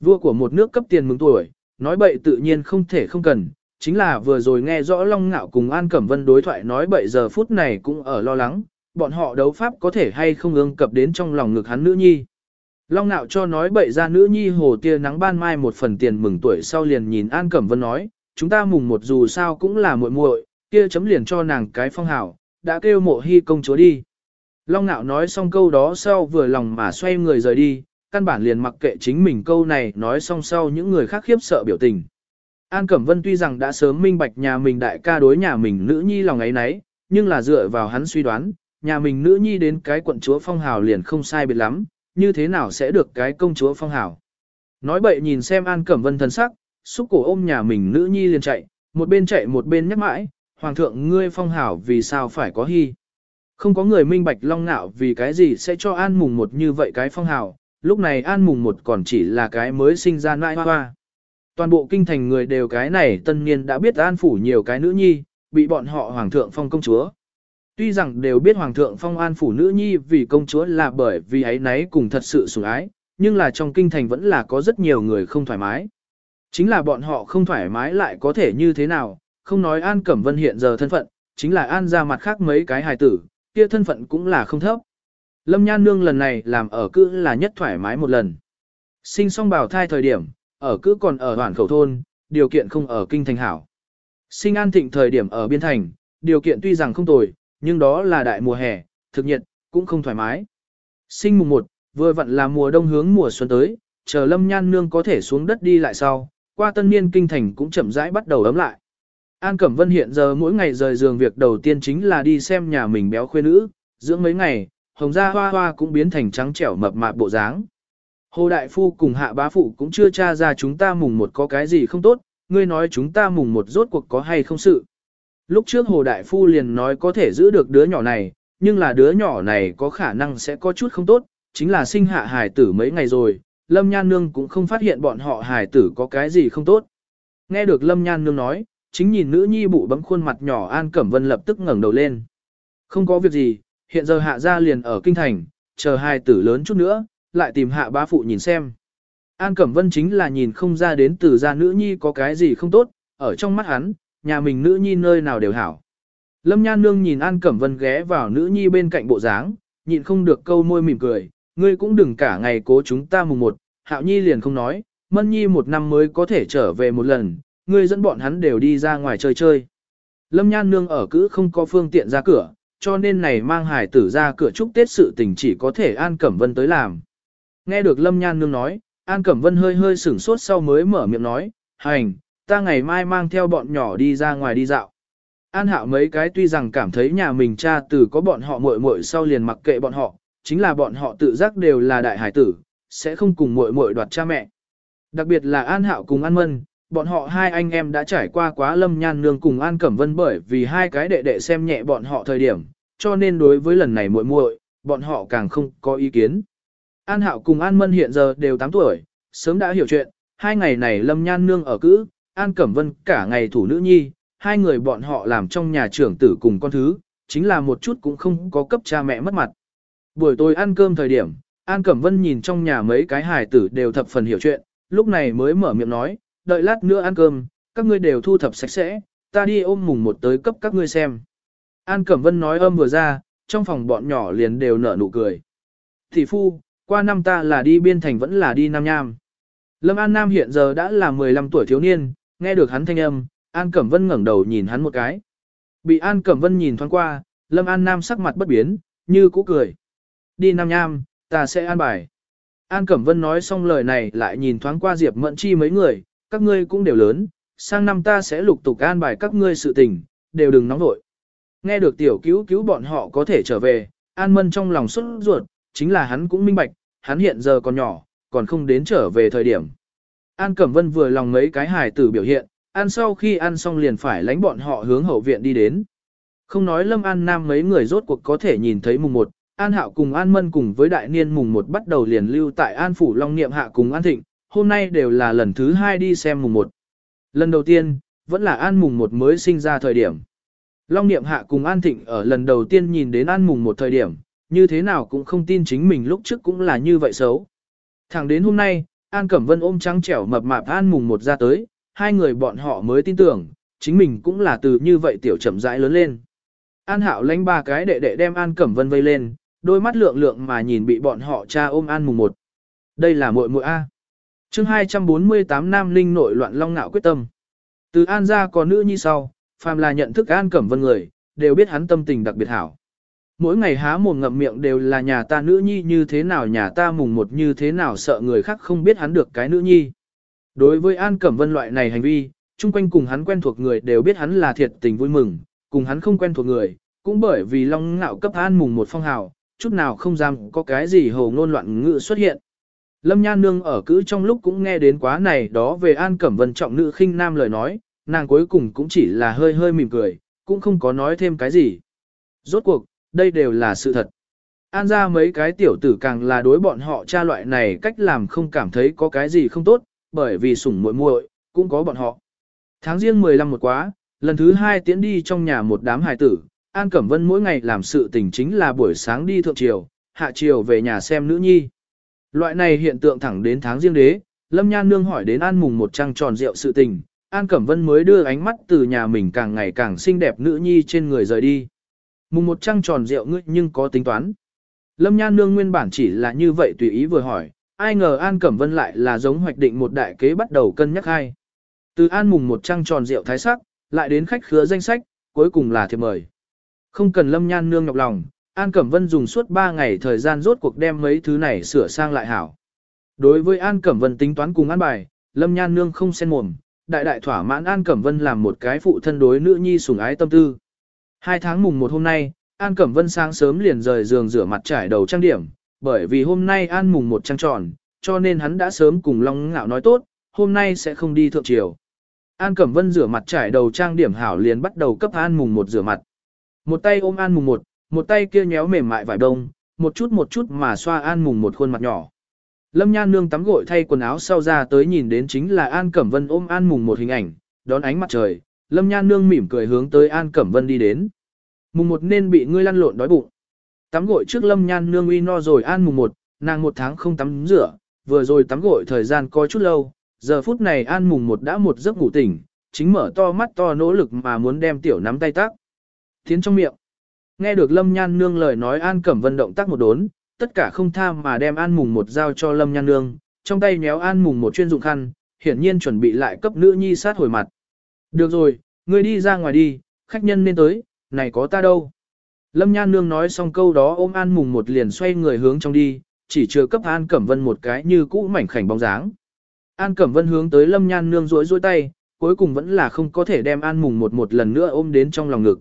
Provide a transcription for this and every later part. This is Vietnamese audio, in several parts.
Vua của một nước cấp tiền mừng tuổi, nói bậy tự nhiên không thể không cần, chính là vừa rồi nghe rõ Long Ngạo cùng An Cẩm Vân đối thoại nói bậy giờ phút này cũng ở lo lắng, bọn họ đấu pháp có thể hay không ương cập đến trong lòng ngực hắn nữ nhi. Long Ngạo cho nói bậy ra nữ nhi hồ tia nắng ban mai một phần tiền mừng tuổi sau liền nhìn An Cẩm Vân nói, chúng ta mùng một dù sao cũng là muội muội, kia chấm liền cho nàng cái phong hảo, đã kêu mộ hy công chúa đi. Long Ngạo nói xong câu đó sau vừa lòng mà xoay người rời đi, căn bản liền mặc kệ chính mình câu này nói xong sau những người khác khiếp sợ biểu tình. An Cẩm Vân tuy rằng đã sớm minh bạch nhà mình đại ca đối nhà mình nữ nhi lòng ấy nấy, nhưng là dựa vào hắn suy đoán, nhà mình nữ nhi đến cái quận chúa phong hào liền không sai biệt lắm, như thế nào sẽ được cái công chúa phong hào. Nói bậy nhìn xem An Cẩm Vân thân sắc, xúc cổ ôm nhà mình nữ nhi liền chạy, một bên chạy một bên nhắc mãi, Hoàng thượng ngươi phong hào vì sao phải có hy. Không có người minh bạch long nạo vì cái gì sẽ cho An mùng một như vậy cái phong hào, lúc này An mùng một còn chỉ là cái mới sinh ra nãi hoa hoa. Toàn bộ kinh thành người đều cái này tân niên đã biết An phủ nhiều cái nữ nhi, bị bọn họ Hoàng thượng phong công chúa. Tuy rằng đều biết Hoàng thượng phong an phủ nữ nhi vì công chúa là bởi vì ấy nấy cùng thật sự sủng ái, nhưng là trong kinh thành vẫn là có rất nhiều người không thoải mái. Chính là bọn họ không thoải mái lại có thể như thế nào, không nói An Cẩm Vân hiện giờ thân phận, chính là An ra mặt khác mấy cái hài tử, kia thân phận cũng là không thấp. Lâm Nhan Nương lần này làm ở cữ là nhất thoải mái một lần. Sinh xong bào thai thời điểm, ở cữ còn ở hoàn khẩu thôn, điều kiện không ở kinh thành hảo. Sinh an thịnh thời điểm ở biên thành, điều kiện tuy rằng không tồi, nhưng đó là đại mùa hè, thực nhiệt, cũng không thoải mái. Sinh mùng 1, vừa vặn là mùa đông hướng mùa xuân tới, chờ lâm nhan nương có thể xuống đất đi lại sau, qua tân niên kinh thành cũng chậm rãi bắt đầu ấm lại. An Cẩm Vân hiện giờ mỗi ngày rời giường việc đầu tiên chính là đi xem nhà mình béo khuê nữ, dưỡng mấy ngày, hồng gia hoa hoa cũng biến thành trắng trẻo mập mạp bộ dáng. Hồ Đại Phu cùng hạ bá phụ cũng chưa tra ra chúng ta mùng một có cái gì không tốt, ngươi nói chúng ta mùng một rốt cuộc có hay không sự. Lúc trước Hồ Đại Phu liền nói có thể giữ được đứa nhỏ này, nhưng là đứa nhỏ này có khả năng sẽ có chút không tốt, chính là sinh hạ hài tử mấy ngày rồi, Lâm Nhan Nương cũng không phát hiện bọn họ hài tử có cái gì không tốt. Nghe được Lâm Nhan Nương nói, chính nhìn nữ nhi bụ bấm khuôn mặt nhỏ An Cẩm Vân lập tức ngẩng đầu lên. Không có việc gì, hiện giờ hạ gia liền ở kinh thành, chờ hai tử lớn chút nữa, lại tìm hạ bá phụ nhìn xem. An Cẩm Vân chính là nhìn không ra đến từ gia nữ nhi có cái gì không tốt, ở trong mắt hắn, nhà mình nữ nhi nơi nào đều hảo. Lâm Nhan Nương nhìn An Cẩm Vân ghé vào nữ nhi bên cạnh bộ dáng, nhịn không được câu môi mỉm cười, ngươi cũng đừng cả ngày cố chúng ta mùng một, Hạo Nhi liền không nói, Mân Nhi một năm mới có thể trở về một lần, ngươi dẫn bọn hắn đều đi ra ngoài chơi chơi. Lâm Nhan Nương ở cữ không có phương tiện ra cửa, cho nên này mang hải tử ra cửa chúc Tết sự tình chỉ có thể An Cẩm Vân tới làm. Nghe được Lâm Nhan Nương nói, An Cẩm Vân hơi hơi sửng sốt sau mới mở miệng nói, hành, ta ngày mai mang theo bọn nhỏ đi ra ngoài đi dạo. An hạo mấy cái tuy rằng cảm thấy nhà mình cha từ có bọn họ muội muội sau liền mặc kệ bọn họ, chính là bọn họ tự giác đều là đại hải tử, sẽ không cùng muội muội đoạt cha mẹ. Đặc biệt là An hạo cùng An Mân, bọn họ hai anh em đã trải qua quá lâm nhan nương cùng An Cẩm Vân bởi vì hai cái đệ đệ xem nhẹ bọn họ thời điểm, cho nên đối với lần này muội muội, bọn họ càng không có ý kiến. An hạo cùng An Mân hiện giờ đều 8 tuổi, sớm đã hiểu chuyện, hai ngày này lâm nhan nương ở cữ, An Cẩm Vân cả ngày thủ nữ nhi, hai người bọn họ làm trong nhà trưởng tử cùng con thứ, chính là một chút cũng không có cấp cha mẹ mất mặt. Buổi tối ăn cơm thời điểm, An Cẩm Vân nhìn trong nhà mấy cái hài tử đều thập phần hiểu chuyện, lúc này mới mở miệng nói, đợi lát nữa ăn cơm, các ngươi đều thu thập sạch sẽ, ta đi ôm mùng một tới cấp các ngươi xem. An Cẩm Vân nói âm vừa ra, trong phòng bọn nhỏ liền đều nở nụ cười. Thị phu, qua năm ta là đi biên thành vẫn là đi Nam Nham. Lâm An Nam hiện giờ đã là 15 tuổi thiếu niên, nghe được hắn thanh âm, An Cẩm Vân ngẩng đầu nhìn hắn một cái. Bị An Cẩm Vân nhìn thoáng qua, Lâm An Nam sắc mặt bất biến, như cũ cười. Đi Nam Nham, ta sẽ an bài. An Cẩm Vân nói xong lời này lại nhìn thoáng qua Diệp Mẫn Chi mấy người, các ngươi cũng đều lớn, sang năm ta sẽ lục tục an bài các ngươi sự tình, đều đừng nóng vội. Nghe được tiểu cứu cứu bọn họ có thể trở về, An Mân trong lòng xuất ruột, chính là hắn cũng minh bạch, hắn hiện giờ còn nhỏ, còn không đến trở về thời điểm. An Cẩm Vân vừa lòng mấy cái hài tử biểu hiện, ăn sau khi ăn xong liền phải lánh bọn họ hướng hậu viện đi đến. Không nói Lâm An Nam mấy người rốt cuộc có thể nhìn thấy mùng 1, An Hạo cùng An Mân cùng với đại niên mùng 1 bắt đầu liền lưu tại An Phủ Long Niệm Hạ cùng An Thịnh, hôm nay đều là lần thứ hai đi xem mùng một. Lần đầu tiên, vẫn là An mùng một mới sinh ra thời điểm. Long Niệm Hạ cùng An Thịnh ở lần đầu tiên nhìn đến An mùng một thời điểm, như thế nào cũng không tin chính mình lúc trước cũng là như vậy xấu. Thẳng đến hôm nay, An Cẩm Vân ôm trắng trẻo mập mạp An mùng một ra tới, hai người bọn họ mới tin tưởng, chính mình cũng là từ như vậy tiểu chậm rãi lớn lên. An Hạo lánh ba cái đệ đệ đem An Cẩm Vân vây lên, đôi mắt lượng lượng mà nhìn bị bọn họ cha ôm An mùng một. Đây là muội muội A chương 248 Nam Linh nội loạn long ngạo quyết tâm. Từ An ra có nữ như sau, phàm là nhận thức An Cẩm Vân người, đều biết hắn tâm tình đặc biệt hảo. Mỗi ngày há mồm ngậm miệng đều là nhà ta nữ nhi như thế nào nhà ta mùng một như thế nào sợ người khác không biết hắn được cái nữ nhi. Đối với An Cẩm Vân loại này hành vi, chung quanh cùng hắn quen thuộc người đều biết hắn là thiệt tình vui mừng, cùng hắn không quen thuộc người, cũng bởi vì long ngạo cấp An mùng một phong hào, chút nào không dám có cái gì hồ ngôn loạn ngữ xuất hiện. Lâm Nhan Nương ở cữ trong lúc cũng nghe đến quá này đó về An Cẩm Vân trọng nữ khinh nam lời nói, nàng cuối cùng cũng chỉ là hơi hơi mỉm cười, cũng không có nói thêm cái gì. Rốt cuộc, đây đều là sự thật. An ra mấy cái tiểu tử càng là đối bọn họ cha loại này cách làm không cảm thấy có cái gì không tốt, bởi vì sủng muội muội cũng có bọn họ. Tháng riêng 15 một quá, lần thứ hai tiến đi trong nhà một đám hài tử, An Cẩm Vân mỗi ngày làm sự tình chính là buổi sáng đi thượng triều, hạ triều về nhà xem nữ nhi. Loại này hiện tượng thẳng đến tháng riêng đế, Lâm Nhan Nương hỏi đến An mùng một trăng tròn rượu sự tình, An Cẩm Vân mới đưa ánh mắt từ nhà mình càng ngày càng xinh đẹp nữ nhi trên người rời đi. Mùng một trăng tròn rượu ngươi nhưng có tính toán. Lâm Nhan Nương nguyên bản chỉ là như vậy tùy ý vừa hỏi, ai ngờ An Cẩm Vân lại là giống hoạch định một đại kế bắt đầu cân nhắc hai. Từ An mùng một trăng tròn rượu thái sắc, lại đến khách khứa danh sách, cuối cùng là thiệp mời. Không cần Lâm Nhan Nương nhọc lòng, An Cẩm Vân dùng suốt 3 ngày thời gian rốt cuộc đem mấy thứ này sửa sang lại hảo. Đối với An Cẩm Vân tính toán cùng an bài, Lâm Nhan Nương không xen mồm, đại đại thỏa mãn An Cẩm Vân làm một cái phụ thân đối nữ nhi sủng ái tâm tư. Hai tháng mùng một hôm nay, An Cẩm Vân sáng sớm liền rời giường rửa mặt trải đầu trang điểm, bởi vì hôm nay An mùng một trăng tròn, cho nên hắn đã sớm cùng Long Ngạo nói tốt, hôm nay sẽ không đi thượng triều. An Cẩm Vân rửa mặt trải đầu trang điểm hảo liền bắt đầu cấp An mùng một rửa mặt. Một tay ôm An mùng một, một tay kia nhéo mềm mại vải đông, một chút một chút mà xoa An mùng một khuôn mặt nhỏ. Lâm Nhan Nương tắm gội thay quần áo sau ra tới nhìn đến chính là An Cẩm Vân ôm An mùng một hình ảnh, đón ánh mặt trời, Lâm Nhan Nương mỉm cười hướng tới An Cẩm Vân đi đến. Mùng một nên bị ngươi lăn lộn đói bụng. Tắm gội trước Lâm Nhan Nương uy no rồi An mùng một, nàng một tháng không tắm rửa, vừa rồi tắm gội thời gian coi chút lâu, giờ phút này An mùng một đã một giấc ngủ tỉnh, chính mở to mắt to nỗ lực mà muốn đem tiểu nắm tay tác. Tiến trong miệng. Nghe được Lâm Nhan Nương lời nói An Cẩm Vân động tác một đốn, tất cả không tham mà đem An Mùng một giao cho Lâm Nhan Nương, trong tay nhéo An Mùng một chuyên dụng khăn, hiển nhiên chuẩn bị lại cấp nữ nhi sát hồi mặt. Được rồi, ngươi đi ra ngoài đi, khách nhân nên tới, này có ta đâu. Lâm Nhan Nương nói xong câu đó ôm An Mùng một liền xoay người hướng trong đi, chỉ chưa cấp An Cẩm Vân một cái như cũ mảnh khảnh bóng dáng. An Cẩm Vân hướng tới Lâm Nhan Nương rối rối tay, cuối cùng vẫn là không có thể đem An Mùng một một lần nữa ôm đến trong lòng ngực.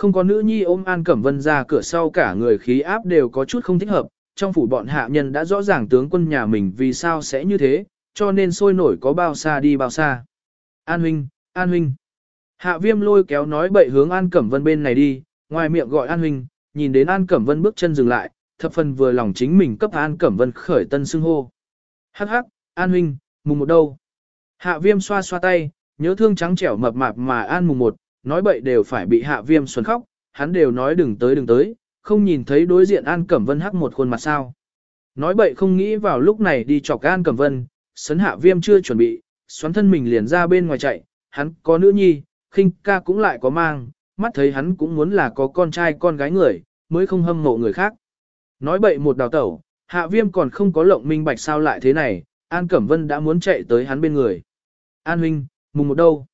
Không có nữ nhi ôm An Cẩm Vân ra cửa sau cả người khí áp đều có chút không thích hợp, trong phủ bọn hạ nhân đã rõ ràng tướng quân nhà mình vì sao sẽ như thế, cho nên sôi nổi có bao xa đi bao xa. An huynh, An huynh. Hạ viêm lôi kéo nói bậy hướng An Cẩm Vân bên này đi, ngoài miệng gọi An huynh, nhìn đến An Cẩm Vân bước chân dừng lại, thập phần vừa lòng chính mình cấp An Cẩm Vân khởi tân xưng hô. Hắc hắc, An huynh, mùng một đâu. Hạ viêm xoa xoa tay, nhớ thương trắng trẻo mập mạp mà An mùng một, nói bậy đều phải bị hạ viêm xuân khóc, hắn đều nói đừng tới đừng tới, không nhìn thấy đối diện An Cẩm Vân hắc một khuôn mặt sao. Nói bậy không nghĩ vào lúc này đi chọc An Cẩm Vân, sấn hạ viêm chưa chuẩn bị, xoắn thân mình liền ra bên ngoài chạy, hắn có nữ nhi, khinh ca cũng lại có mang, mắt thấy hắn cũng muốn là có con trai con gái người, mới không hâm mộ người khác. Nói bậy một đào tẩu, hạ viêm còn không có lộng minh bạch sao lại thế này, An Cẩm Vân đã muốn chạy tới hắn bên người. An huynh, mùng một đâu?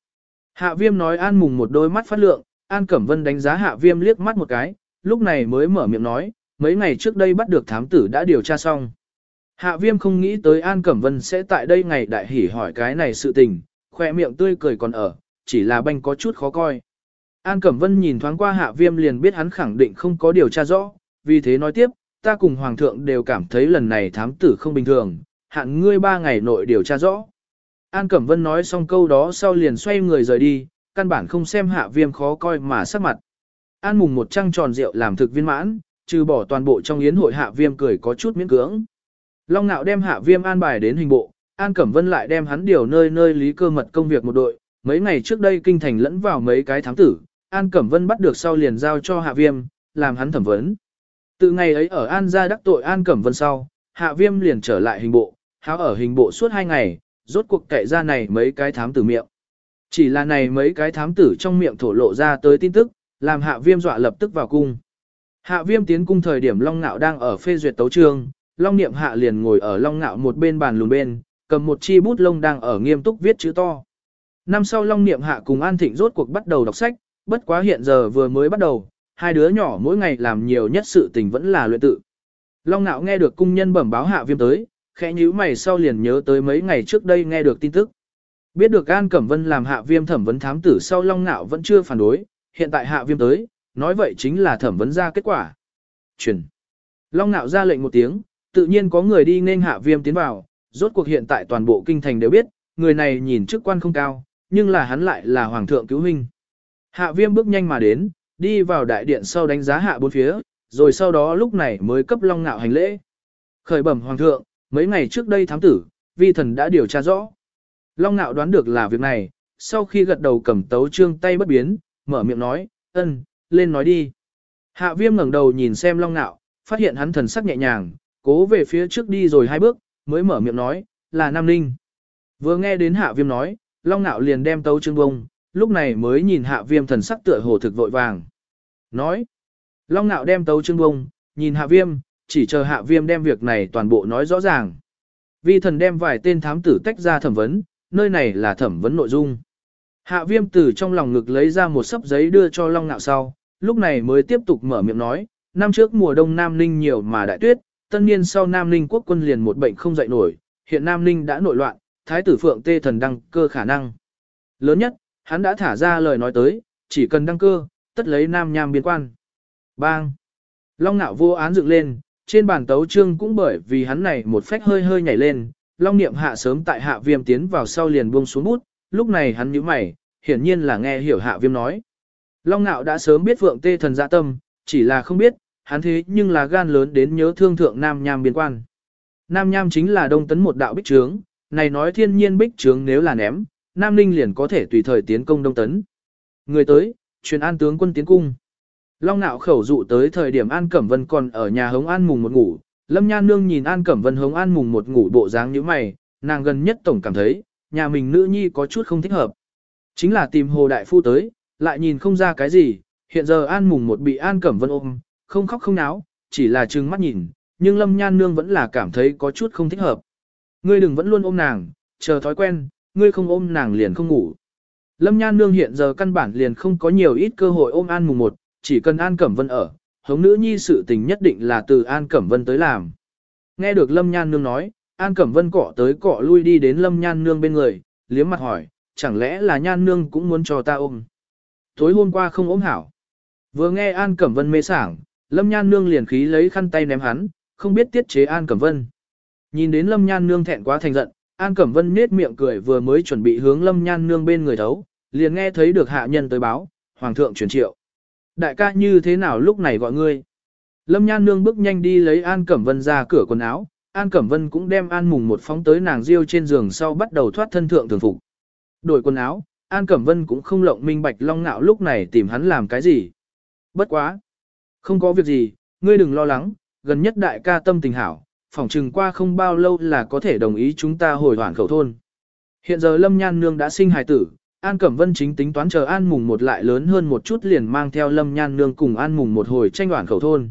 Hạ viêm nói An mùng một đôi mắt phát lượng, An Cẩm Vân đánh giá hạ viêm liếc mắt một cái, lúc này mới mở miệng nói, mấy ngày trước đây bắt được thám tử đã điều tra xong. Hạ viêm không nghĩ tới An Cẩm Vân sẽ tại đây ngày đại hỉ hỏi cái này sự tình, khoe miệng tươi cười còn ở, chỉ là banh có chút khó coi. An Cẩm Vân nhìn thoáng qua hạ viêm liền biết hắn khẳng định không có điều tra rõ, vì thế nói tiếp, ta cùng Hoàng thượng đều cảm thấy lần này thám tử không bình thường, hạn ngươi ba ngày nội điều tra rõ. An Cẩm Vân nói xong câu đó sau liền xoay người rời đi, căn bản không xem hạ viêm khó coi mà sắc mặt. An mùng một trăng tròn rượu làm thực viên mãn, trừ bỏ toàn bộ trong yến hội hạ viêm cười có chút miễn cưỡng. Long nạo đem hạ viêm an bài đến hình bộ, An Cẩm Vân lại đem hắn điều nơi nơi lý cơ mật công việc một đội. Mấy ngày trước đây kinh thành lẫn vào mấy cái thám tử, An Cẩm Vân bắt được sau liền giao cho hạ viêm, làm hắn thẩm vấn. Từ ngày ấy ở An gia đắc tội An Cẩm Vân sau, hạ viêm liền trở lại hình bộ, háo ở hình bộ suốt hai ngày, rốt cuộc cậy ra này mấy cái thám tử miệng. Chỉ là này mấy cái thám tử trong miệng thổ lộ ra tới tin tức, làm hạ viêm dọa lập tức vào cung. Hạ viêm tiến cung thời điểm Long Nạo đang ở phê duyệt tấu trương, Long Niệm Hạ liền ngồi ở Long Nạo một bên bàn lùn bên, cầm một chi bút lông đang ở nghiêm túc viết chữ to. Năm sau Long Niệm Hạ cùng An Thịnh rốt cuộc bắt đầu đọc sách, bất quá hiện giờ vừa mới bắt đầu, hai đứa nhỏ mỗi ngày làm nhiều nhất sự tình vẫn là luyện tự. Long Nạo nghe được cung nhân bẩm báo Hạ Viêm tới, khẽ nhíu mày sau liền nhớ tới mấy ngày trước đây nghe được tin tức. Biết được An Cẩm Vân làm Hạ Viêm thẩm vấn thám tử sau Long Nạo vẫn chưa phản đối, hiện tại Hạ Viêm tới, nói vậy chính là thẩm vấn ra kết quả. Truyền. Long Nạo ra lệnh một tiếng, tự nhiên có người đi nên Hạ Viêm tiến vào, rốt cuộc hiện tại toàn bộ kinh thành đều biết, người này nhìn chức quan không cao, nhưng là hắn lại là hoàng thượng cứu huynh. Hạ Viêm bước nhanh mà đến, đi vào đại điện sau đánh giá hạ bốn phía, rồi sau đó lúc này mới cấp Long Nạo hành lễ. Khởi bẩm hoàng thượng, mấy ngày trước đây thám tử, vi thần đã điều tra rõ. Long Nạo đoán được là việc này, sau khi gật đầu cầm tấu trương tay bất biến, mở miệng nói, ân, lên nói đi. Hạ viêm ngẩng đầu nhìn xem Long Nạo, phát hiện hắn thần sắc nhẹ nhàng, cố về phía trước đi rồi hai bước, mới mở miệng nói, là Nam Ninh. Vừa nghe đến hạ viêm nói, Long Nạo liền đem tấu trương bông, lúc này mới nhìn hạ viêm thần sắc tựa hồ thực vội vàng. Nói, Long Nạo đem tấu trương bông, nhìn hạ viêm, chỉ chờ hạ viêm đem việc này toàn bộ nói rõ ràng. Vi thần đem vài tên thám tử tách ra thẩm vấn, nơi này là thẩm vấn nội dung. Hạ viêm từ trong lòng ngực lấy ra một sấp giấy đưa cho Long Nạo sau, lúc này mới tiếp tục mở miệng nói, năm trước mùa đông Nam Ninh nhiều mà đại tuyết, tân niên sau Nam Ninh quốc quân liền một bệnh không dậy nổi, hiện Nam Ninh đã nội loạn, thái tử phượng tê thần đăng cơ khả năng. Lớn nhất, hắn đã thả ra lời nói tới, chỉ cần đăng cơ, tất lấy Nam Nham biên quan. Bang! Long Nạo vô án dựng lên, trên bàn tấu trương cũng bởi vì hắn này một phách hơi hơi nhảy lên, Long Niệm hạ sớm tại hạ viêm tiến vào sau liền buông xuống bút, lúc này hắn nhíu mày, hiển nhiên là nghe hiểu hạ viêm nói. Long Nạo đã sớm biết vượng Tê thần dạ tâm, chỉ là không biết, hắn thế nhưng là gan lớn đến nhớ thương thượng Nam Nham biên quan. Nam Nham chính là đông tấn một đạo bích trướng, này nói thiên nhiên bích trướng nếu là ném, Nam Ninh liền có thể tùy thời tiến công đông tấn. Người tới, truyền an tướng quân tiến cung. Long Nạo khẩu dụ tới thời điểm An Cẩm Vân còn ở nhà hống An mùng một ngủ, Lâm Nhan Nương nhìn An Cẩm Vân hống An mùng một ngủ bộ dáng như mày, nàng gần nhất tổng cảm thấy, nhà mình nữ nhi có chút không thích hợp. Chính là tìm Hồ Đại Phu tới, lại nhìn không ra cái gì, hiện giờ An mùng một bị An Cẩm Vân ôm, không khóc không náo, chỉ là trừng mắt nhìn, nhưng Lâm Nhan Nương vẫn là cảm thấy có chút không thích hợp. Ngươi đừng vẫn luôn ôm nàng, chờ thói quen, ngươi không ôm nàng liền không ngủ. Lâm Nhan Nương hiện giờ căn bản liền không có nhiều ít cơ hội ôm An mùng một, chỉ cần An Cẩm Vân ở, hống nữ nhi sự tình nhất định là từ An Cẩm Vân tới làm. Nghe được Lâm Nhan Nương nói, An Cẩm Vân cọ tới cọ lui đi đến Lâm Nhan Nương bên người, liếm mặt hỏi, chẳng lẽ là Nhan Nương cũng muốn cho ta ôm. Tối hôm qua không ôm hảo. Vừa nghe An Cẩm Vân mê sảng, Lâm Nhan Nương liền khí lấy khăn tay ném hắn, không biết tiết chế An Cẩm Vân. Nhìn đến Lâm Nhan Nương thẹn quá thành giận, An Cẩm Vân nết miệng cười vừa mới chuẩn bị hướng Lâm Nhan Nương bên người thấu, liền nghe thấy được hạ nhân tới báo, Hoàng thượng truyền triệu. Đại ca như thế nào lúc này gọi ngươi? Lâm Nhan Nương bước nhanh đi lấy An Cẩm Vân ra cửa quần áo, An Cẩm Vân cũng đem An Mùng một phóng tới nàng riêu trên giường sau bắt đầu thoát thân thượng thường phục. Đổi quần áo, An Cẩm Vân cũng không lộng minh bạch long ngạo lúc này tìm hắn làm cái gì. Bất quá. Không có việc gì, ngươi đừng lo lắng, gần nhất đại ca tâm tình hảo, phỏng chừng qua không bao lâu là có thể đồng ý chúng ta hồi hoàn khẩu thôn. Hiện giờ Lâm Nhan Nương đã sinh hài tử, An Cẩm Vân chính tính toán chờ An Mùng một lại lớn hơn một chút liền mang theo Lâm Nhan Nương cùng An Mùng một hồi tranh đoạn khẩu thôn.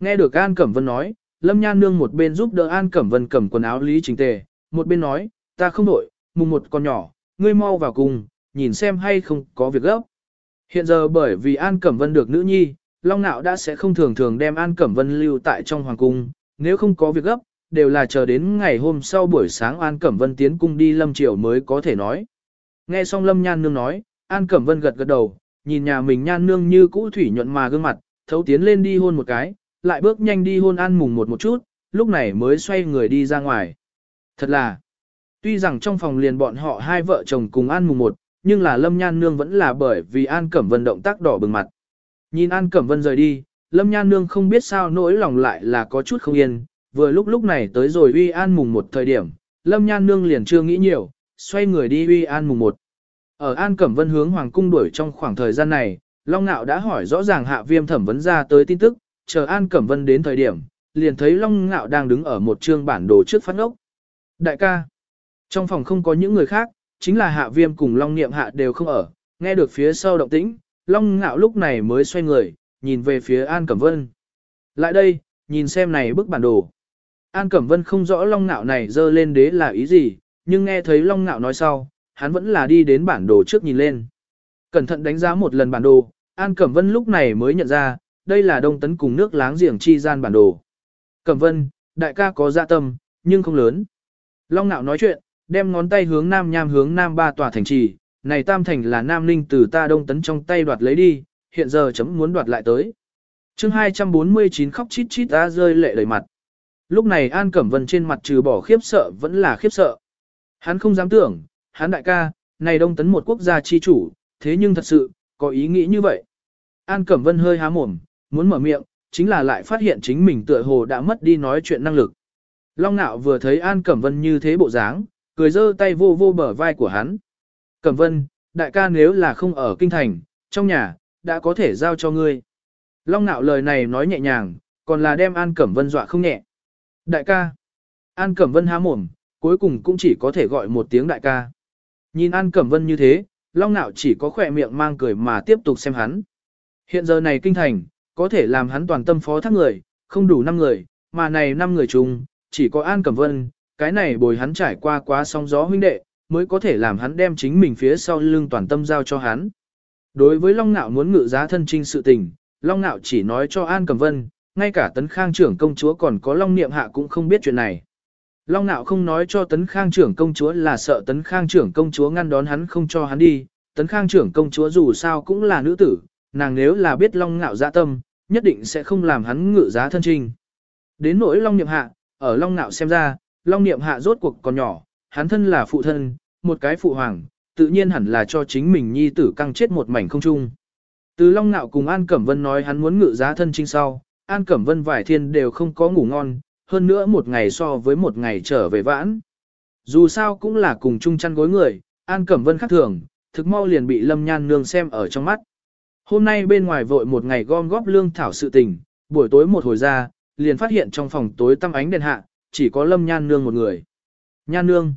Nghe được An Cẩm Vân nói, Lâm Nhan Nương một bên giúp đỡ An Cẩm Vân cầm quần áo lý trình tề, một bên nói, ta không đổi, mùng một con nhỏ, ngươi mau vào cùng, nhìn xem hay không có việc gấp. Hiện giờ bởi vì An Cẩm Vân được nữ nhi, Long Nạo đã sẽ không thường thường đem An Cẩm Vân lưu tại trong hoàng cung, nếu không có việc gấp, đều là chờ đến ngày hôm sau buổi sáng An Cẩm Vân tiến cung đi Lâm Triều mới có thể nói. Nghe xong Lâm Nhan Nương nói, An Cẩm Vân gật gật đầu, nhìn nhà mình Nhan Nương như cũ thủy nhuận mà gương mặt, thấu tiến lên đi hôn một cái, lại bước nhanh đi hôn An Mùng một một chút, lúc này mới xoay người đi ra ngoài. Thật là, tuy rằng trong phòng liền bọn họ hai vợ chồng cùng An Mùng một, nhưng là Lâm Nhan Nương vẫn là bởi vì An Cẩm Vân động tác đỏ bừng mặt. Nhìn An Cẩm Vân rời đi, Lâm Nhan Nương không biết sao nỗi lòng lại là có chút không yên, vừa lúc lúc này tới rồi uy An Mùng một thời điểm, Lâm Nhan Nương liền chưa nghĩ nhiều, xoay người đi uy An Mùng một. Ở An Cẩm Vân hướng Hoàng Cung đuổi trong khoảng thời gian này, Long Nạo đã hỏi rõ ràng hạ viêm thẩm vấn ra tới tin tức, chờ An Cẩm Vân đến thời điểm, liền thấy Long Nạo đang đứng ở một trương bản đồ trước phát ốc Đại ca, trong phòng không có những người khác, chính là hạ viêm cùng Long Niệm hạ đều không ở, nghe được phía sau động tĩnh, Long Ngạo lúc này mới xoay người, nhìn về phía An Cẩm Vân. Lại đây, nhìn xem này bức bản đồ. An Cẩm Vân không rõ Long Ngạo này dơ lên đế là ý gì, nhưng nghe thấy Long Ngạo nói sau, hắn vẫn là đi đến bản đồ trước nhìn lên. Cẩn thận đánh giá một lần bản đồ, An Cẩm Vân lúc này mới nhận ra, đây là Đông Tấn cùng nước láng giềng chi gian bản đồ. Cẩm Vân, đại ca có dạ tâm, nhưng không lớn. Long Nạo nói chuyện, đem ngón tay hướng nam nham hướng nam ba tòa thành trì, này tam thành là nam ninh từ ta Đông Tấn trong tay đoạt lấy đi, hiện giờ chấm muốn đoạt lại tới. chương 249 khóc chít chít ra rơi lệ đầy mặt. Lúc này An Cẩm Vân trên mặt trừ bỏ khiếp sợ vẫn là khiếp sợ. Hắn không dám tưởng, hắn đại ca, này Đông Tấn một quốc gia chi chủ, thế nhưng thật sự, có ý nghĩ như vậy. An Cẩm Vân hơi há mồm, muốn mở miệng, chính là lại phát hiện chính mình tựa hồ đã mất đi nói chuyện năng lực. Long Nạo vừa thấy An Cẩm Vân như thế bộ dáng, cười giơ tay vô vô bờ vai của hắn. Cẩm Vân, đại ca nếu là không ở kinh thành, trong nhà, đã có thể giao cho ngươi. Long Nạo lời này nói nhẹ nhàng, còn là đem An Cẩm Vân dọa không nhẹ. Đại ca. An Cẩm Vân há mồm, cuối cùng cũng chỉ có thể gọi một tiếng đại ca. Nhìn An Cẩm Vân như thế, Long Nạo chỉ có khỏe miệng mang cười mà tiếp tục xem hắn. Hiện giờ này kinh thành, có thể làm hắn toàn tâm phó thác người, không đủ 5 người, mà này 5 người chung, chỉ có An Cẩm Vân, cái này bồi hắn trải qua quá sóng gió huynh đệ, mới có thể làm hắn đem chính mình phía sau lưng toàn tâm giao cho hắn. Đối với Long Nạo muốn ngự giá thân trinh sự tình, Long Nạo chỉ nói cho An Cẩm Vân, ngay cả tấn khang trưởng công chúa còn có Long Niệm Hạ cũng không biết chuyện này. Long Nạo không nói cho tấn khang trưởng công chúa là sợ tấn khang trưởng công chúa ngăn đón hắn không cho hắn đi, tấn khang trưởng công chúa dù sao cũng là nữ tử, nàng nếu là biết Long Nạo dạ tâm, nhất định sẽ không làm hắn ngự giá thân trinh. Đến nỗi Long Niệm Hạ, ở Long Nạo xem ra, Long Niệm Hạ rốt cuộc còn nhỏ, hắn thân là phụ thân, một cái phụ hoàng, tự nhiên hẳn là cho chính mình nhi tử căng chết một mảnh không chung. Từ Long Nạo cùng An Cẩm Vân nói hắn muốn ngự giá thân trinh sau, An Cẩm Vân vài thiên đều không có ngủ ngon, hơn nữa một ngày so với một ngày trở về vãn. Dù sao cũng là cùng chung chăn gối người, An Cẩm Vân khác thường, thực mau liền bị Lâm Nhan Nương xem ở trong mắt. Hôm nay bên ngoài vội một ngày gom góp lương thảo sự tình, buổi tối một hồi ra, liền phát hiện trong phòng tối tăm ánh đèn hạ, chỉ có Lâm Nhan Nương một người. Nhan Nương.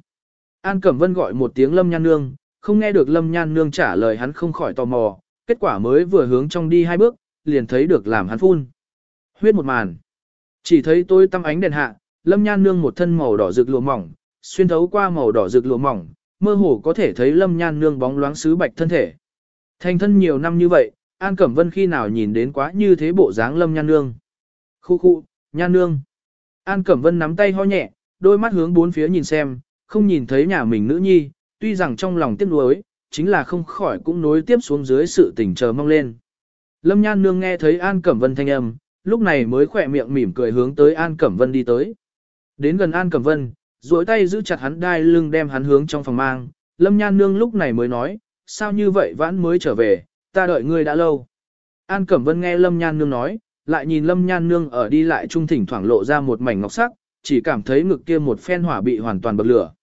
An Cẩm Vân gọi một tiếng Lâm Nhan Nương, không nghe được Lâm Nhan Nương trả lời hắn không khỏi tò mò, kết quả mới vừa hướng trong đi hai bước, liền thấy được làm hắn phun. Huyết một màn. Chỉ thấy tôi tăm ánh đèn hạ, Lâm Nhan Nương một thân màu đỏ rực lụa mỏng, xuyên thấu qua màu đỏ rực lụa mỏng, mơ hồ có thể thấy Lâm Nhan Nương bóng loáng sứ bạch thân thể. Thành thân nhiều năm như vậy, An Cẩm Vân khi nào nhìn đến quá như thế bộ dáng Lâm Nhan Nương. Khu khu, Nhan Nương. An Cẩm Vân nắm tay ho nhẹ, đôi mắt hướng bốn phía nhìn xem, không nhìn thấy nhà mình nữ nhi, tuy rằng trong lòng tiếc nuối, chính là không khỏi cũng nối tiếp xuống dưới sự tình chờ mong lên. Lâm Nhan Nương nghe thấy An Cẩm Vân thanh âm, lúc này mới khỏe miệng mỉm cười hướng tới An Cẩm Vân đi tới. Đến gần An Cẩm Vân, duỗi tay giữ chặt hắn đai lưng đem hắn hướng trong phòng mang, Lâm Nhan Nương lúc này mới nói, sao như vậy vãn mới trở về, ta đợi ngươi đã lâu. An Cẩm Vân nghe Lâm Nhan Nương nói, lại nhìn Lâm Nhan Nương ở đi lại trung thỉnh thoảng lộ ra một mảnh ngọc sắc, chỉ cảm thấy ngực kia một phen hỏa bị hoàn toàn bậc lửa.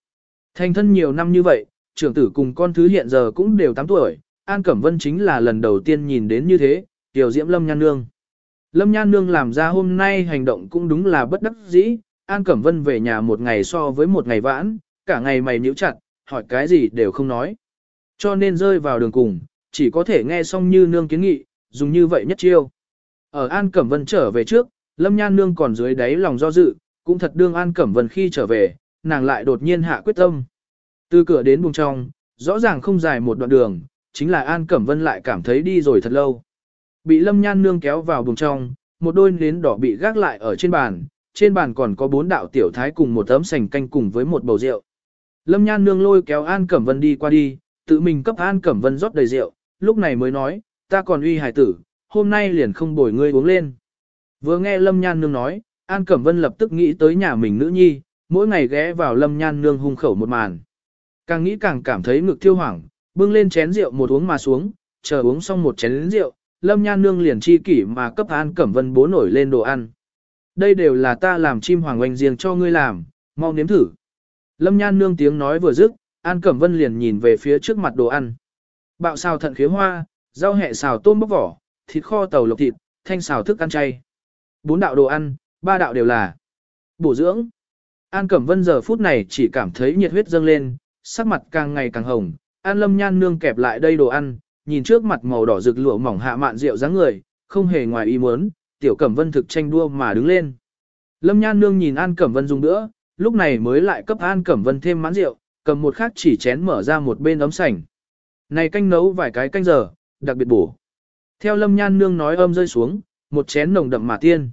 Thành thân nhiều năm như vậy, trưởng tử cùng con thứ hiện giờ cũng đều 8 tuổi, An Cẩm Vân chính là lần đầu tiên nhìn đến như thế, tiểu diễm Lâm Nhan Nương. Lâm Nhan Nương làm ra hôm nay hành động cũng đúng là bất đắc dĩ, An Cẩm Vân về nhà một ngày so với một ngày vãn, cả ngày mày níu chặt, hỏi cái gì đều không nói. Cho nên rơi vào đường cùng, chỉ có thể nghe xong như nương kiến nghị, dùng như vậy nhất chiêu. Ở An Cẩm Vân trở về trước, Lâm Nhan Nương còn dưới đáy lòng do dự, cũng thật đương An Cẩm Vân khi trở về, nàng lại đột nhiên hạ quyết tâm. Từ cửa đến buồng trong, rõ ràng không dài một đoạn đường, chính là An Cẩm Vân lại cảm thấy đi rồi thật lâu. Bị Lâm Nhan Nương kéo vào buồng trong, một đôi nến đỏ bị gác lại ở trên bàn, trên bàn còn có bốn đạo tiểu thái cùng một tấm sành canh cùng với một bầu rượu. Lâm Nhan Nương lôi kéo An Cẩm Vân đi qua đi, tự mình cấp An Cẩm Vân rót đầy rượu, lúc này mới nói, ta còn uy Hải tử, hôm nay liền không bồi ngươi uống lên. Vừa nghe Lâm Nhan Nương nói, An Cẩm Vân lập tức nghĩ tới nhà mình nữ nhi, mỗi ngày ghé vào Lâm Nhan Nương hung khẩu một màn. Càng nghĩ càng cảm thấy ngực thiêu hoảng, bưng lên chén rượu một uống mà xuống, chờ uống xong một chén rượu, Lâm Nhan Nương liền chi kỷ mà cấp An Cẩm Vân bố nổi lên đồ ăn. Đây đều là ta làm chim hoàng oanh riêng cho ngươi làm, mau nếm thử. Lâm Nhan Nương tiếng nói vừa dứt, An Cẩm Vân liền nhìn về phía trước mặt đồ ăn. Bạo xào thận khế hoa, rau hẹ xào tôm bóc vỏ, thịt kho tàu lộc thịt, thanh xào thức ăn chay. Bốn đạo đồ ăn, ba đạo đều là bổ dưỡng. An Cẩm Vân giờ phút này chỉ cảm thấy nhiệt huyết dâng lên, sắc mặt càng ngày càng hồng, An Lâm Nhan nương kẹp lại đây đồ ăn, nhìn trước mặt màu đỏ rực lụa mỏng hạ mạn rượu dáng người, không hề ngoài ý muốn, tiểu Cẩm Vân thực tranh đua mà đứng lên. Lâm Nhan nương nhìn An Cẩm Vân dùng nữa, lúc này mới lại cấp An Cẩm Vân thêm mãn rượu, cầm một khát chỉ chén mở ra một bên ấm sảnh. Này canh nấu vài cái canh giờ, đặc biệt bổ. Theo Lâm Nhan nương nói âm rơi xuống, một chén nồng đậm mà tiên.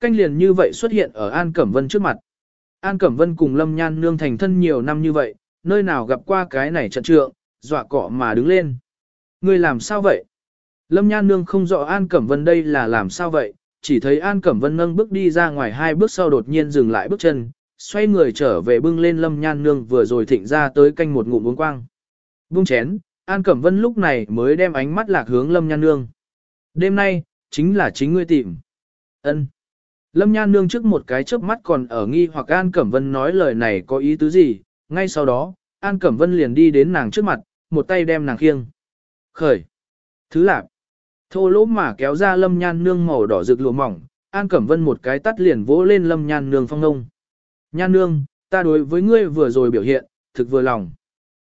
Canh liền như vậy xuất hiện ở An Cẩm Vân trước mặt. An Cẩm Vân cùng Lâm Nhan nương thành thân nhiều năm như vậy, nơi nào gặp qua cái này trận trượng, dọa cọ mà đứng lên. Ngươi làm sao vậy? Lâm Nhan nương không rõ An Cẩm Vân đây là làm sao vậy, chỉ thấy An Cẩm Vân nâng bước đi ra ngoài hai bước sau đột nhiên dừng lại bước chân, xoay người trở về bưng lên Lâm Nhan nương vừa rồi thịnh ra tới canh một ngụm uống quang. Bung chén, An Cẩm Vân lúc này mới đem ánh mắt lạc hướng Lâm Nhan nương. Đêm nay, chính là chính ngươi tìm. ân Lâm Nhan nương trước một cái chớp mắt còn ở nghi hoặc An Cẩm Vân nói lời này có ý tứ gì, ngay sau đó, An Cẩm Vân liền đi đến nàng trước mặt, một tay đem nàng khiêng. Khởi. Thứ lạp. Thô lỗ mà kéo ra Lâm Nhan nương màu đỏ rực lụa mỏng, An Cẩm Vân một cái tắt liền vỗ lên Lâm Nhan nương phong ngông. Nhan nương, ta đối với ngươi vừa rồi biểu hiện, thực vừa lòng.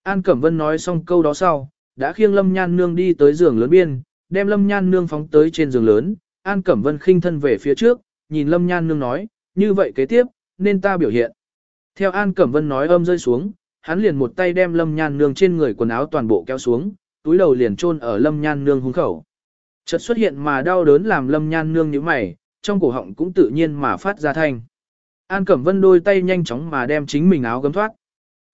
An Cẩm Vân nói xong câu đó sau, đã khiêng Lâm Nhan nương đi tới giường lớn biên, đem Lâm Nhan nương phóng tới trên giường lớn, An Cẩm Vân khinh thân về phía trước, nhìn Lâm Nhan Nương nói, như vậy kế tiếp, nên ta biểu hiện. Theo An Cẩm Vân nói âm rơi xuống, hắn liền một tay đem Lâm Nhan Nương trên người quần áo toàn bộ kéo xuống, túi đầu liền chôn ở Lâm Nhan Nương hung khẩu. Chợt xuất hiện mà đau đớn làm Lâm Nhan Nương như mày, trong cổ họng cũng tự nhiên mà phát ra thanh. An Cẩm Vân đôi tay nhanh chóng mà đem chính mình áo gấm thoát.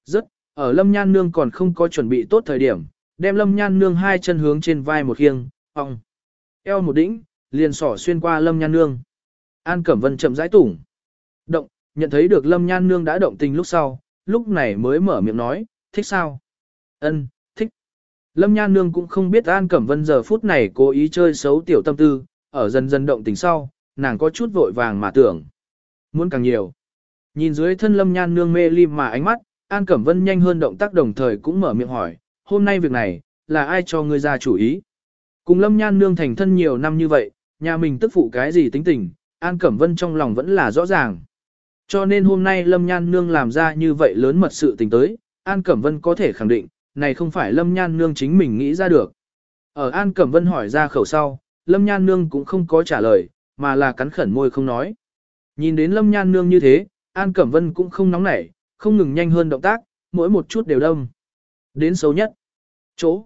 Rất, ở Lâm Nhan Nương còn không có chuẩn bị tốt thời điểm, đem Lâm Nhan Nương hai chân hướng trên vai một khiêng, ong. Eo một đĩnh, liền sỏ xuyên qua Lâm Nhan Nương. An Cẩm Vân chậm rãi tủng. Động, nhận thấy được Lâm Nhan Nương đã động tình lúc sau, lúc này mới mở miệng nói, thích sao? Ân. Lâm Nhan Nương cũng không biết An Cẩm Vân giờ phút này cố ý chơi xấu tiểu tâm tư, ở dần dần động tình sau, nàng có chút vội vàng mà tưởng. Muốn càng nhiều. Nhìn dưới thân Lâm Nhan Nương mê lim mà ánh mắt, An Cẩm Vân nhanh hơn động tác đồng thời cũng mở miệng hỏi, hôm nay việc này, là ai cho ngươi ra chủ ý? Cùng Lâm Nhan Nương thành thân nhiều năm như vậy, nhà mình tức phụ cái gì tính tình, An Cẩm Vân trong lòng vẫn là rõ ràng. Cho nên hôm nay Lâm Nhan Nương làm ra như vậy lớn mật sự tình tới, An Cẩm Vân có thể khẳng định, này không phải Lâm Nhan Nương chính mình nghĩ ra được. Ở An Cẩm Vân hỏi ra khẩu sau, Lâm Nhan Nương cũng không có trả lời, mà là cắn khẩn môi không nói. Nhìn đến Lâm Nhan Nương như thế, An Cẩm Vân cũng không nóng nảy, không ngừng nhanh hơn động tác, mỗi một chút đều đông. Đến xấu nhất. Chỗ.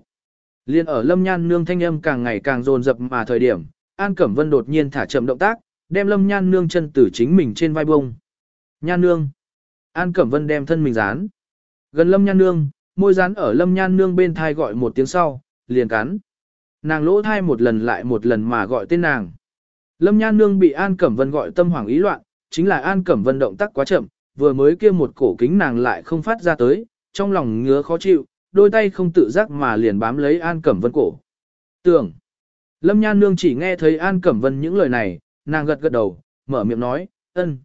Liên ở Lâm Nhan Nương thanh âm càng ngày càng dồn dập mà thời điểm, An Cẩm Vân đột nhiên thả chậm động tác, đem lâm nhan nương chân từ chính mình trên vai bông. Nhan nương. An Cẩm Vân đem thân mình dán. Gần lâm nhan nương, môi dán ở lâm nhan nương bên thai gọi một tiếng sau, liền cắn. Nàng lỗ thai một lần lại một lần mà gọi tên nàng. Lâm nhan nương bị An Cẩm Vân gọi tâm hoảng ý loạn, chính là An Cẩm Vân động tác quá chậm, vừa mới kia một cổ kính nàng lại không phát ra tới, trong lòng ngứa khó chịu, đôi tay không tự giác mà liền bám lấy An Cẩm Vân cổ. Tưởng. Lâm Nhan Nương chỉ nghe thấy An Cẩm Vân những lời này, nàng gật gật đầu, mở miệng nói, ân.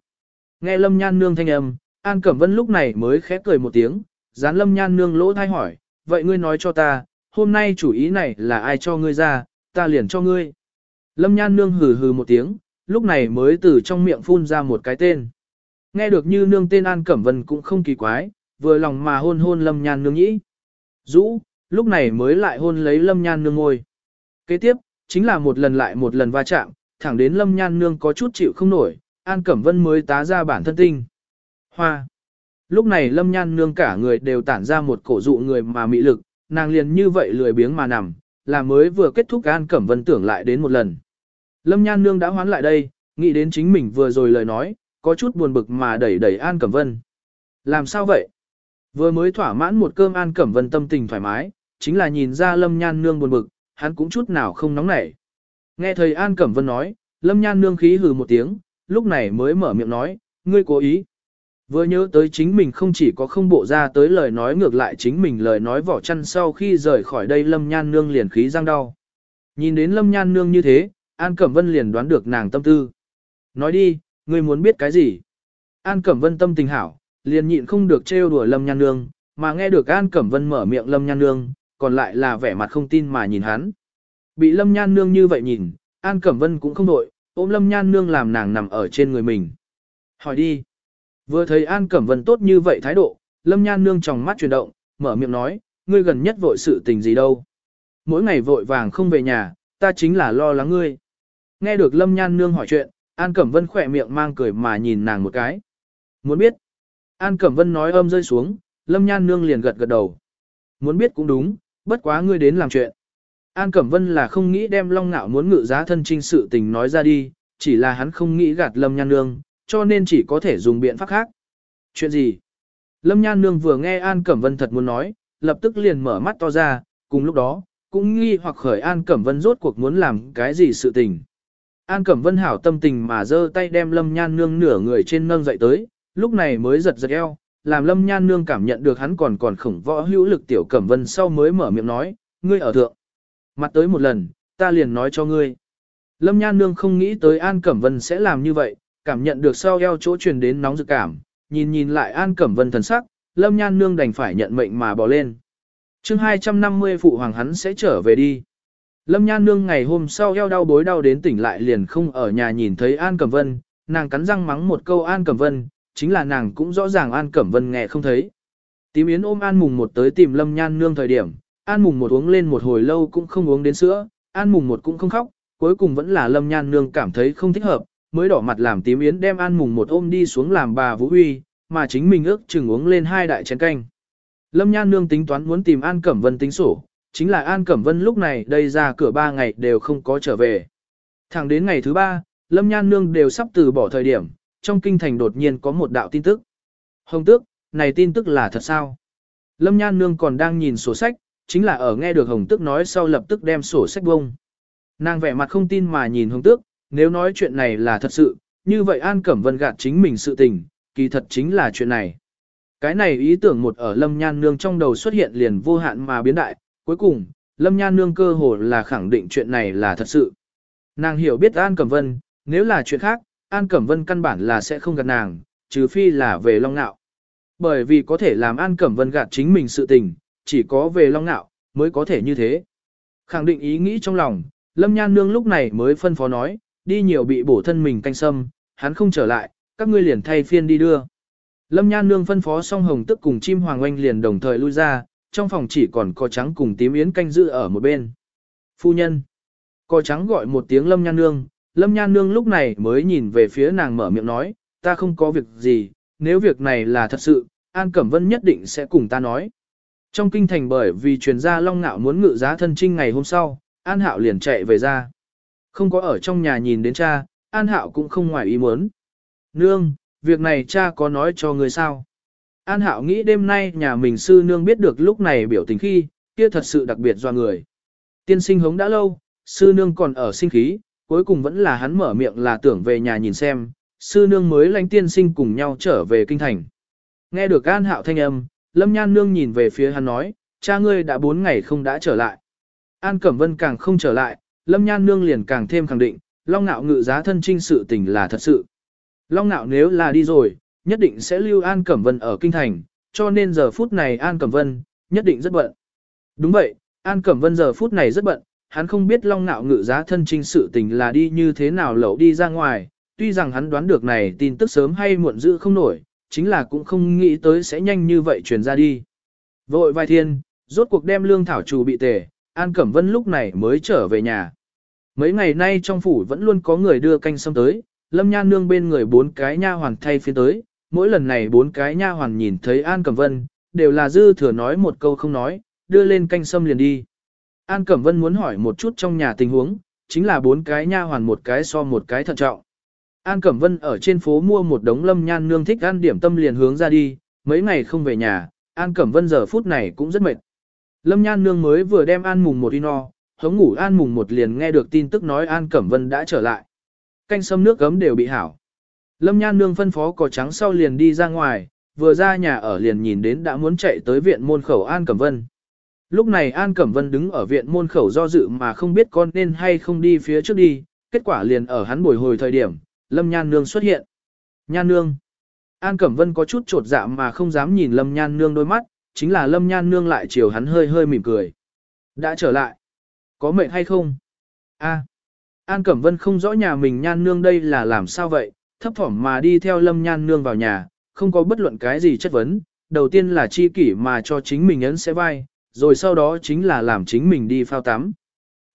Nghe Lâm Nhan Nương thanh âm, An Cẩm Vân lúc này mới khẽ cười một tiếng, gián Lâm Nhan Nương lỗ thai hỏi, vậy ngươi nói cho ta, hôm nay chủ ý này là ai cho ngươi ra, ta liền cho ngươi. Lâm Nhan Nương hừ hừ một tiếng, lúc này mới từ trong miệng phun ra một cái tên. Nghe được như nương tên An Cẩm Vân cũng không kỳ quái, vừa lòng mà hôn hôn Lâm Nhan Nương nhĩ. Dũ, lúc này mới lại hôn lấy Lâm Nhan Nương ngồi. Kế tiếp, chính là một lần lại một lần va chạm, thẳng đến Lâm Nhan Nương có chút chịu không nổi, An Cẩm Vân mới tá ra bản thân tinh. Hoa. Lúc này Lâm Nhan Nương cả người đều tản ra một cổ dụ người mà mị lực, nàng liền như vậy lười biếng mà nằm, là mới vừa kết thúc An Cẩm Vân tưởng lại đến một lần. Lâm Nhan Nương đã hoán lại đây, nghĩ đến chính mình vừa rồi lời nói, có chút buồn bực mà đẩy đẩy An Cẩm Vân. Làm sao vậy? Vừa mới thỏa mãn một cơm An Cẩm Vân tâm tình thoải mái, chính là nhìn ra Lâm Nhan Nương buồn bực, hắn cũng chút nào không nóng nảy. Nghe thầy An Cẩm Vân nói, Lâm Nhan nương khí hừ một tiếng, lúc này mới mở miệng nói, ngươi cố ý. Vừa nhớ tới chính mình không chỉ có không bộ ra tới lời nói ngược lại chính mình lời nói vỏ chăn sau khi rời khỏi đây Lâm Nhan nương liền khí răng đau. Nhìn đến Lâm Nhan nương như thế, An Cẩm Vân liền đoán được nàng tâm tư. Nói đi, ngươi muốn biết cái gì? An Cẩm Vân tâm tình hảo, liền nhịn không được trêu đùa Lâm Nhan nương, mà nghe được An Cẩm Vân mở miệng Lâm Nhan nương, còn lại là vẻ mặt không tin mà nhìn hắn. Bị Lâm Nhan Nương như vậy nhìn, An Cẩm Vân cũng không đội, ôm Lâm Nhan Nương làm nàng nằm ở trên người mình. Hỏi đi. Vừa thấy An Cẩm Vân tốt như vậy thái độ, Lâm Nhan Nương trong mắt chuyển động, mở miệng nói, ngươi gần nhất vội sự tình gì đâu. Mỗi ngày vội vàng không về nhà, ta chính là lo lắng ngươi. Nghe được Lâm Nhan Nương hỏi chuyện, An Cẩm Vân khỏe miệng mang cười mà nhìn nàng một cái. Muốn biết? An Cẩm Vân nói âm rơi xuống, Lâm Nhan Nương liền gật gật đầu. Muốn biết cũng đúng, bất quá ngươi đến làm chuyện. An Cẩm Vân là không nghĩ đem Long ngạo muốn ngự giá thân trinh sự tình nói ra đi, chỉ là hắn không nghĩ gạt Lâm Nhan Nương, cho nên chỉ có thể dùng biện pháp khác. Chuyện gì? Lâm Nhan Nương vừa nghe An Cẩm Vân thật muốn nói, lập tức liền mở mắt to ra, cùng lúc đó, cũng nghi hoặc khởi An Cẩm Vân rốt cuộc muốn làm cái gì sự tình. An Cẩm Vân hảo tâm tình mà giơ tay đem Lâm Nhan Nương nửa người trên nâng dậy tới, lúc này mới giật giật eo, làm Lâm Nhan Nương cảm nhận được hắn còn còn khổng võ hữu lực tiểu Cẩm Vân sau mới mở miệng nói, ngươi ở thượng. Mặt tới một lần, ta liền nói cho ngươi. Lâm Nhan Nương không nghĩ tới An Cẩm Vân sẽ làm như vậy, cảm nhận được sau eo chỗ truyền đến nóng rực cảm, nhìn nhìn lại An Cẩm Vân thần sắc, Lâm Nhan Nương đành phải nhận mệnh mà bỏ lên. chương 250 phụ hoàng hắn sẽ trở về đi. Lâm Nhan Nương ngày hôm sau eo đau bối đau đến tỉnh lại liền không ở nhà nhìn thấy An Cẩm Vân, nàng cắn răng mắng một câu An Cẩm Vân, chính là nàng cũng rõ ràng An Cẩm Vân nghe không thấy. Tím Yến ôm An Mùng một tới tìm Lâm Nhan Nương thời điểm, An Mùng một uống lên một hồi lâu cũng không uống đến sữa, An Mùng một cũng không khóc, cuối cùng vẫn là Lâm Nhan Nương cảm thấy không thích hợp, mới đỏ mặt làm Tím Yến đem An Mùng một ôm đi xuống làm bà Vũ Huy, mà chính mình ước chừng uống lên hai đại chén canh. Lâm Nhan Nương tính toán muốn tìm An Cẩm Vân tính sổ, chính là An Cẩm Vân lúc này đây ra cửa ba ngày đều không có trở về. Thẳng đến ngày thứ ba, Lâm Nhan Nương đều sắp từ bỏ thời điểm, trong kinh thành đột nhiên có một đạo tin tức. Hồng tước, này tin tức là thật sao? Lâm Nhan Nương còn đang nhìn sổ sách, chính là ở nghe được Hồng tước nói sau lập tức đem sổ sách bông. Nàng vẻ mặt không tin mà nhìn Hồng tước, nếu nói chuyện này là thật sự, như vậy An Cẩm Vân gạt chính mình sự tình, kỳ thật chính là chuyện này. Cái này ý tưởng một ở Lâm Nhan Nương trong đầu xuất hiện liền vô hạn mà biến đại, cuối cùng, Lâm Nhan Nương cơ hồ là khẳng định chuyện này là thật sự. Nàng hiểu biết An Cẩm Vân, nếu là chuyện khác, An Cẩm Vân căn bản là sẽ không gạt nàng, trừ phi là về Long Nạo. Bởi vì có thể làm An Cẩm Vân gạt chính mình sự tình, chỉ có về Long Nạo, mới có thể như thế. Khẳng định ý nghĩ trong lòng, Lâm Nhan Nương lúc này mới phân phó nói, đi nhiều bị bổ thân mình canh sâm, hắn không trở lại, các ngươi liền thay phiên đi đưa. Lâm Nhan Nương phân phó xong hồng tức cùng chim hoàng oanh liền đồng thời lui ra, trong phòng chỉ còn có trắng cùng tím yến canh giữ ở một bên. Phu nhân. Có trắng gọi một tiếng Lâm Nhan Nương, Lâm Nhan Nương lúc này mới nhìn về phía nàng mở miệng nói, ta không có việc gì, nếu việc này là thật sự, An Cẩm Vân nhất định sẽ cùng ta nói. Trong kinh thành bởi vì truyền gia Long Nạo muốn ngự giá thân trinh ngày hôm sau, An Hạo liền chạy về ra. Không có ở trong nhà nhìn đến cha, An Hạo cũng không ngoài ý muốn. Nương, việc này cha có nói cho người sao? An Hạo nghĩ đêm nay nhà mình sư nương biết được lúc này biểu tình khi, kia thật sự đặc biệt do người. Tiên sinh hống đã lâu, sư nương còn ở sinh khí, cuối cùng vẫn là hắn mở miệng là tưởng về nhà nhìn xem, sư nương mới lãnh tiên sinh cùng nhau trở về kinh thành. Nghe được An Hạo thanh âm, Lâm Nhan nương nhìn về phía hắn nói, cha ngươi đã bốn ngày không đã trở lại. An Cẩm Vân càng không trở lại, Lâm Nhan nương liền càng thêm khẳng định, Long Nạo ngự giá thân trinh sự tình là thật sự. Long Nạo nếu là đi rồi, nhất định sẽ lưu An Cẩm Vân ở kinh thành, cho nên giờ phút này An Cẩm Vân, nhất định rất bận. Đúng vậy, An Cẩm Vân giờ phút này rất bận, hắn không biết Long Nạo ngự giá thân trinh sự tình là đi như thế nào lẩu đi ra ngoài, tuy rằng hắn đoán được này tin tức sớm hay muộn giữ không nổi, chính là cũng không nghĩ tới sẽ nhanh như vậy truyền ra đi. Vội vai thiên, rốt cuộc đem lương thảo chủ bị tề, An Cẩm Vân lúc này mới trở về nhà. Mấy ngày nay trong phủ vẫn luôn có người đưa canh sâm tới, Lâm Nhan nương bên người bốn cái nha hoàn thay phiên tới, mỗi lần này bốn cái nha hoàn nhìn thấy An Cẩm Vân, đều là dư thừa nói một câu không nói, đưa lên canh sâm liền đi. An Cẩm Vân muốn hỏi một chút trong nhà tình huống, chính là bốn cái nha hoàn một cái so một cái thận trọng. An Cẩm Vân ở trên phố mua một đống lâm nhan nương thích ăn điểm tâm liền hướng ra đi, mấy ngày không về nhà, An Cẩm Vân giờ phút này cũng rất mệt. Lâm nhan nương mới vừa đem An mùng một đi no, hống ngủ An mùng một liền nghe được tin tức nói An Cẩm Vân đã trở lại. Canh sâm nước gấm đều bị hảo. Lâm nhan nương phân phó cỏ trắng sau liền đi ra ngoài, vừa ra nhà ở liền nhìn đến đã muốn chạy tới viện môn khẩu An Cẩm Vân. Lúc này An Cẩm Vân đứng ở viện môn khẩu do dự mà không biết con nên hay không đi phía trước đi, kết quả liền ở hắn bồi hồi thời điểm, Lâm Nhan Nương xuất hiện. Nhan Nương. An Cẩm Vân có chút trột dạ mà không dám nhìn Lâm Nhan Nương đôi mắt, chính là Lâm Nhan Nương lại chiều hắn hơi hơi mỉm cười. Đã trở lại. Có mệnh hay không? A. An Cẩm Vân không rõ nhà mình Nhan Nương đây là làm sao vậy, thấp thỏm mà đi theo Lâm Nhan Nương vào nhà, không có bất luận cái gì chất vấn, đầu tiên là chi kỷ mà cho chính mình ấn sẽ vai, rồi sau đó chính là làm chính mình đi phao tắm.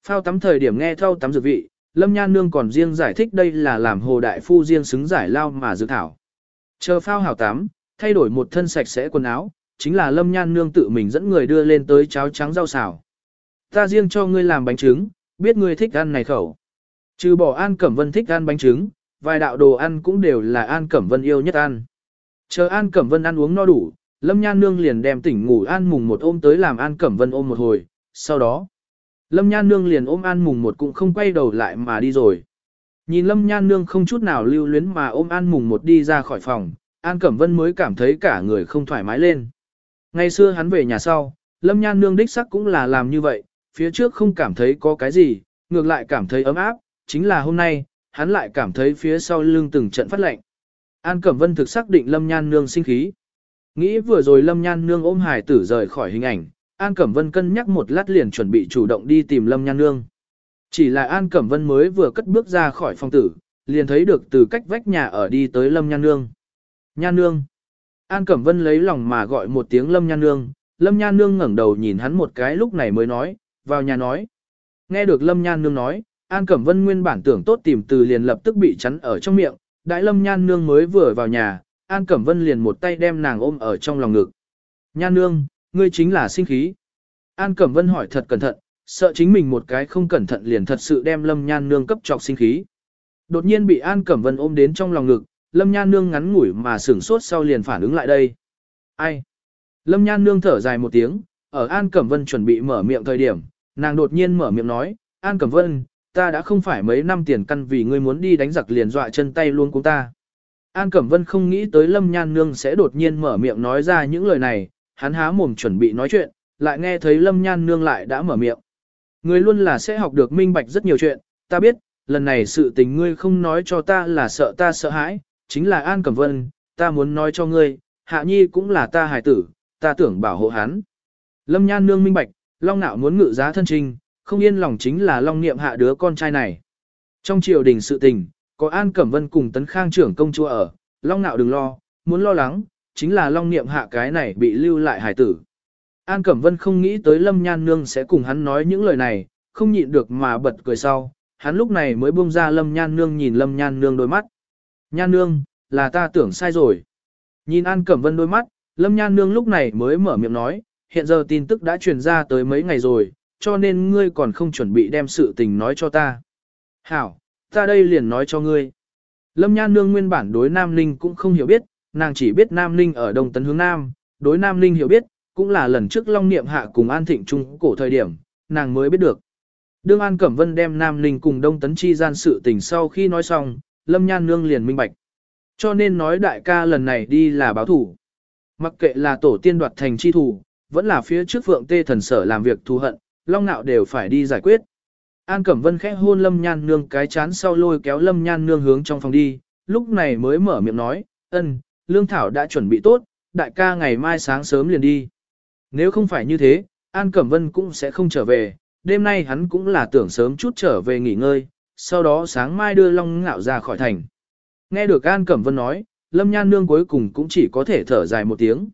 Phao tắm thời điểm nghe theo tắm dược vị, Lâm Nhan Nương còn riêng giải thích đây là làm hồ đại phu riêng xứng giải lao mà dược thảo. Chờ phao hảo tắm, thay đổi một thân sạch sẽ quần áo, chính là Lâm Nhan Nương tự mình dẫn người đưa lên tới cháo trắng rau xào. Ta riêng cho ngươi làm bánh trứng, biết ngươi thích ăn này khẩu. Trừ bỏ An Cẩm Vân thích ăn bánh trứng, vài đạo đồ ăn cũng đều là An Cẩm Vân yêu nhất ăn. Chờ An Cẩm Vân ăn uống no đủ, Lâm Nhan Nương liền đem tỉnh ngủ An Mùng một ôm tới làm An Cẩm Vân ôm một hồi, sau đó, Lâm Nhan Nương liền ôm An Mùng một cũng không quay đầu lại mà đi rồi. Nhìn Lâm Nhan Nương không chút nào lưu luyến mà ôm An Mùng một đi ra khỏi phòng, An Cẩm Vân mới cảm thấy cả người không thoải mái lên. Ngày xưa hắn về nhà sau, Lâm Nhan Nương đích sắc cũng là làm như vậy, phía trước không cảm thấy có cái gì, ngược lại cảm thấy ấm áp, chính là hôm nay, hắn lại cảm thấy phía sau lưng từng trận phát lạnh. An Cẩm Vân thực xác định Lâm Nhan Nương sinh khí. Nghĩ vừa rồi Lâm Nhan Nương ôm hải tử rời khỏi hình ảnh, An Cẩm Vân cân nhắc một lát liền chuẩn bị chủ động đi tìm Lâm Nhan Nương. Chỉ là An Cẩm Vân mới vừa cất bước ra khỏi phòng tử, liền thấy được từ cách vách nhà ở đi tới Lâm Nhan Nương. Nhan Nương. An Cẩm Vân lấy lòng mà gọi một tiếng Lâm Nhan Nương, Lâm Nhan Nương ngẩng đầu nhìn hắn một cái lúc này mới nói, vào nhà nói. Nghe được Lâm Nhan Nương nói, An Cẩm Vân nguyên bản tưởng tốt tìm từ liền lập tức bị chắn ở trong miệng, đại Lâm Nhan Nương mới vừa vào nhà, An Cẩm Vân liền một tay đem nàng ôm ở trong lòng ngực. Nhan Nương, ngươi chính là sinh khí. An Cẩm Vân hỏi thật cẩn thận, sợ chính mình một cái không cẩn thận liền thật sự đem Lâm Nhan Nương cấp trọc sinh khí. Đột nhiên bị An Cẩm Vân ôm đến trong lòng ngực, Lâm Nhan Nương ngắn ngủi mà sửng sốt sau liền phản ứng lại đây. Ai? Lâm Nhan Nương thở dài một tiếng, ở An Cẩm Vân chuẩn bị mở miệng thời điểm, nàng đột nhiên mở miệng nói, An Cẩm Vân, ta đã không phải mấy năm tiền căn vì ngươi muốn đi đánh giặc liền dọa chân tay luôn của ta. An Cẩm Vân không nghĩ tới Lâm Nhan Nương sẽ đột nhiên mở miệng nói ra những lời này, hắn há mồm chuẩn bị nói chuyện, lại nghe thấy Lâm Nhan Nương lại đã mở miệng. Ngươi luôn là sẽ học được minh bạch rất nhiều chuyện, ta biết, lần này sự tình ngươi không nói cho ta là sợ ta sợ hãi, chính là An Cẩm Vân, ta muốn nói cho ngươi, Hạ Nhi cũng là ta hài tử, ta tưởng bảo hộ hắn. Lâm Nhan Nương minh bạch, Long Nạo muốn ngự giá thân trinh, không yên lòng chính là Long Niệm hạ đứa con trai này. Trong triều đình sự tình, có An Cẩm Vân cùng Tấn Khang trưởng công chúa ở, Long Nạo đừng lo, muốn lo lắng, chính là Long Niệm hạ cái này bị lưu lại hải tử. An Cẩm Vân không nghĩ tới Lâm Nhan Nương sẽ cùng hắn nói những lời này, không nhịn được mà bật cười sau, hắn lúc này mới buông ra Lâm Nhan Nương nhìn Lâm Nhan Nương đôi mắt. Nhan Nương, là ta tưởng sai rồi. Nhìn An Cẩm Vân đôi mắt, Lâm Nhan Nương lúc này mới mở miệng nói, hiện giờ tin tức đã truyền ra tới mấy ngày rồi, cho nên ngươi còn không chuẩn bị đem sự tình nói cho ta. Hảo, ta đây liền nói cho ngươi. Lâm Nhan Nương nguyên bản đối Nam Ninh cũng không hiểu biết, nàng chỉ biết Nam Ninh ở Đông Tấn hướng Nam, đối Nam Ninh hiểu biết, cũng là lần trước Long Niệm Hạ cùng An Thịnh Trung cổ thời điểm, nàng mới biết được. Đương An Cẩm Vân đem Nam Ninh cùng Đông Tấn chi gian sự tình sau khi nói xong, Lâm Nhan Nương liền minh bạch. Cho nên nói đại ca lần này đi là báo thủ. Mặc kệ là tổ tiên đoạt thành chi thủ, vẫn là phía trước phượng tê thần sở làm việc thù hận, long nạo đều phải đi giải quyết. An Cẩm Vân khẽ hôn Lâm Nhan Nương cái chán sau lôi kéo Lâm Nhan Nương hướng trong phòng đi, lúc này mới mở miệng nói, ân, Lương Thảo đã chuẩn bị tốt, đại ca ngày mai sáng sớm liền đi. Nếu không phải như thế, An Cẩm Vân cũng sẽ không trở về, đêm nay hắn cũng là tưởng sớm chút trở về nghỉ ngơi, sau đó sáng mai đưa Long Ngạo ra khỏi thành. Nghe được An Cẩm Vân nói, Lâm Nhan Nương cuối cùng cũng chỉ có thể thở dài một tiếng.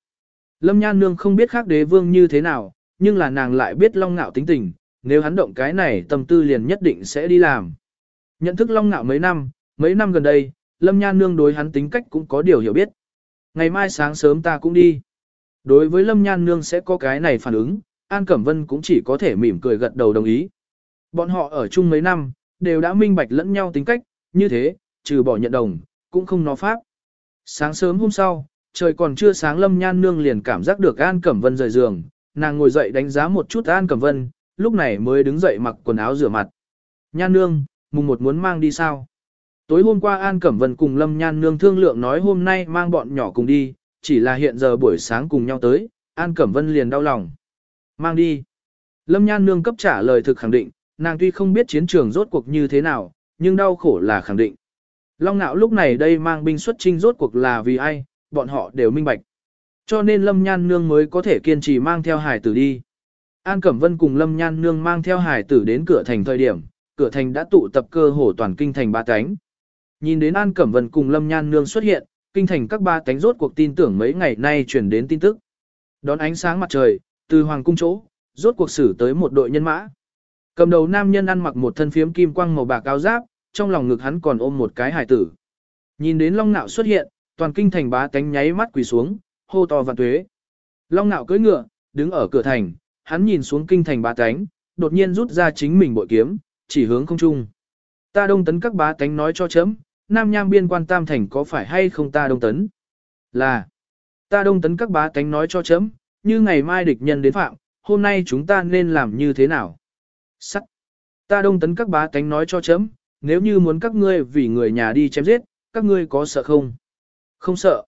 Lâm Nhan Nương không biết khác đế vương như thế nào, nhưng là nàng lại biết Long Ngạo tính tình, nếu hắn động cái này tâm tư liền nhất định sẽ đi làm. Nhận thức Long Ngạo mấy năm, mấy năm gần đây, Lâm Nhan Nương đối hắn tính cách cũng có điều hiểu biết. Ngày mai sáng sớm ta cũng đi. Đối với Lâm Nhan Nương sẽ có cái này phản ứng, An Cẩm Vân cũng chỉ có thể mỉm cười gật đầu đồng ý. Bọn họ ở chung mấy năm, đều đã minh bạch lẫn nhau tính cách, như thế, trừ bỏ nhận đồng, cũng không nó pháp. Sáng sớm hôm sau, trời còn chưa sáng Lâm Nhan Nương liền cảm giác được An Cẩm Vân rời giường, nàng ngồi dậy đánh giá một chút An Cẩm Vân, lúc này mới đứng dậy mặc quần áo rửa mặt. Nhan Nương, mùng một muốn mang đi sao? Tối hôm qua An Cẩm Vân cùng Lâm Nhan Nương thương lượng nói hôm nay mang bọn nhỏ cùng đi, chỉ là hiện giờ buổi sáng cùng nhau tới, An Cẩm Vân liền đau lòng. Mang đi. Lâm Nhan Nương cấp trả lời thực khẳng định, nàng tuy không biết chiến trường rốt cuộc như thế nào, nhưng đau khổ là khẳng định. Long Nạo lúc này đây mang binh xuất trinh rốt cuộc là vì ai, bọn họ đều minh bạch. Cho nên Lâm Nhan Nương mới có thể kiên trì mang theo hải tử đi. An Cẩm Vân cùng Lâm Nhan Nương mang theo hải tử đến cửa thành thời điểm, cửa thành đã tụ tập cơ hồ toàn kinh thành ba cánh. Nhìn đến An Cẩm Vân cùng Lâm Nhan Nương xuất hiện, kinh thành các ba cánh rốt cuộc tin tưởng mấy ngày nay truyền đến tin tức. Đón ánh sáng mặt trời, từ hoàng cung chỗ, rốt cuộc xử tới một đội nhân mã. Cầm đầu nam nhân ăn mặc một thân phiếm kim quang màu bạc áo giáp, trong lòng ngực hắn còn ôm một cái hải tử. Nhìn đến Long Nạo xuất hiện, toàn kinh thành bá tánh nháy mắt quỳ xuống, hô to vạn tuế. Long Nạo cưỡi ngựa, đứng ở cửa thành, hắn nhìn xuống kinh thành bá tánh, đột nhiên rút ra chính mình bội kiếm, chỉ hướng không trung. Ta đông tấn các bá tánh nói cho chấm, Nam Nham biên quan tam thành có phải hay không ta đông tấn? Là, ta đông tấn các bá tánh nói cho chấm, như ngày mai địch nhân đến phạm, hôm nay chúng ta nên làm như thế nào? Sắc, ta đông tấn các bá tánh nói cho chấm, nếu như muốn các ngươi vì người nhà đi chém giết, các ngươi có sợ không? Không sợ.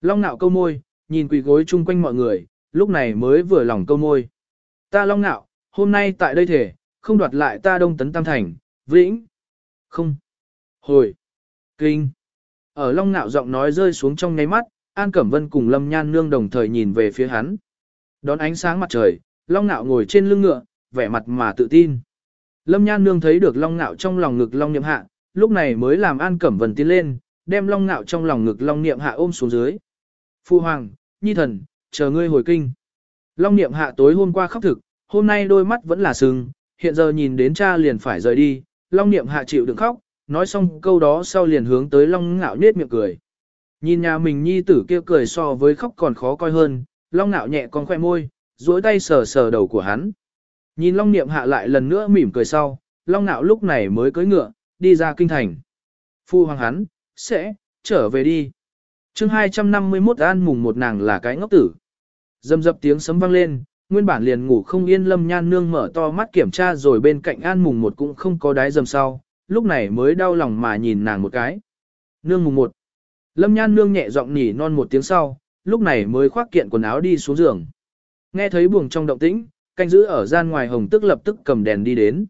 Long nạo câu môi, nhìn quỳ gối chung quanh mọi người, lúc này mới vừa lòng câu môi. Ta long nạo, hôm nay tại đây thể, không đoạt lại ta đông tấn tam thành, vĩnh. Không. Hồi. Kinh. Ở long nạo giọng nói rơi xuống trong nháy mắt, An Cẩm Vân cùng Lâm Nhan Nương đồng thời nhìn về phía hắn. Đón ánh sáng mặt trời, long nạo ngồi trên lưng ngựa, vẻ mặt mà tự tin. Lâm Nhan Nương thấy được long nạo trong lòng ngực long niệm hạ, lúc này mới làm An Cẩm Vân tiến lên, đem long nạo trong lòng ngực long niệm hạ ôm xuống dưới. Phu Hoàng, Nhi Thần, chờ ngươi hồi kinh. Long niệm hạ tối hôm qua khóc thực, hôm nay đôi mắt vẫn là sưng, hiện giờ nhìn đến cha liền phải rời đi, long niệm hạ chịu đựng khóc, nói xong câu đó sau liền hướng tới long ngạo nết miệng cười. Nhìn nhà mình nhi tử kia cười so với khóc còn khó coi hơn, long ngạo nhẹ con khoe môi, duỗi tay sờ sờ đầu của hắn. Nhìn long niệm hạ lại lần nữa mỉm cười sau, long ngạo lúc này mới cưỡi ngựa, đi ra kinh thành. Phu hoàng hắn, sẽ, trở về đi. chương 251 an mùng một nàng là cái ngốc tử. Dầm dập tiếng sấm vang lên, nguyên bản liền ngủ không yên lâm nhan nương mở to mắt kiểm tra rồi bên cạnh an mùng một cũng không có đái dầm sau, lúc này mới đau lòng mà nhìn nàng một cái. Nương mùng một. Lâm nhan nương nhẹ giọng nhỉ non một tiếng sau, lúc này mới khoác kiện quần áo đi xuống giường. Nghe thấy buồng trong động tĩnh, canh giữ ở gian ngoài hồng tức lập tức cầm đèn đi đến.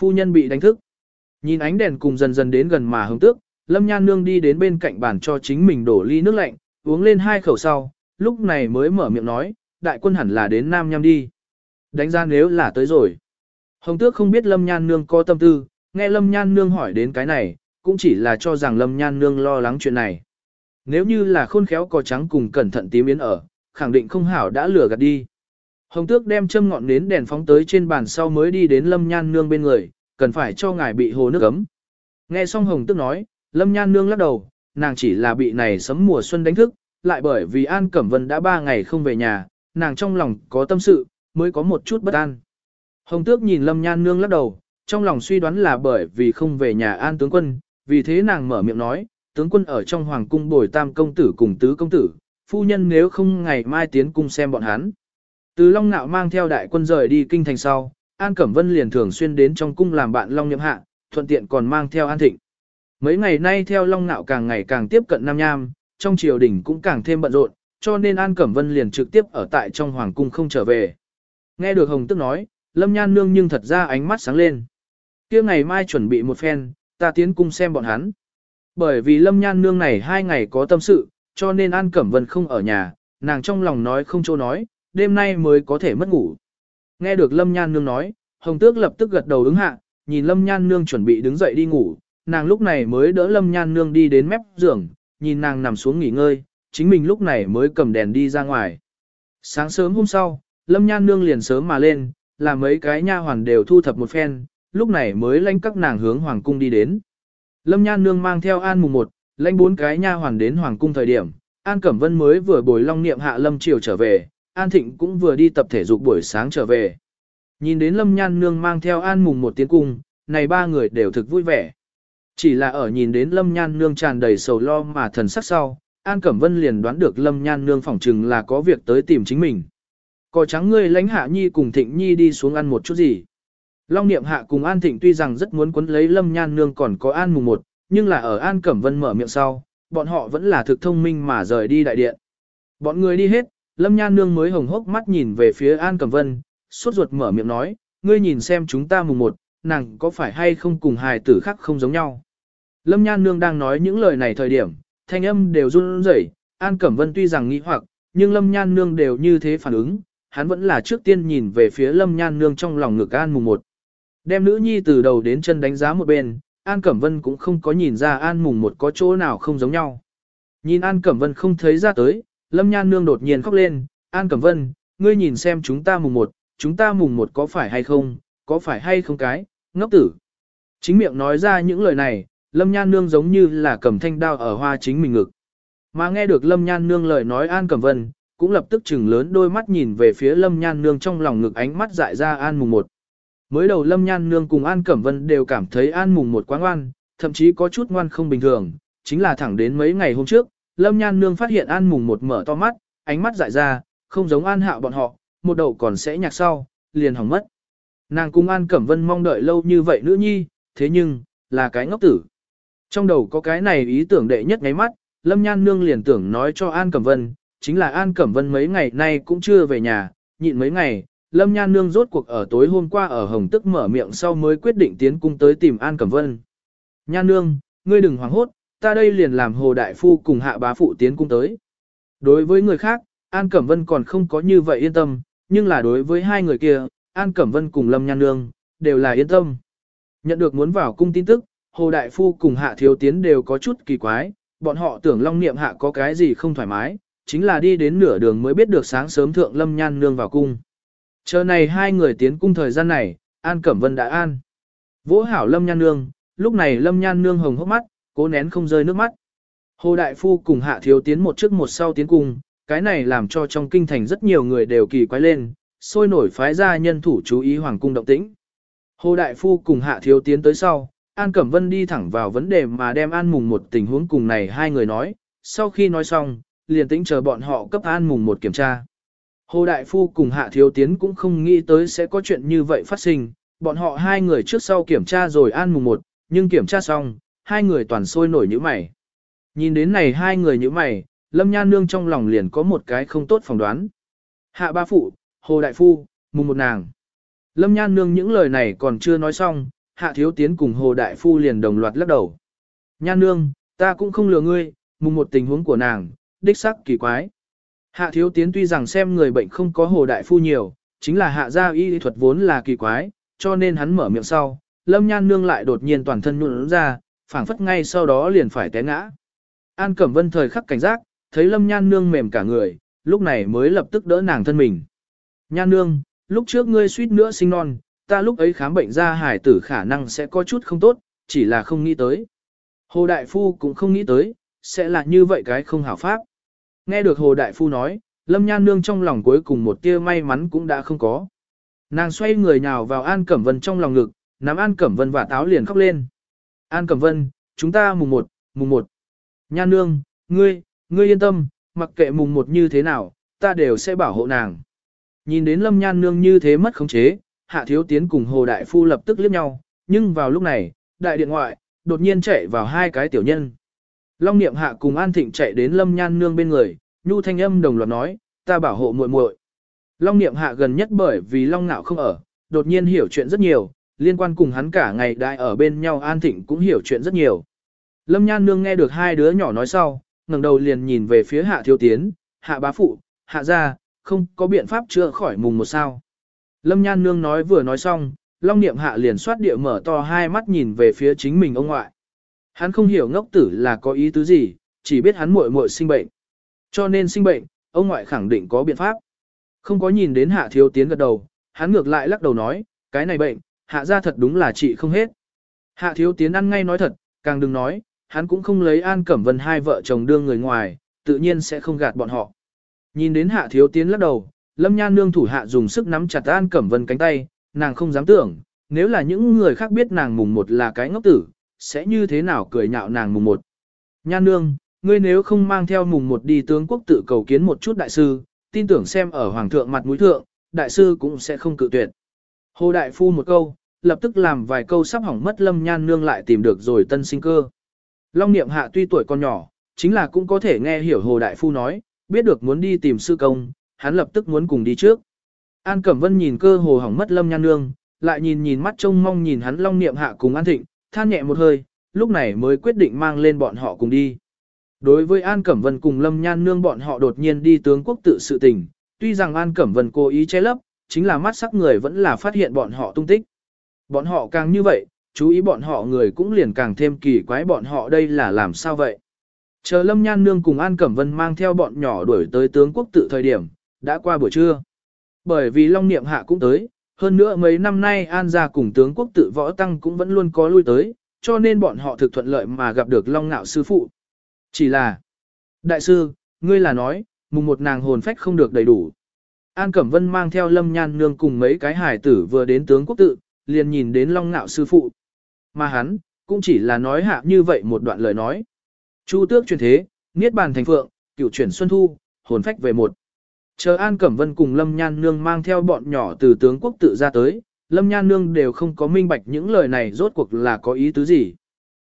Phu nhân bị đánh thức. Nhìn ánh đèn cùng dần dần đến gần mà hồng tước, Lâm Nhan Nương đi đến bên cạnh bàn cho chính mình đổ ly nước lạnh, uống lên hai khẩu sau, lúc này mới mở miệng nói, đại quân hẳn là đến Nam Nham đi. Đánh ra nếu là tới rồi. Hồng Tước không biết Lâm Nhan Nương có tâm tư, nghe Lâm Nhan Nương hỏi đến cái này, cũng chỉ là cho rằng Lâm Nhan Nương lo lắng chuyện này. Nếu như là khôn khéo có trắng cùng cẩn thận tím yến ở, khẳng định không hảo đã lừa gạt đi. Hồng Tước đem châm ngọn nến đèn phóng tới trên bàn sau mới đi đến Lâm Nhan Nương bên người, cần phải cho ngài bị hồ nước ấm. Nghe xong Hồng Tước nói, Lâm Nhan Nương lắc đầu, nàng chỉ là bị này sấm mùa xuân đánh thức, lại bởi vì An Cẩm Vân đã ba ngày không về nhà, nàng trong lòng có tâm sự, mới có một chút bất an. Hồng Tước nhìn Lâm Nhan Nương lắc đầu, trong lòng suy đoán là bởi vì không về nhà An tướng quân, vì thế nàng mở miệng nói, tướng quân ở trong hoàng cung bồi tam công tử cùng tứ công tử, phu nhân nếu không ngày mai tiến cung xem bọn hắn. Từ Long Nạo mang theo đại quân rời đi kinh thành sau, An Cẩm Vân liền thường xuyên đến trong cung làm bạn Long Nhậm Hạ, thuận tiện còn mang theo An Thịnh. Mấy ngày nay theo Long Nạo càng ngày càng tiếp cận Nam Nham, trong triều đình cũng càng thêm bận rộn, cho nên An Cẩm Vân liền trực tiếp ở tại trong hoàng cung không trở về. Nghe được Hồng Tức nói, Lâm Nhan Nương nhưng thật ra ánh mắt sáng lên. kia ngày mai chuẩn bị một phen, ta tiến cung xem bọn hắn. Bởi vì Lâm Nhan Nương này hai ngày có tâm sự, cho nên An Cẩm Vân không ở nhà, nàng trong lòng nói không chỗ nói, đêm nay mới có thể mất ngủ. Nghe được Lâm Nhan Nương nói, Hồng Tước lập tức gật đầu ứng hạ, nhìn Lâm Nhan Nương chuẩn bị đứng dậy đi ngủ, nàng lúc này mới đỡ Lâm Nhan Nương đi đến mép giường, nhìn nàng nằm xuống nghỉ ngơi, chính mình lúc này mới cầm đèn đi ra ngoài. Sáng sớm hôm sau, Lâm Nhan Nương liền sớm mà lên, làm mấy cái nha hoàn đều thu thập một phen, lúc này mới lãnh các nàng hướng hoàng cung đi đến. Lâm Nhan Nương mang theo An mùng một, lãnh bốn cái nha hoàn đến hoàng cung thời điểm, An Cẩm Vân mới vừa bồi long niệm hạ Lâm Triều trở về, An Thịnh cũng vừa đi tập thể dục buổi sáng trở về. Nhìn đến Lâm Nhan Nương mang theo An mùng một tiến cung, này ba người đều thực vui vẻ. Chỉ là ở nhìn đến Lâm Nhan Nương tràn đầy sầu lo mà thần sắc sau, An Cẩm Vân liền đoán được Lâm Nhan Nương phỏng chừng là có việc tới tìm chính mình. Có trắng ngươi lãnh hạ nhi cùng Thịnh Nhi đi xuống ăn một chút gì. Long Niệm Hạ cùng An Thịnh tuy rằng rất muốn quấn lấy Lâm Nhan Nương còn có An mùng một, nhưng là ở An Cẩm Vân mở miệng sau, bọn họ vẫn là thực thông minh mà rời đi đại điện. Bọn người đi hết, Lâm Nhan Nương mới hồng hốc mắt nhìn về phía An Cẩm Vân, suốt ruột mở miệng nói, ngươi nhìn xem chúng ta mùng một, nàng có phải hay không cùng hài tử khác không giống nhau. Lâm Nhan Nương đang nói những lời này thời điểm, thanh âm đều run rẩy. An Cẩm Vân tuy rằng nghĩ hoặc, nhưng Lâm Nhan Nương đều như thế phản ứng, hắn vẫn là trước tiên nhìn về phía Lâm Nhan Nương trong lòng ngực An mùng một. Đem nữ nhi từ đầu đến chân đánh giá một bên, An Cẩm Vân cũng không có nhìn ra An mùng một có chỗ nào không giống nhau. Nhìn An Cẩm Vân không thấy ra tới, Lâm Nhan Nương đột nhiên khóc lên, An Cẩm Vân, ngươi nhìn xem chúng ta mùng một, chúng ta mùng một có phải hay không, có phải hay không cái, ngốc tử. Chính miệng nói ra những lời này, Lâm Nhan Nương giống như là cầm thanh đao ở hoa chính mình ngực. Mà nghe được Lâm Nhan Nương lời nói An Cẩm Vân, cũng lập tức chừng lớn đôi mắt nhìn về phía Lâm Nhan Nương trong lòng ngực ánh mắt dại ra An mùng một. Mới đầu Lâm Nhan Nương cùng An Cẩm Vân đều cảm thấy An mùng một quá ngoan, thậm chí có chút ngoan không bình thường, chính là thẳng đến mấy ngày hôm trước, Lâm Nhan Nương phát hiện An mùng một mở to mắt, ánh mắt dại ra, không giống An hạo bọn họ, một đầu còn sẽ nhạc sau, liền hỏng mất. Nàng cùng An Cẩm Vân mong đợi lâu như vậy nữ nhi, thế nhưng, là cái ngốc tử. Trong đầu có cái này ý tưởng đệ nhất ngáy mắt, Lâm Nhan Nương liền tưởng nói cho An Cẩm Vân, chính là An Cẩm Vân mấy ngày nay cũng chưa về nhà, nhịn mấy ngày, Lâm Nhan Nương rốt cuộc ở tối hôm qua ở Hồng Tức mở miệng sau mới quyết định tiến cung tới tìm An Cẩm Vân. Nhan Nương, ngươi đừng hoảng hốt, ta đây liền làm Hồ Đại Phu cùng hạ bá phụ tiến cung tới. Đối với người khác, An Cẩm Vân còn không có như vậy yên tâm, nhưng là đối với hai người kia, An Cẩm Vân cùng Lâm Nhan Nương, đều là yên tâm. Nhận được muốn vào cung tin tức, Hồ Đại Phu cùng Hạ Thiếu Tiến đều có chút kỳ quái, bọn họ tưởng Long Niệm Hạ có cái gì không thoải mái, chính là đi đến nửa đường mới biết được sáng sớm thượng Lâm Nhan Nương vào cung. Chờ này hai người tiến cung thời gian này, An Cẩm Vân đã an. Vỗ hảo Lâm Nhan Nương, lúc này Lâm Nhan Nương hồng hốc mắt, cố nén không rơi nước mắt. Hồ Đại Phu cùng Hạ Thiếu Tiến một trước một sau tiến cung, cái này làm cho trong kinh thành rất nhiều người đều kỳ quái lên, sôi nổi phái ra nhân thủ chú ý Hoàng cung động tĩnh. Hồ Đại Phu cùng Hạ Thiếu Tiến tới sau, An Cẩm Vân đi thẳng vào vấn đề mà đem An Mùng một tình huống cùng này hai người nói, sau khi nói xong, liền tĩnh chờ bọn họ cấp An Mùng một kiểm tra. Hồ Đại Phu cùng Hạ Thiếu Tiến cũng không nghĩ tới sẽ có chuyện như vậy phát sinh, bọn họ hai người trước sau kiểm tra rồi An Mùng một, nhưng kiểm tra xong, hai người toàn sôi nổi như mày. Nhìn đến này hai người như mày, Lâm Nhan Nương trong lòng liền có một cái không tốt phỏng đoán. Hạ ba phụ, Hồ Đại Phu, mùng một nàng. Lâm Nhan Nương những lời này còn chưa nói xong, Hạ Thiếu Tiến cùng Hồ Đại Phu liền đồng loạt lắc đầu. Nha Nương, ta cũng không lừa ngươi, mùng một tình huống của nàng, đích sắc kỳ quái. Hạ Thiếu Tiến tuy rằng xem người bệnh không có Hồ Đại Phu nhiều, chính là hạ gia y lý thuật vốn là kỳ quái, cho nên hắn mở miệng sau, Lâm Nhan Nương lại đột nhiên toàn thân nhuận ra, phảng phất ngay sau đó liền phải té ngã. An Cẩm Vân thời khắc cảnh giác, thấy Lâm Nhan Nương mềm cả người, lúc này mới lập tức đỡ nàng thân mình. Nhan Nương, lúc trước ngươi suýt nữa sinh non, ta lúc ấy khám bệnh ra hải tử khả năng sẽ có chút không tốt, chỉ là không nghĩ tới. Hồ Đại Phu cũng không nghĩ tới, sẽ là như vậy cái không hảo pháp. Nghe được Hồ Đại Phu nói, Lâm Nhan Nương trong lòng cuối cùng một tia may mắn cũng đã không có. Nàng xoay người nhào vào An Cẩm Vân trong lòng ngực, nắm An Cẩm Vân và táo liền khóc lên. An Cẩm Vân, chúng ta mùng một, mùng một. Nhan Nương, ngươi, ngươi yên tâm, mặc kệ mùng một như thế nào, ta đều sẽ bảo hộ nàng. Nhìn đến Lâm Nhan Nương như thế mất khống chế, Hạ Thiếu Tiến cùng Hồ Đại Phu lập tức liếc nhau, nhưng vào lúc này, đại điện ngoại, đột nhiên chạy vào hai cái tiểu nhân. Long Niệm Hạ cùng An Thịnh chạy đến Lâm Nhan Nương bên người, Nhu Thanh Âm đồng loạt nói, ta bảo hộ muội muội. Long Niệm Hạ gần nhất bởi vì Long Nạo không ở, đột nhiên hiểu chuyện rất nhiều, liên quan cùng hắn cả ngày đại ở bên nhau An Thịnh cũng hiểu chuyện rất nhiều. Lâm Nhan Nương nghe được hai đứa nhỏ nói sau, ngẩng đầu liền nhìn về phía Hạ Thiếu Tiến, Hạ Bá Phụ, Hạ Gia, không có biện pháp chữa khỏi mùng một sao. Lâm Nhan Nương nói vừa nói xong, Long Niệm Hạ liền soát địa mở to hai mắt nhìn về phía chính mình ông ngoại. Hắn không hiểu ngốc tử là có ý tứ gì, chỉ biết hắn muội muội sinh bệnh. Cho nên sinh bệnh, ông ngoại khẳng định có biện pháp. Không có nhìn đến Hạ Thiếu Tiến gật đầu, hắn ngược lại lắc đầu nói, cái này bệnh, Hạ ra thật đúng là trị không hết. Hạ Thiếu Tiến ăn ngay nói thật, càng đừng nói, hắn cũng không lấy An Cẩm Vân hai vợ chồng đương người ngoài, tự nhiên sẽ không gạt bọn họ. Nhìn đến Hạ Thiếu Tiến lắc đầu, Lâm Nhan nương thủ hạ dùng sức nắm chặt An Cẩm Vân cánh tay, nàng không dám tưởng, nếu là những người khác biết nàng mùng một là cái ngốc tử, sẽ như thế nào cười nhạo nàng mùng một. Nhan nương, ngươi nếu không mang theo mùng một đi tướng quốc tự cầu kiến một chút đại sư, tin tưởng xem ở hoàng thượng mặt mũi thượng, đại sư cũng sẽ không cự tuyệt. Hồ đại phu một câu, lập tức làm vài câu sắp hỏng mất lâm nhan nương lại tìm được rồi tân sinh cơ. Long niệm hạ tuy tuổi còn nhỏ, chính là cũng có thể nghe hiểu hồ đại phu nói, biết được muốn đi tìm sư công, hắn lập tức muốn cùng đi trước. An Cẩm Vân nhìn cơ hồ hỏng mất Lâm Nhan Nương, lại nhìn nhìn mắt trông mong nhìn hắn Long Niệm Hạ cùng An Thịnh, than nhẹ một hơi, lúc này mới quyết định mang lên bọn họ cùng đi. Đối với An Cẩm Vân cùng Lâm Nhan Nương bọn họ đột nhiên đi tướng quốc tự sự tình, tuy rằng An Cẩm Vân cố ý che lấp, chính là mắt sắc người vẫn là phát hiện bọn họ tung tích. Bọn họ càng như vậy, chú ý bọn họ người cũng liền càng thêm kỳ quái bọn họ đây là làm sao vậy. Chờ Lâm Nhan Nương cùng An Cẩm Vân mang theo bọn nhỏ đuổi tới tướng quốc tự thời điểm, đã qua buổi trưa. Bởi vì Long Niệm Hạ cũng tới, hơn nữa mấy năm nay An gia cùng tướng quốc tự võ tăng cũng vẫn luôn có lui tới, cho nên bọn họ thực thuận lợi mà gặp được Long Nạo sư phụ. Chỉ là, đại sư, ngươi là nói, mùng một nàng hồn phách không được đầy đủ. An Cẩm Vân mang theo Lâm Nhan Nương cùng mấy cái hải tử vừa đến tướng quốc tự, liền nhìn đến Long Nạo sư phụ. Mà hắn, cũng chỉ là nói hạ như vậy một đoạn lời nói. Chu tước truyền thế, Niết bàn thành phượng, cửu chuyển xuân thu, hồn phách về một. Chờ An Cẩm Vân cùng Lâm Nhan Nương mang theo bọn nhỏ từ tướng quốc tự ra tới, Lâm Nhan Nương đều không có minh bạch những lời này rốt cuộc là có ý tứ gì.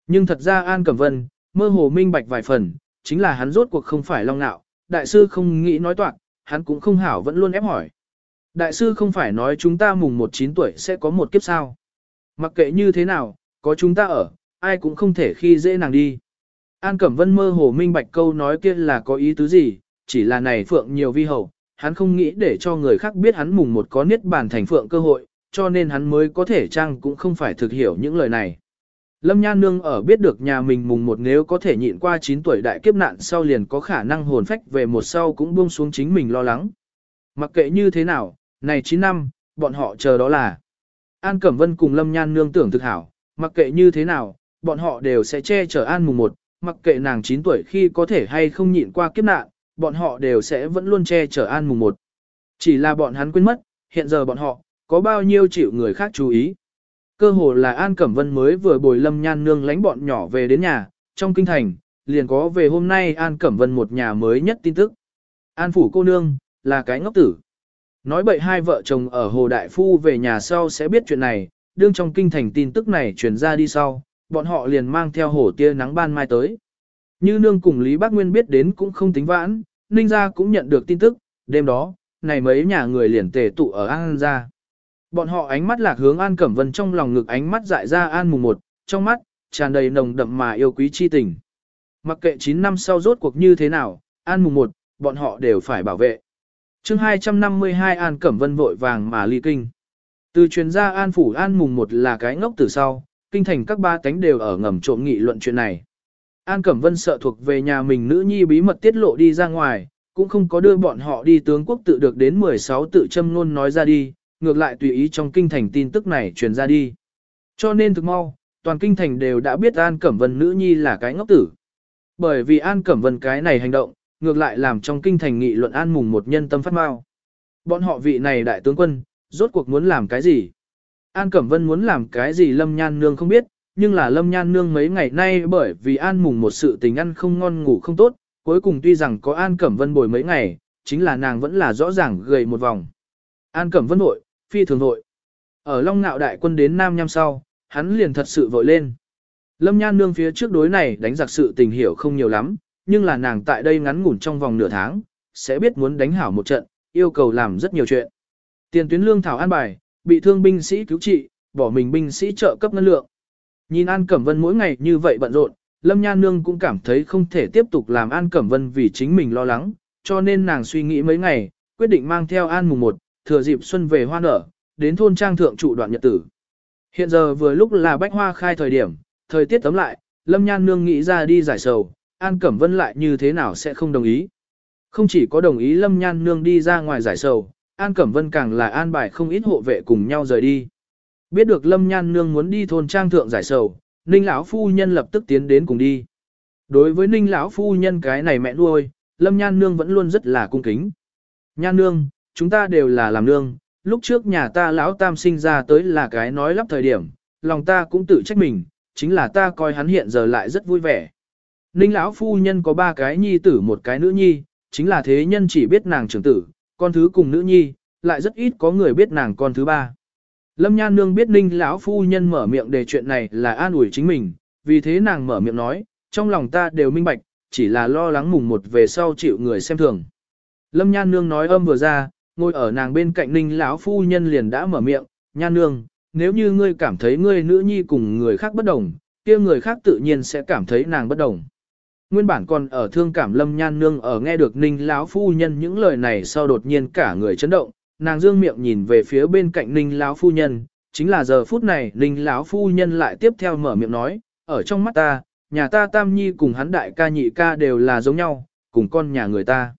Nhưng thật ra An Cẩm Vân, mơ hồ minh bạch vài phần, chính là hắn rốt cuộc không phải long nạo, đại sư không nghĩ nói toạc, hắn cũng không hảo vẫn luôn ép hỏi. Đại sư không phải nói chúng ta mùng 19 tuổi sẽ có một kiếp sao. Mặc kệ như thế nào, có chúng ta ở, ai cũng không thể khi dễ nàng đi. An Cẩm Vân mơ hồ minh bạch câu nói kia là có ý tứ gì, chỉ là này phượng nhiều vi hậu, hắn không nghĩ để cho người khác biết hắn mùng một có niết bàn thành phượng cơ hội, cho nên hắn mới có thể trang cũng không phải thực hiểu những lời này. Lâm Nhan Nương ở biết được nhà mình mùng một nếu có thể nhịn qua 9 tuổi đại kiếp nạn sau liền có khả năng hồn phách về một sau cũng buông xuống chính mình lo lắng. Mặc kệ như thế nào, này 9 năm, bọn họ chờ đó là. An Cẩm Vân cùng Lâm Nhan Nương tưởng thực hảo, mặc kệ như thế nào, bọn họ đều sẽ che chở An mùng một, mặc kệ nàng 9 tuổi khi có thể hay không nhịn qua kiếp nạn, bọn họ đều sẽ vẫn luôn che chở An mùng một. Chỉ là bọn hắn quên mất, hiện giờ bọn họ, có bao nhiêu chịu người khác chú ý. Cơ hồ là An Cẩm Vân mới vừa bồi Lâm Nhan Nương lánh bọn nhỏ về đến nhà, trong kinh thành, liền có về hôm nay An Cẩm Vân một nhà mới nhất tin tức. An Phủ cô nương, là cái ngốc tử. Nói bậy hai vợ chồng ở Hồ Đại Phu về nhà sau sẽ biết chuyện này, đương trong kinh thành tin tức này truyền ra đi sau, bọn họ liền mang theo hổ tia nắng ban mai tới. Như nương cùng Lý Bác Nguyên biết đến cũng không tính vãn, Ninh gia cũng nhận được tin tức, đêm đó, này mấy nhà người liền tề tụ ở An gia. Bọn họ ánh mắt lạc hướng An Cẩm Vân trong lòng ngực ánh mắt dại ra An mùng một, trong mắt, tràn đầy nồng đậm mà yêu quý chi tình. Mặc kệ 9 năm sau rốt cuộc như thế nào, An mùng một, bọn họ đều phải bảo vệ. chương 252 An Cẩm Vân vội vàng mà ly kinh. Từ truyền gia An Phủ An mùng một là cái ngốc từ sau, kinh thành các ba cánh đều ở ngầm trộm nghị luận chuyện này. An Cẩm Vân sợ thuộc về nhà mình nữ nhi bí mật tiết lộ đi ra ngoài, cũng không có đưa bọn họ đi tướng quốc tự được đến 16 tự châm luôn nói ra đi, ngược lại tùy ý trong kinh thành tin tức này truyền ra đi. Cho nên thực mau, toàn kinh thành đều đã biết An Cẩm Vân nữ nhi là cái ngốc tử. Bởi vì An Cẩm Vân cái này hành động, ngược lại làm trong kinh thành nghị luận An mùng một nhân tâm phát mau. Bọn họ vị này đại tướng quân, rốt cuộc muốn làm cái gì? An Cẩm Vân muốn làm cái gì Lâm Nhan Nương không biết, nhưng là Lâm Nhan Nương mấy ngày nay bởi vì An mùng một sự tình ăn không ngon ngủ không tốt, cuối cùng tuy rằng có An Cẩm Vân bồi mấy ngày, chính là nàng vẫn là rõ ràng gầy một vòng. An Cẩm Vân nội, phi thường vội. Ở Long Nạo đại quân đến Nam Nham sau, hắn liền thật sự vội lên. Lâm Nhan Nương phía trước đối này đánh giặc sự tình hiểu không nhiều lắm, nhưng là nàng tại đây ngắn ngủn trong vòng nửa tháng, sẽ biết muốn đánh hảo một trận, yêu cầu làm rất nhiều chuyện. Tiền tuyến lương thảo an bài, bị thương binh sĩ cứu trị, bỏ mình binh sĩ trợ cấp ngân lượng. Nhìn An Cẩm Vân mỗi ngày như vậy bận rộn, Lâm Nha Nương cũng cảm thấy không thể tiếp tục làm An Cẩm Vân vì chính mình lo lắng, cho nên nàng suy nghĩ mấy ngày, quyết định mang theo An mùng 1, thừa dịp xuân về hoa nở, đến thôn trang thượng trụ đoạn nhật tử. Hiện giờ vừa lúc là bách hoa khai thời điểm, thời tiết tấm lại, Lâm Nhan Nương nghĩ ra đi giải sầu, An Cẩm Vân lại như thế nào sẽ không đồng ý. Không chỉ có đồng ý Lâm Nhan Nương đi ra ngoài giải sầu, An Cẩm Vân càng là an bài không ít hộ vệ cùng nhau rời đi. Biết được Lâm Nhan Nương muốn đi thôn trang thượng giải sầu, Ninh lão phu nhân lập tức tiến đến cùng đi. Đối với Ninh lão phu nhân cái này mẹ nuôi, Lâm Nhan Nương vẫn luôn rất là cung kính. Nhan Nương, chúng ta đều là làm nương, lúc trước nhà ta lão tam sinh ra tới là cái nói lắp thời điểm, lòng ta cũng tự trách mình, chính là ta coi hắn hiện giờ lại rất vui vẻ. Ninh lão phu nhân có ba cái nhi tử một cái nữ nhi, chính là thế nhân chỉ biết nàng trưởng tử, con thứ cùng nữ nhi, lại rất ít có người biết nàng con thứ ba. Lâm Nhan Nương biết Ninh lão phu nhân mở miệng đề chuyện này là an ủi chính mình, vì thế nàng mở miệng nói, trong lòng ta đều minh bạch, chỉ là lo lắng mùng một về sau chịu người xem thường. Lâm Nhan Nương nói âm vừa ra, ngồi ở nàng bên cạnh Ninh lão phu nhân liền đã mở miệng, "Nhan Nương, nếu như ngươi cảm thấy ngươi nữ nhi cùng người khác bất đồng, kia người khác tự nhiên sẽ cảm thấy nàng bất đồng." Nguyên bản còn ở thương cảm Lâm Nhan Nương ở nghe được Ninh lão phu nhân những lời này sau đột nhiên cả người chấn động, nàng dương miệng nhìn về phía bên cạnh Ninh lão phu nhân, chính là giờ phút này Ninh lão phu nhân lại tiếp theo mở miệng nói, ở trong mắt ta, nhà ta tam nhi cùng hắn đại ca nhị ca đều là giống nhau, cùng con nhà người ta.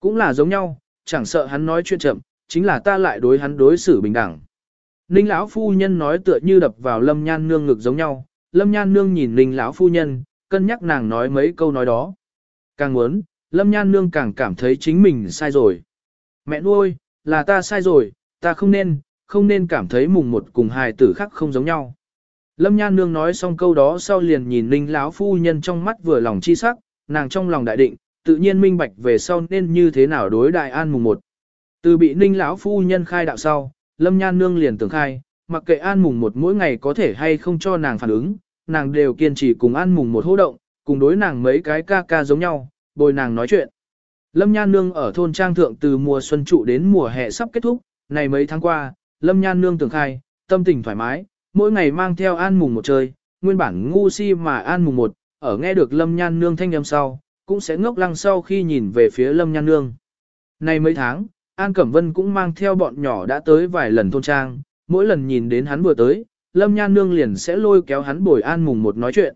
Cũng là giống nhau, chẳng sợ hắn nói chuyện chậm, chính là ta lại đối hắn đối xử bình đẳng. Ninh lão phu nhân nói tựa như đập vào lâm nhan nương ngực giống nhau, lâm nhan nương nhìn ninh lão phu nhân, cân nhắc nàng nói mấy câu nói đó. Càng muốn, lâm nhan nương càng cảm thấy chính mình sai rồi. Mẹ nuôi, là ta sai rồi, ta không nên, không nên cảm thấy mùng một cùng hài tử khác không giống nhau. Lâm Nhan Nương nói xong câu đó sau liền nhìn Ninh lão phu nhân trong mắt vừa lòng chi sắc, nàng trong lòng đại định, tự nhiên minh bạch về sau nên như thế nào đối đại an mùng một. Từ bị Ninh lão phu nhân khai đạo sau, Lâm Nhan Nương liền tưởng khai, mặc kệ an mùng một mỗi ngày có thể hay không cho nàng phản ứng, nàng đều kiên trì cùng an mùng một hô động, cùng đối nàng mấy cái ca ca giống nhau, bồi nàng nói chuyện. Lâm Nhan Nương ở thôn trang thượng từ mùa xuân trụ đến mùa hè sắp kết thúc, này mấy tháng qua, Lâm Nhan Nương tưởng khai, tâm tình thoải mái, mỗi ngày mang theo an mùng một chơi, nguyên bản ngu si mà an mùng một, ở nghe được Lâm Nhan Nương thanh âm sau, cũng sẽ ngốc lăng sau khi nhìn về phía Lâm Nhan Nương. Này mấy tháng, An Cẩm Vân cũng mang theo bọn nhỏ đã tới vài lần thôn trang, mỗi lần nhìn đến hắn vừa tới, Lâm Nhan Nương liền sẽ lôi kéo hắn bồi an mùng một nói chuyện.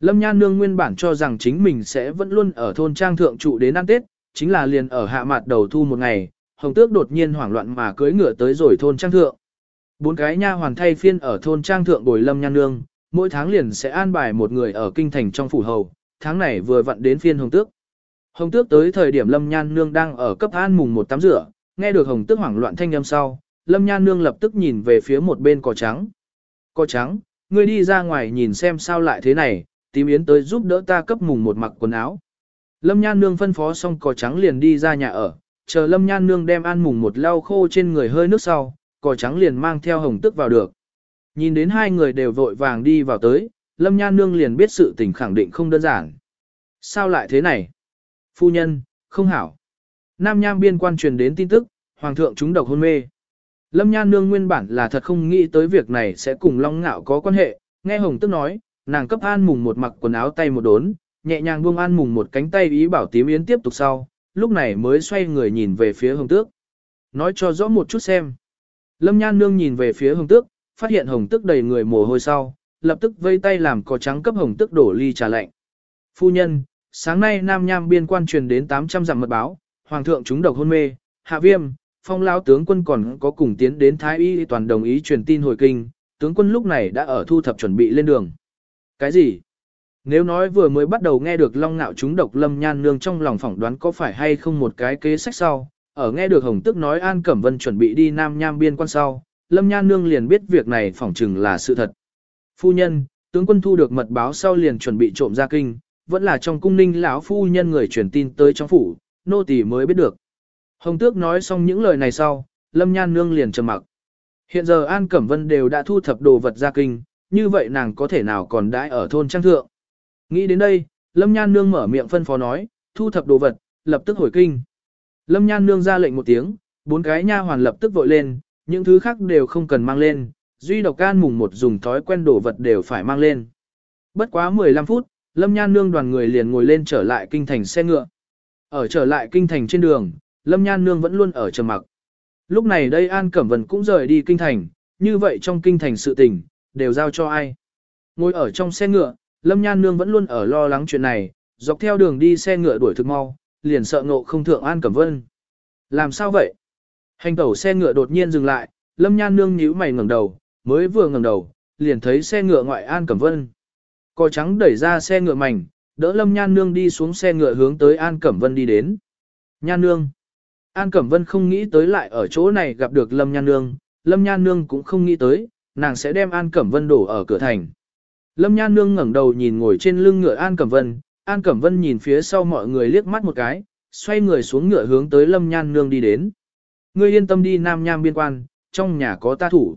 Lâm Nhan Nương nguyên bản cho rằng chính mình sẽ vẫn luôn ở thôn trang thượng trụ đến ăn Tết, chính là liền ở hạ mặt đầu thu một ngày, Hồng Tước đột nhiên hoảng loạn mà cưỡi ngựa tới rồi thôn trang thượng. Bốn cái nha hoàn thay phiên ở thôn trang thượng bồi Lâm Nhan Nương, mỗi tháng liền sẽ an bài một người ở kinh thành trong phủ hầu, tháng này vừa vặn đến phiên Hồng Tước. Hồng Tước tới thời điểm Lâm Nhan Nương đang ở cấp an mùng một tắm rửa, nghe được Hồng Tước hoảng loạn thanh âm sau, Lâm Nhan Nương lập tức nhìn về phía một bên cỏ trắng. Cỏ trắng, ngươi đi ra ngoài nhìn xem sao lại thế này, tím yến tới giúp đỡ ta cấp mùng một mặc quần áo. Lâm Nhan Nương phân phó xong cỏ trắng liền đi ra nhà ở, chờ Lâm Nhan Nương đem ăn mùng một lau khô trên người hơi nước sau, cỏ trắng liền mang theo Hồng Tước vào được. Nhìn đến hai người đều vội vàng đi vào tới, Lâm Nhan Nương liền biết sự tình khẳng định không đơn giản. Sao lại thế này? Phu nhân, không hảo. Nam Nham biên quan truyền đến tin tức, Hoàng thượng chúng độc hôn mê. Lâm Nhan Nương nguyên bản là thật không nghĩ tới việc này sẽ cùng Long Ngạo có quan hệ, nghe Hồng Tức nói, nàng cấp An Mùng một mặc quần áo tay một đốn, nhẹ nhàng buông An Mùng một cánh tay ý bảo tím yến tiếp tục sau, lúc này mới xoay người nhìn về phía Hồng Tước. Nói cho rõ một chút xem. Lâm Nhan Nương nhìn về phía Hồng Tước, phát hiện Hồng Tước đầy người mồ hôi sau, lập tức vây tay làm cỏ trắng cấp Hồng Tước đổ ly trà lạnh. Phu nhân, sáng nay Nam Nham biên quan truyền đến 800 dặm mật báo, Hoàng thượng chúng độc hôn mê, hạ viêm, phong lao tướng quân còn có cùng tiến đến Thái Y toàn đồng ý truyền tin hồi kinh, tướng quân lúc này đã ở thu thập chuẩn bị lên đường. Cái gì? Nếu nói vừa mới bắt đầu nghe được long ngạo chúng độc lâm nhan nương trong lòng phỏng đoán có phải hay không một cái kế sách sau, ở nghe được Hồng Tức nói An Cẩm Vân chuẩn bị đi Nam Nham biên quan sau, lâm nhan nương liền biết việc này phỏng chừng là sự thật. Phu nhân, tướng quân thu được mật báo sau liền chuẩn bị trộm ra kinh, vẫn là trong cung ninh lão phu nhân người truyền tin tới trong phủ, nô tỳ mới biết được. Hồng Tước nói xong những lời này sau, Lâm Nhan Nương liền trầm mặc. Hiện giờ An Cẩm Vân đều đã thu thập đồ vật ra kinh, như vậy nàng có thể nào còn đãi ở thôn trang thượng. Nghĩ đến đây, Lâm Nhan Nương mở miệng phân phó nói, thu thập đồ vật, lập tức hồi kinh. Lâm Nhan Nương ra lệnh một tiếng, bốn cái nha hoàn lập tức vội lên, những thứ khác đều không cần mang lên, duy độc can mùng một dùng thói quen đồ vật đều phải mang lên. Bất quá 15 phút, Lâm Nhan Nương đoàn người liền ngồi lên trở lại kinh thành xe ngựa. Ở trở lại kinh thành trên đường, Lâm Nhan Nương vẫn luôn ở trầm mặc. Lúc này đây An Cẩm Vân cũng rời đi kinh thành, như vậy trong kinh thành sự tình, đều giao cho ai. Ngồi ở trong xe ngựa, Lâm Nhan Nương vẫn luôn ở lo lắng chuyện này, dọc theo đường đi xe ngựa đuổi thực mau, liền sợ ngộ không thượng An Cẩm Vân. Làm sao vậy? Hành tẩu xe ngựa đột nhiên dừng lại, Lâm Nhan Nương nhíu mày ngẩng đầu, mới vừa ngẩng đầu, liền thấy xe ngựa ngoại An Cẩm Vân. Cò trắng đẩy ra xe ngựa mảnh, đỡ Lâm Nhan Nương đi xuống xe ngựa hướng tới An Cẩm Vân đi đến. Nhan Nương. An Cẩm Vân không nghĩ tới lại ở chỗ này gặp được Lâm Nhan Nương, Lâm Nhan Nương cũng không nghĩ tới, nàng sẽ đem An Cẩm Vân đổ ở cửa thành. Lâm Nhan Nương ngẩng đầu nhìn ngồi trên lưng ngựa An Cẩm Vân, An Cẩm Vân nhìn phía sau mọi người liếc mắt một cái, xoay người xuống ngựa hướng tới Lâm Nhan Nương đi đến. Ngươi yên tâm đi Nam Nham biên quan, trong nhà có ta thủ.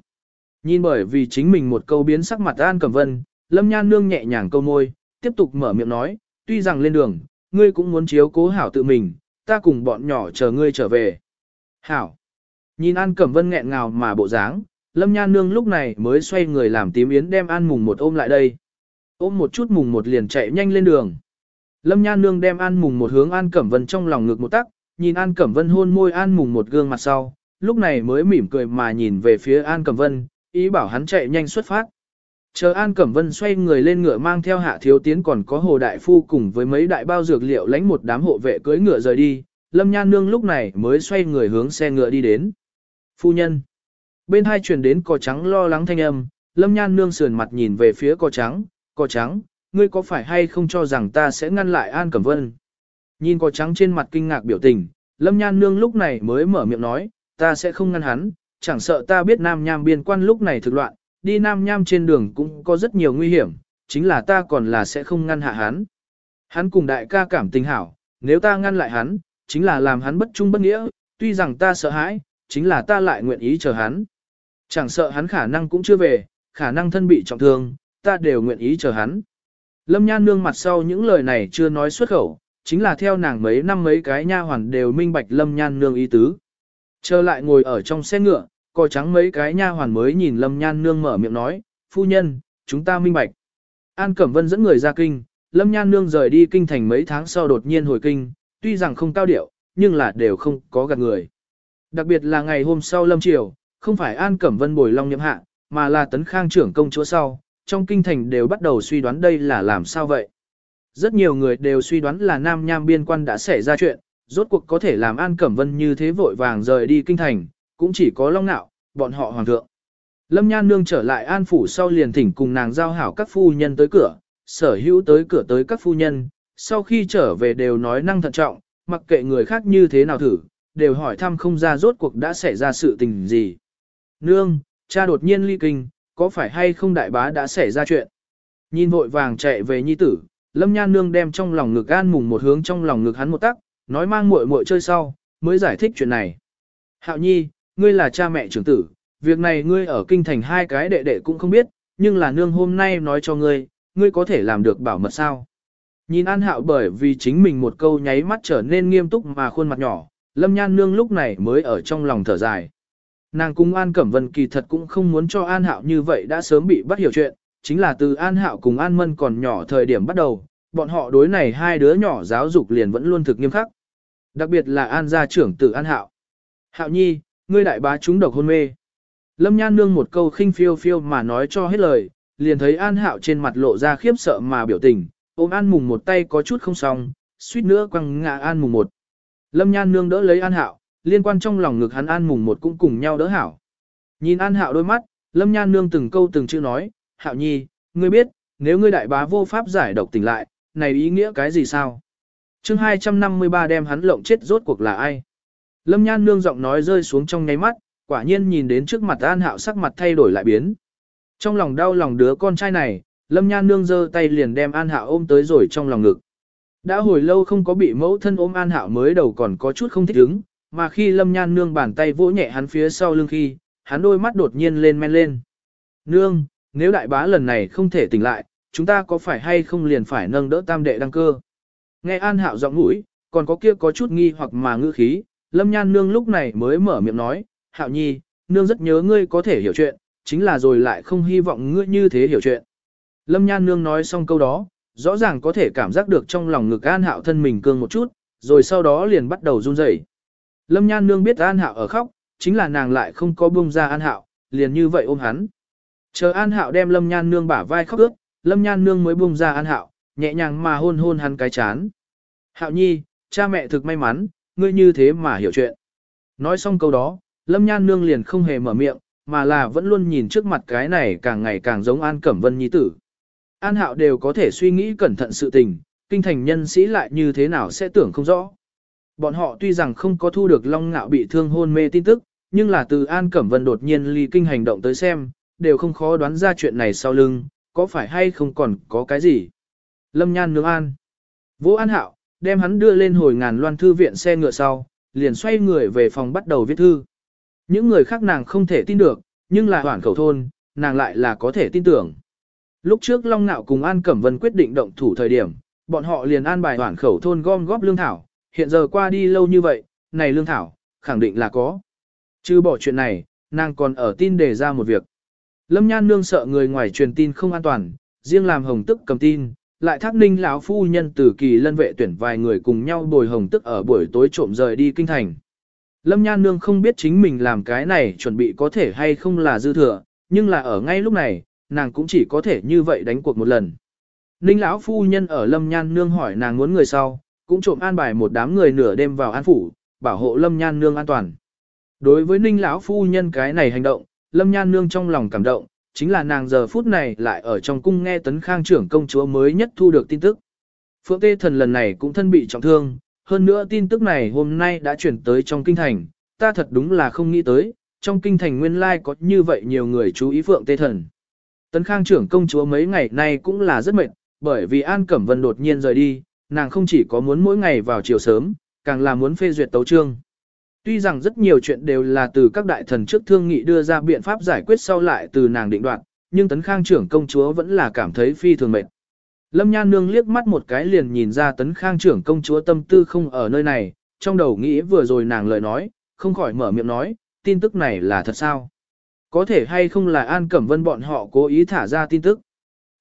Nhìn bởi vì chính mình một câu biến sắc mặt An Cẩm Vân, Lâm Nhan Nương nhẹ nhàng câu môi, tiếp tục mở miệng nói, tuy rằng lên đường, ngươi cũng muốn chiếu cố hảo tự mình, ta cùng bọn nhỏ chờ ngươi trở về. Hảo. Nhìn An Cẩm Vân nghẹn ngào mà bộ dáng, Lâm Nhan Nương lúc này mới xoay người làm tím yến đem An Mùng một ôm lại đây. Ôm một chút Mùng một liền chạy nhanh lên đường. Lâm Nhan Nương đem An Mùng một hướng An Cẩm Vân trong lòng ngực một tắc, nhìn An Cẩm Vân hôn môi An Mùng một gương mặt sau, lúc này mới mỉm cười mà nhìn về phía An Cẩm Vân, ý bảo hắn chạy nhanh xuất phát. Chờ An Cẩm Vân xoay người lên ngựa mang theo hạ thiếu tiến còn có hồ đại phu cùng với mấy đại bao dược liệu lánh một đám hộ vệ cưỡi ngựa rời đi, Lâm Nhan Nương lúc này mới xoay người hướng xe ngựa đi đến. Phu nhân. Bên hai truyền đến cò trắng lo lắng thanh âm, Lâm Nhan Nương sườn mặt nhìn về phía cò trắng, cò trắng, ngươi có phải hay không cho rằng ta sẽ ngăn lại An Cẩm Vân? Nhìn cò trắng trên mặt kinh ngạc biểu tình, Lâm Nhan Nương lúc này mới mở miệng nói, ta sẽ không ngăn hắn, chẳng sợ ta biết Nam Nham biên quan lúc này thực loạn, đi Nam Nham trên đường cũng có rất nhiều nguy hiểm, chính là ta còn là sẽ không ngăn hạ hắn. Hắn cùng đại ca cảm tình hảo, nếu ta ngăn lại hắn, chính là làm hắn bất trung bất nghĩa, tuy rằng ta sợ hãi, chính là ta lại nguyện ý chờ hắn. Chẳng sợ hắn khả năng cũng chưa về, khả năng thân bị trọng thương, ta đều nguyện ý chờ hắn. Lâm Nhan nương mặt sau những lời này chưa nói xuất khẩu, chính là theo nàng mấy năm mấy cái nha hoàn đều minh bạch Lâm Nhan nương ý tứ. Trở lại ngồi ở trong xe ngựa, cò trắng mấy cái nha hoàn mới nhìn Lâm Nhan nương mở miệng nói, phu nhân, chúng ta minh bạch. An Cẩm Vân dẫn người ra kinh, Lâm Nhan nương rời đi kinh thành mấy tháng sau đột nhiên hồi kinh, tuy rằng không cao điệu, nhưng là đều không có gạt người. Đặc biệt là ngày hôm sau Lâm Triều, không phải An Cẩm Vân bồi long nhậm hạ, mà là tấn khang trưởng công chúa sau, trong kinh thành đều bắt đầu suy đoán đây là làm sao vậy. Rất nhiều người đều suy đoán là Nam Nham biên quan đã xảy ra chuyện, rốt cuộc có thể làm An Cẩm Vân như thế vội vàng rời đi kinh thành, cũng chỉ có Long Nạo, bọn họ hoàng thượng. Lâm Nhan Nương trở lại An Phủ sau liền thỉnh cùng nàng giao hảo các phu nhân tới cửa, sở hữu tới cửa tới các phu nhân, sau khi trở về đều nói năng thận trọng, mặc kệ người khác như thế nào thử, đều hỏi thăm không ra rốt cuộc đã xảy ra sự tình gì. Nương, cha đột nhiên ly kinh, có phải hay không đại bá đã xảy ra chuyện? Nhìn vội vàng chạy về nhi tử, Lâm Nhan Nương đem trong lòng ngực an mùng một hướng trong lòng ngực hắn một tắc, nói mang muội muội chơi sau, mới giải thích chuyện này. Hạo nhi, ngươi là cha mẹ trưởng tử, việc này ngươi ở kinh thành hai cái đệ đệ cũng không biết, nhưng là nương hôm nay nói cho ngươi, ngươi có thể làm được bảo mật sao. Nhìn An Hạo bởi vì chính mình một câu nháy mắt trở nên nghiêm túc mà khuôn mặt nhỏ, Lâm Nhan Nương lúc này mới ở trong lòng thở dài. Nàng cùng An Cẩm Vân kỳ thật cũng không muốn cho An Hạo như vậy đã sớm bị bắt hiểu chuyện, chính là từ An Hạo cùng An Mân còn nhỏ thời điểm bắt đầu, bọn họ đối này hai đứa nhỏ giáo dục liền vẫn luôn thực nghiêm khắc. Đặc biệt là An gia trưởng tử An Hạo. Hạo nhi, ngươi đại bá chúng độc hôn mê. Lâm Nhan Nương một câu khinh phiêu phiêu mà nói cho hết lời, liền thấy An Hạo trên mặt lộ ra khiếp sợ mà biểu tình, ôm An Mùng một tay có chút không xong, suýt nữa quăng ngã An Mùng một. Lâm Nhan Nương đỡ lấy An Hạo, liên quan trong lòng ngực hắn An Mùng một cũng cùng nhau đỡ hảo. Nhìn An Hạo đôi mắt, Lâm Nhan Nương từng câu từng chữ nói, Hạo nhi, ngươi biết, nếu ngươi đại bá vô pháp giải độc tỉnh lại, này ý nghĩa cái gì sao? chương 253 đem hắn lộng chết rốt cuộc là ai? Lâm Nhan Nương giọng nói rơi xuống trong ngáy mắt, quả nhiên nhìn đến trước mặt An Hạo sắc mặt thay đổi lại biến. Trong lòng đau lòng đứa con trai này, Lâm Nhan Nương giơ tay liền đem An Hạo ôm tới rồi trong lòng ngực. Đã hồi lâu không có bị mẫu thân ôm An Hạo mới đầu còn có chút không thích ứng, mà khi Lâm Nhan Nương bàn tay vỗ nhẹ hắn phía sau lưng khi, hắn đôi mắt đột nhiên lên men lên. Nương, nếu đại bá lần này không thể tỉnh lại, chúng ta có phải hay không liền phải nâng đỡ tam đệ đăng cơ? Nghe An Hạo giọng mũi, còn có kia có chút nghi hoặc mà ngữ khí, Lâm Nhan Nương lúc này mới mở miệng nói, Hạo Nhi, Nương rất nhớ ngươi có thể hiểu chuyện, chính là rồi lại không hy vọng ngươi như thế hiểu chuyện. Lâm Nhan Nương nói xong câu đó, rõ ràng có thể cảm giác được trong lòng ngực An Hạo thân mình cương một chút, rồi sau đó liền bắt đầu run rẩy. Lâm Nhan Nương biết An Hạo ở khóc, chính là nàng lại không có buông ra An Hạo, liền như vậy ôm hắn. Chờ An Hạo đem Lâm Nhan Nương bả vai khóc ướt, Lâm Nhan Nương mới buông ra An Hạo, nhẹ nhàng mà hôn hôn hắn cái chán. Hạo Nhi, cha mẹ thực may mắn, ngươi như thế mà hiểu chuyện. Nói xong câu đó, Lâm Nhan Nương liền không hề mở miệng, mà là vẫn luôn nhìn trước mặt cái này càng ngày càng giống An Cẩm Vân Nhi tử. An Hạo đều có thể suy nghĩ cẩn thận sự tình, kinh thành nhân sĩ lại như thế nào sẽ tưởng không rõ. Bọn họ tuy rằng không có thu được Long Ngạo bị thương hôn mê tin tức, nhưng là từ An Cẩm Vân đột nhiên ly kinh hành động tới xem, đều không khó đoán ra chuyện này sau lưng, có phải hay không còn có cái gì. Lâm Nhan nướng An. Vũ An Hạo, đem hắn đưa lên hồi ngàn loan thư viện xe ngựa sau, liền xoay người về phòng bắt đầu viết thư. Những người khác nàng không thể tin được, nhưng là hoảng khẩu thôn, nàng lại là có thể tin tưởng. Lúc trước Long Nạo cùng An Cẩm Vân quyết định động thủ thời điểm, bọn họ liền an bài hoảng khẩu thôn gom góp lương thảo, hiện giờ qua đi lâu như vậy, này lương thảo, khẳng định là có. Chứ bỏ chuyện này, nàng còn ở tin đề ra một việc. Lâm Nhan Nương sợ người ngoài truyền tin không an toàn, riêng làm hồng tức cầm tin, lại thác ninh lão phu nhân từ kỳ lân vệ tuyển vài người cùng nhau bồi hồng tức ở buổi tối trộm rời đi kinh thành. Lâm Nhan Nương không biết chính mình làm cái này chuẩn bị có thể hay không là dư thừa, nhưng là ở ngay lúc này, nàng cũng chỉ có thể như vậy đánh cuộc một lần. Ninh lão phu nhân ở Lâm Nhan Nương hỏi nàng muốn người sau, cũng trộm an bài một đám người nửa đêm vào an phủ, bảo hộ Lâm Nhan Nương an toàn. Đối với Ninh lão phu nhân cái này hành động, Lâm Nhan Nương trong lòng cảm động, chính là nàng giờ phút này lại ở trong cung nghe tấn khang trưởng công chúa mới nhất thu được tin tức. Phượng Tê Thần lần này cũng thân bị trọng thương, hơn nữa tin tức này hôm nay đã chuyển tới trong kinh thành, ta thật đúng là không nghĩ tới, trong kinh thành nguyên lai có như vậy nhiều người chú ý Phượng Tê Thần. Tấn Khang trưởng công chúa mấy ngày nay cũng là rất mệt, bởi vì An Cẩm Vân đột nhiên rời đi, nàng không chỉ có muốn mỗi ngày vào chiều sớm, càng là muốn phê duyệt tấu trương. Tuy rằng rất nhiều chuyện đều là từ các đại thần trước thương nghị đưa ra biện pháp giải quyết sau lại từ nàng định đoạt, nhưng Tấn Khang trưởng công chúa vẫn là cảm thấy phi thường mệt. Lâm Nhan Nương liếc mắt một cái liền nhìn ra Tấn Khang trưởng công chúa tâm tư không ở nơi này, trong đầu nghĩ vừa rồi nàng lời nói, không khỏi mở miệng nói, tin tức này là thật sao? Có thể hay không là An Cẩm Vân bọn họ cố ý thả ra tin tức?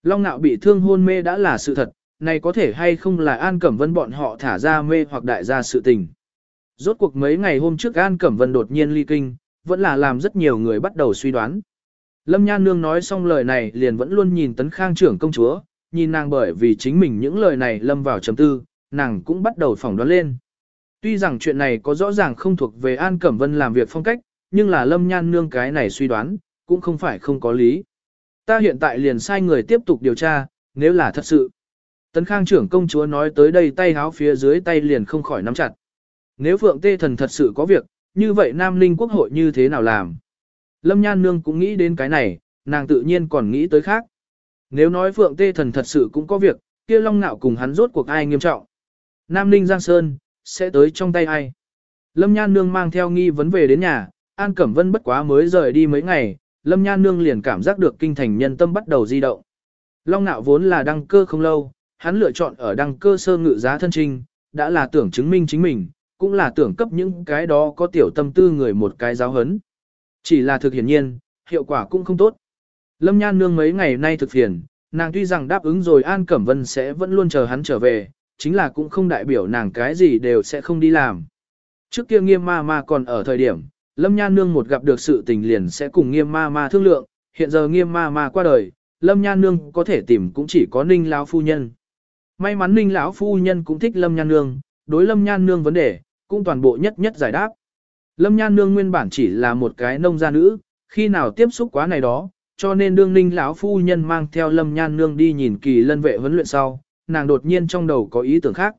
Long nạo bị thương hôn mê đã là sự thật, này có thể hay không là An Cẩm Vân bọn họ thả ra mê hoặc đại gia sự tình? Rốt cuộc mấy ngày hôm trước An Cẩm Vân đột nhiên ly kinh, vẫn là làm rất nhiều người bắt đầu suy đoán. Lâm Nhan Nương nói xong lời này liền vẫn luôn nhìn Tấn Khang trưởng công chúa, nhìn nàng bởi vì chính mình những lời này lâm vào chấm tư, nàng cũng bắt đầu phỏng đoán lên. Tuy rằng chuyện này có rõ ràng không thuộc về An Cẩm Vân làm việc phong cách, nhưng là Lâm Nhan Nương cái này suy đoán, cũng không phải không có lý. Ta hiện tại liền sai người tiếp tục điều tra, nếu là thật sự. Tấn Khang trưởng công chúa nói tới đây tay háo phía dưới tay liền không khỏi nắm chặt. Nếu Phượng Tê Thần thật sự có việc, như vậy Nam Linh Quốc hội như thế nào làm? Lâm Nhan Nương cũng nghĩ đến cái này, nàng tự nhiên còn nghĩ tới khác. Nếu nói Phượng Tê Thần thật sự cũng có việc, kia Long Nạo cùng hắn rốt cuộc ai nghiêm trọng. Nam Ninh Giang Sơn, sẽ tới trong tay ai. Lâm Nhan Nương mang theo nghi vấn về đến nhà, An Cẩm Vân bất quá mới rời đi mấy ngày, Lâm Nhan Nương liền cảm giác được kinh thành nhân tâm bắt đầu di động. Long Nạo vốn là đăng cơ không lâu, hắn lựa chọn ở đăng cơ sơ ngự giá thân trinh, đã là tưởng chứng minh chính mình, cũng là tưởng cấp những cái đó có tiểu tâm tư người một cái giáo hấn. Chỉ là thực hiển nhiên, hiệu quả cũng không tốt. Lâm Nhan Nương mấy ngày nay thực phiền, nàng tuy rằng đáp ứng rồi An Cẩm Vân sẽ vẫn luôn chờ hắn trở về, chính là cũng không đại biểu nàng cái gì đều sẽ không đi làm. Trước kia nghiêm ma ma còn ở thời điểm, Lâm Nhan Nương một gặp được sự tình liền sẽ cùng nghiêm ma ma thương lượng, hiện giờ nghiêm ma ma qua đời, Lâm Nhan Nương có thể tìm cũng chỉ có Ninh lão Phu Nhân. May mắn Ninh lão Phu Nhân cũng thích Lâm Nhan Nương, đối Lâm Nhan Nương vấn đề, cũng toàn bộ nhất nhất giải đáp. Lâm Nhan Nương nguyên bản chỉ là một cái nông gia nữ, khi nào tiếp xúc quá này đó, cho nên đương ninh lão phu nhân mang theo lâm nhan nương đi nhìn kỳ lân vệ huấn luyện sau, nàng đột nhiên trong đầu có ý tưởng khác.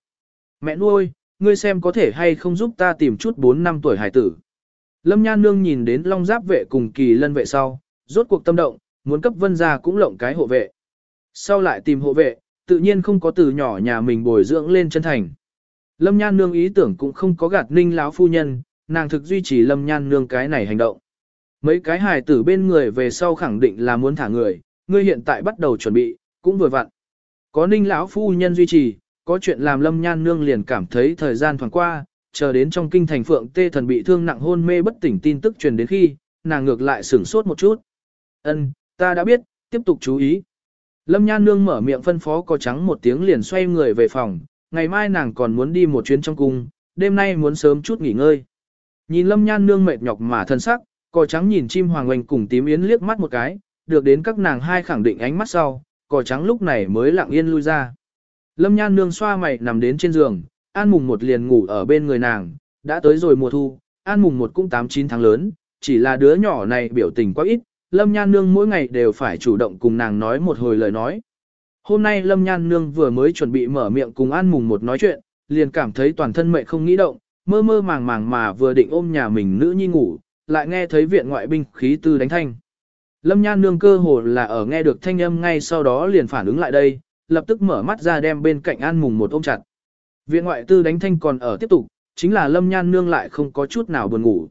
Mẹ nuôi, ngươi xem có thể hay không giúp ta tìm chút 4 năm tuổi hải tử. Lâm nhan nương nhìn đến long giáp vệ cùng kỳ lân vệ sau, rốt cuộc tâm động, muốn cấp vân gia cũng lộng cái hộ vệ. Sau lại tìm hộ vệ, tự nhiên không có từ nhỏ nhà mình bồi dưỡng lên chân thành. Lâm nhan nương ý tưởng cũng không có gạt ninh lão phu nhân, nàng thực duy trì lâm nhan nương cái này hành động. Mấy cái hài tử bên người về sau khẳng định là muốn thả người, ngươi hiện tại bắt đầu chuẩn bị, cũng vừa vặn. Có ninh lão phu nhân duy trì, có chuyện làm lâm nhan nương liền cảm thấy thời gian thoảng qua, chờ đến trong kinh thành phượng tê thần bị thương nặng hôn mê bất tỉnh tin tức truyền đến khi, nàng ngược lại sửng sốt một chút. Ân, ta đã biết, tiếp tục chú ý. Lâm nhan nương mở miệng phân phó có trắng một tiếng liền xoay người về phòng, ngày mai nàng còn muốn đi một chuyến trong cung, đêm nay muốn sớm chút nghỉ ngơi. Nhìn lâm nhan nương mệt nhọc mà thân sắc, Cò trắng nhìn chim hoàng oanh cùng tím yến liếc mắt một cái, được đến các nàng hai khẳng định ánh mắt sau, cò trắng lúc này mới lặng yên lui ra. Lâm nhan nương xoa mày nằm đến trên giường, an mùng một liền ngủ ở bên người nàng, đã tới rồi mùa thu, an mùng một cũng 8-9 tháng lớn, chỉ là đứa nhỏ này biểu tình quá ít, lâm nhan nương mỗi ngày đều phải chủ động cùng nàng nói một hồi lời nói. Hôm nay lâm nhan nương vừa mới chuẩn bị mở miệng cùng an mùng một nói chuyện, liền cảm thấy toàn thân mệnh không nghĩ động, mơ mơ màng màng mà vừa định ôm nhà mình nữ nhi ngủ, lại nghe thấy viện ngoại binh khí tư đánh thanh. Lâm Nhan nương cơ hồ là ở nghe được thanh âm ngay sau đó liền phản ứng lại đây, lập tức mở mắt ra đem bên cạnh An Mùng một ôm chặt. Viện ngoại tư đánh thanh còn ở tiếp tục, chính là Lâm Nhan nương lại không có chút nào buồn ngủ.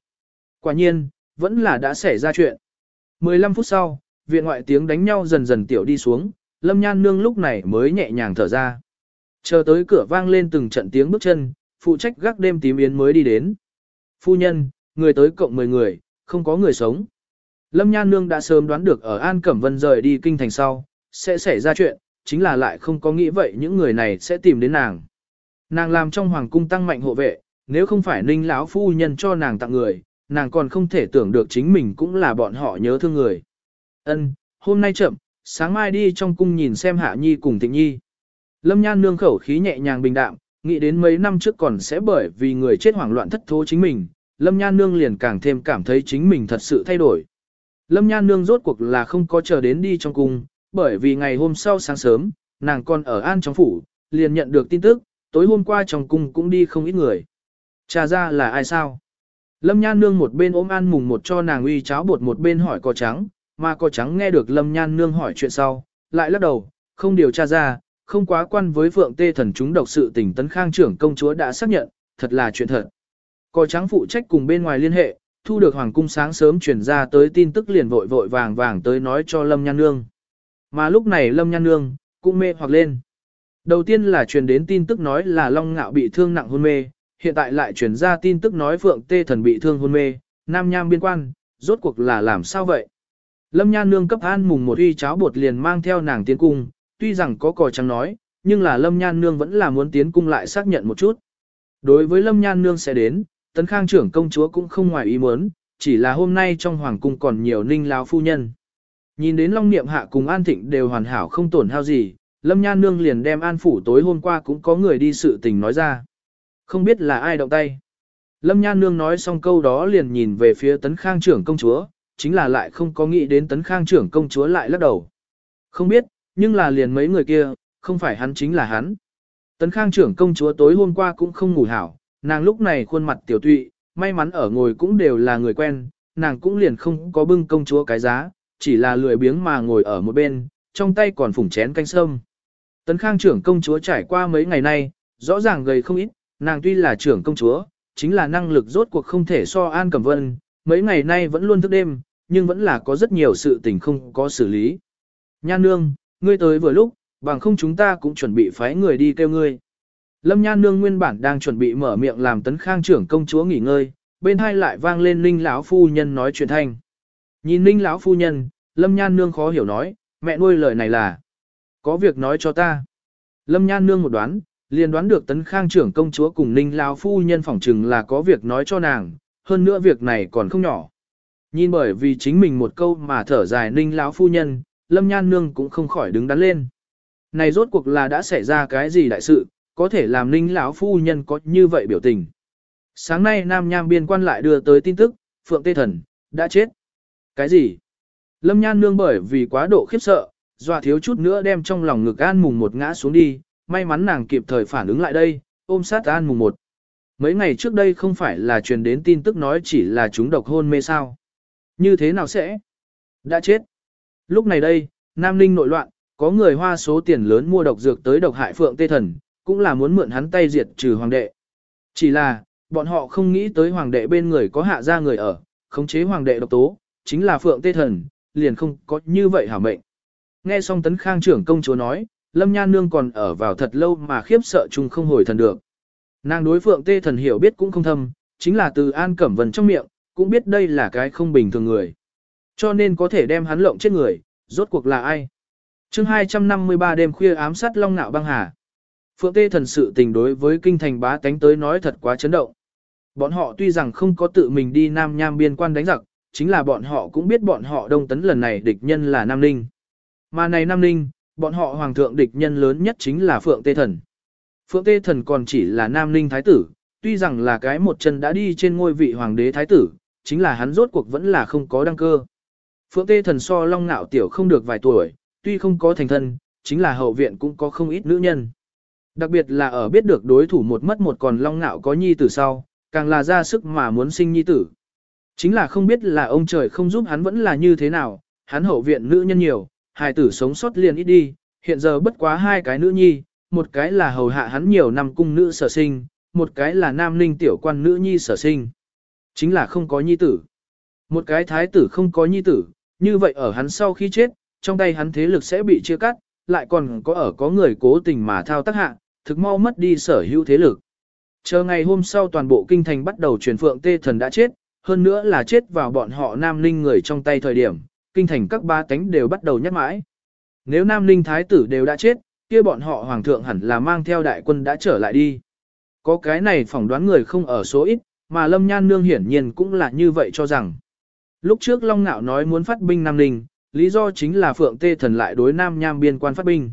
Quả nhiên, vẫn là đã xảy ra chuyện. 15 phút sau, viện ngoại tiếng đánh nhau dần dần tiểu đi xuống, Lâm Nhan nương lúc này mới nhẹ nhàng thở ra. Chờ tới cửa vang lên từng trận tiếng bước chân, phụ trách gác đêm tím yến mới đi đến. Phu nhân, người tới cộng 10 người, không có người sống. Lâm Nhan Nương đã sớm đoán được ở An Cẩm Vân rời đi kinh thành sau, sẽ xảy ra chuyện, chính là lại không có nghĩ vậy những người này sẽ tìm đến nàng. Nàng làm trong hoàng cung tăng mạnh hộ vệ, nếu không phải ninh lão phu nhân cho nàng tặng người, nàng còn không thể tưởng được chính mình cũng là bọn họ nhớ thương người. Ân, hôm nay chậm, sáng mai đi trong cung nhìn xem Hạ Nhi cùng Thịnh Nhi. Lâm Nhan nương khẩu khí nhẹ nhàng bình đạm, nghĩ đến mấy năm trước còn sẽ bởi vì người chết hoảng loạn thất thố chính mình, Lâm Nhan nương liền càng thêm cảm thấy chính mình thật sự thay đổi. Lâm Nhan nương rốt cuộc là không có chờ đến đi trong cung, bởi vì ngày hôm sau sáng sớm, nàng còn ở an trong phủ, liền nhận được tin tức, tối hôm qua trong cung cũng đi không ít người. Trà ra là ai sao? Lâm Nhan Nương một bên ôm an mùng một cho nàng uy cháo bột một bên hỏi cò trắng, mà cò trắng nghe được Lâm Nhan Nương hỏi chuyện sau, lại lắc đầu, không điều tra ra, không quá quan với Phượng Tê Thần chúng độc sự tỉnh tấn khang trưởng công chúa đã xác nhận, thật là chuyện thật. Cò trắng phụ trách cùng bên ngoài liên hệ, thu được Hoàng cung sáng sớm chuyển ra tới tin tức liền vội vội vàng vàng tới nói cho Lâm Nhan Nương. Mà lúc này Lâm Nhan Nương, cũng mê hoặc lên. Đầu tiên là truyền đến tin tức nói là Long Ngạo bị thương nặng hôn mê, hiện tại lại truyền ra tin tức nói Phượng Tê Thần bị thương hôn mê, Nam Nham biên quan, rốt cuộc là làm sao vậy? Lâm Nhan Nương cấp an mùng một uy cháo bột liền mang theo nàng tiến cung, tuy rằng có cò trắng nói, nhưng là Lâm Nhan Nương vẫn là muốn tiến cung lại xác nhận một chút. Đối với Lâm Nhan Nương sẽ đến, Tấn Khang trưởng công chúa cũng không ngoài ý muốn, chỉ là hôm nay trong hoàng cung còn nhiều ninh láo phu nhân. Nhìn đến Long Niệm Hạ cùng An Thịnh đều hoàn hảo không tổn hao gì, Lâm Nhan Nương liền đem An Phủ tối hôm qua cũng có người đi sự tình nói ra. Không biết là ai động tay. Lâm Nhan Nương nói xong câu đó liền nhìn về phía Tấn Khang trưởng công chúa, chính là lại không có nghĩ đến Tấn Khang trưởng công chúa lại lắc đầu. Không biết, nhưng là liền mấy người kia, không phải hắn chính là hắn. Tấn Khang trưởng công chúa tối hôm qua cũng không ngủ hảo, nàng lúc này khuôn mặt tiểu tụy, may mắn ở ngồi cũng đều là người quen, nàng cũng liền không có bưng công chúa cái giá, chỉ là lười biếng mà ngồi ở một bên, trong tay còn phủng chén canh sâm. Tấn Khang trưởng công chúa trải qua mấy ngày nay, rõ ràng gầy không ít, nàng tuy là trưởng công chúa, chính là năng lực rốt cuộc không thể so An Cẩm Vân, mấy ngày nay vẫn luôn thức đêm, nhưng vẫn là có rất nhiều sự tình không có xử lý. Nhan nương, ngươi tới vừa lúc, bằng không chúng ta cũng chuẩn bị phái người đi kêu ngươi. Lâm Nhan nương nguyên bản đang chuẩn bị mở miệng làm Tấn Khang trưởng công chúa nghỉ ngơi, bên hai lại vang lên Ninh lão phu nhân nói chuyện thanh. Nhìn Ninh lão phu nhân, Lâm Nhan nương khó hiểu nói, mẹ nuôi lời này là có việc nói cho ta. Lâm Nhan nương một đoán, liền đoán được Tấn Khang trưởng công chúa cùng Ninh lão phu nhân phỏng chừng là có việc nói cho nàng, hơn nữa việc này còn không nhỏ. Nhìn bởi vì chính mình một câu mà thở dài Ninh lão phu nhân, Lâm Nhan nương cũng không khỏi đứng đắn lên. Này rốt cuộc là đã xảy ra cái gì đại sự, có thể làm Ninh lão phu nhân có như vậy biểu tình. Sáng nay Nam Nham biên quan lại đưa tới tin tức, Phượng Tê Thần, đã chết. Cái gì? Lâm Nhan nương bởi vì quá độ khiếp sợ, dọa thiếu chút nữa đem trong lòng ngực An Mùng một ngã xuống đi, may mắn nàng kịp thời phản ứng lại đây, ôm sát An Mùng một. Mấy ngày trước đây không phải là truyền đến tin tức nói chỉ là chúng độc hôn mê sao. Như thế nào sẽ? Đã chết. Lúc này đây, Nam Ninh nội loạn, có người hoa số tiền lớn mua độc dược tới độc hại Phượng Tê Thần, cũng là muốn mượn hắn tay diệt trừ hoàng đệ. Chỉ là, bọn họ không nghĩ tới hoàng đệ bên người có hạ ra người ở, khống chế hoàng đệ độc tố, chính là Phượng Tê Thần, liền không có như vậy hả mệnh. Nghe xong tấn khang trưởng công chúa nói, Lâm Nhan Nương còn ở vào thật lâu mà khiếp sợ chung không hồi thần được. Nàng đối Phượng Tê Thần hiểu biết cũng không thâm, chính là từ An Cẩm Vân trong miệng, cũng biết đây là cái không bình thường người. Cho nên có thể đem hắn lộng chết người, rốt cuộc là ai? chương 253 đêm khuya ám sát Long Nạo băng hà. Phượng Tê Thần sự tình đối với kinh thành bá tánh tới nói thật quá chấn động. Bọn họ tuy rằng không có tự mình đi Nam Nham biên quan đánh giặc, chính là bọn họ cũng biết bọn họ đông tấn lần này địch nhân là Nam Ninh. Mà này Nam Ninh, bọn họ hoàng thượng địch nhân lớn nhất chính là Phượng Tê Thần. Phượng Tê Thần còn chỉ là Nam Ninh Thái tử, tuy rằng là cái một chân đã đi trên ngôi vị hoàng đế Thái tử, chính là hắn rốt cuộc vẫn là không có đăng cơ. Phượng Tê Thần so long nạo tiểu không được vài tuổi, tuy không có thành thân, chính là hậu viện cũng có không ít nữ nhân. Đặc biệt là ở biết được đối thủ một mất một còn long nạo có nhi tử sau, càng là ra sức mà muốn sinh nhi tử. Chính là không biết là ông trời không giúp hắn vẫn là như thế nào, hắn hậu viện nữ nhân nhiều, hài tử sống sót liền ít đi, hiện giờ bất quá hai cái nữ nhi, một cái là hầu hạ hắn nhiều năm cung nữ sở sinh, một cái là nam ninh tiểu quan nữ nhi sở sinh. Chính là không có nhi tử. Một cái thái tử không có nhi tử, như vậy ở hắn sau khi chết, trong tay hắn thế lực sẽ bị chia cắt, lại còn có ở có người cố tình mà thao tác hạ, thực mau mất đi sở hữu thế lực. Chờ ngày hôm sau toàn bộ kinh thành bắt đầu truyền phượng tê thần đã chết, hơn nữa là chết vào bọn họ Nam Ninh người trong tay thời điểm, kinh thành các ba tánh đều bắt đầu nhắc mãi. Nếu Nam Ninh thái tử đều đã chết, kia bọn họ hoàng thượng hẳn là mang theo đại quân đã trở lại đi. Có cái này phỏng đoán người không ở số ít, mà Lâm Nhan Nương hiển nhiên cũng là như vậy cho rằng. Lúc trước Long Nạo nói muốn phát binh Nam Ninh, lý do chính là Phượng Tê Thần lại đối Nam Nham biên quan phát binh.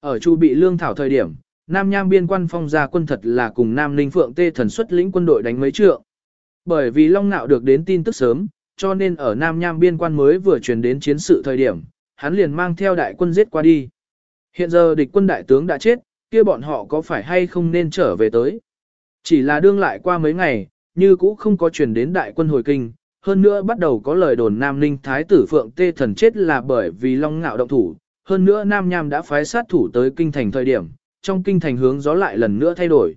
Ở chu bị lương thảo thời điểm, Nam Nham biên quan phong ra quân thật là cùng Nam Ninh Phượng Tê Thần xuất lĩnh quân đội đánh mấy trượng. Bởi vì Long Nạo được đến tin tức sớm, cho nên ở Nam Nham biên quan mới vừa truyền đến chiến sự thời điểm, hắn liền mang theo đại quân giết qua đi. Hiện giờ địch quân đại tướng đã chết, kia bọn họ có phải hay không nên trở về tới. Chỉ là đương lại qua mấy ngày, như cũ không có truyền đến đại quân hồi kinh, hơn nữa bắt đầu có lời đồn Nam Ninh Thái tử Phượng Tê Thần chết là bởi vì Long Ngạo động thủ, hơn nữa Nam Nham đã phái sát thủ tới kinh thành thời điểm, trong kinh thành hướng gió lại lần nữa thay đổi.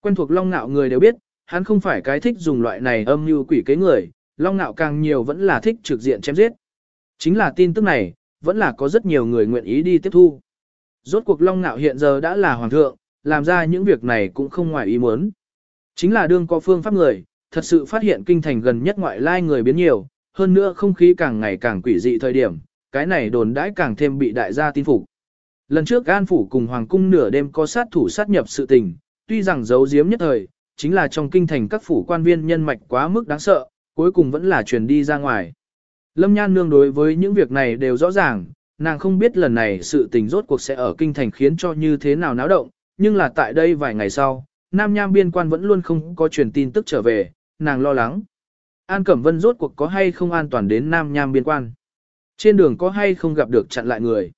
Quen thuộc Long Ngạo người đều biết, hắn không phải cái thích dùng loại này âm mưu quỷ kế người, Long Nạo càng nhiều vẫn là thích trực diện chém giết. Chính là tin tức này, vẫn là có rất nhiều người nguyện ý đi tiếp thu. Rốt cuộc Long Nạo hiện giờ đã là hoàng thượng, làm ra những việc này cũng không ngoài ý muốn. Chính là đương có phương pháp người, thật sự phát hiện kinh thành gần nhất ngoại lai người biến nhiều, hơn nữa không khí càng ngày càng quỷ dị thời điểm, cái này đồn đãi càng thêm bị đại gia tin phục. Lần trước An Phủ cùng Hoàng Cung nửa đêm có sát thủ sát nhập sự tình, tuy rằng giấu giếm nhất thời, chính là trong kinh thành các phủ quan viên nhân mạch quá mức đáng sợ, cuối cùng vẫn là truyền đi ra ngoài. Lâm Nhan Nương đối với những việc này đều rõ ràng, nàng không biết lần này sự tình rốt cuộc sẽ ở kinh thành khiến cho như thế nào náo động, nhưng là tại đây vài ngày sau, Nam Nham biên quan vẫn luôn không có truyền tin tức trở về, nàng lo lắng. An Cẩm Vân rốt cuộc có hay không an toàn đến Nam Nham biên quan. Trên đường có hay không gặp được chặn lại người.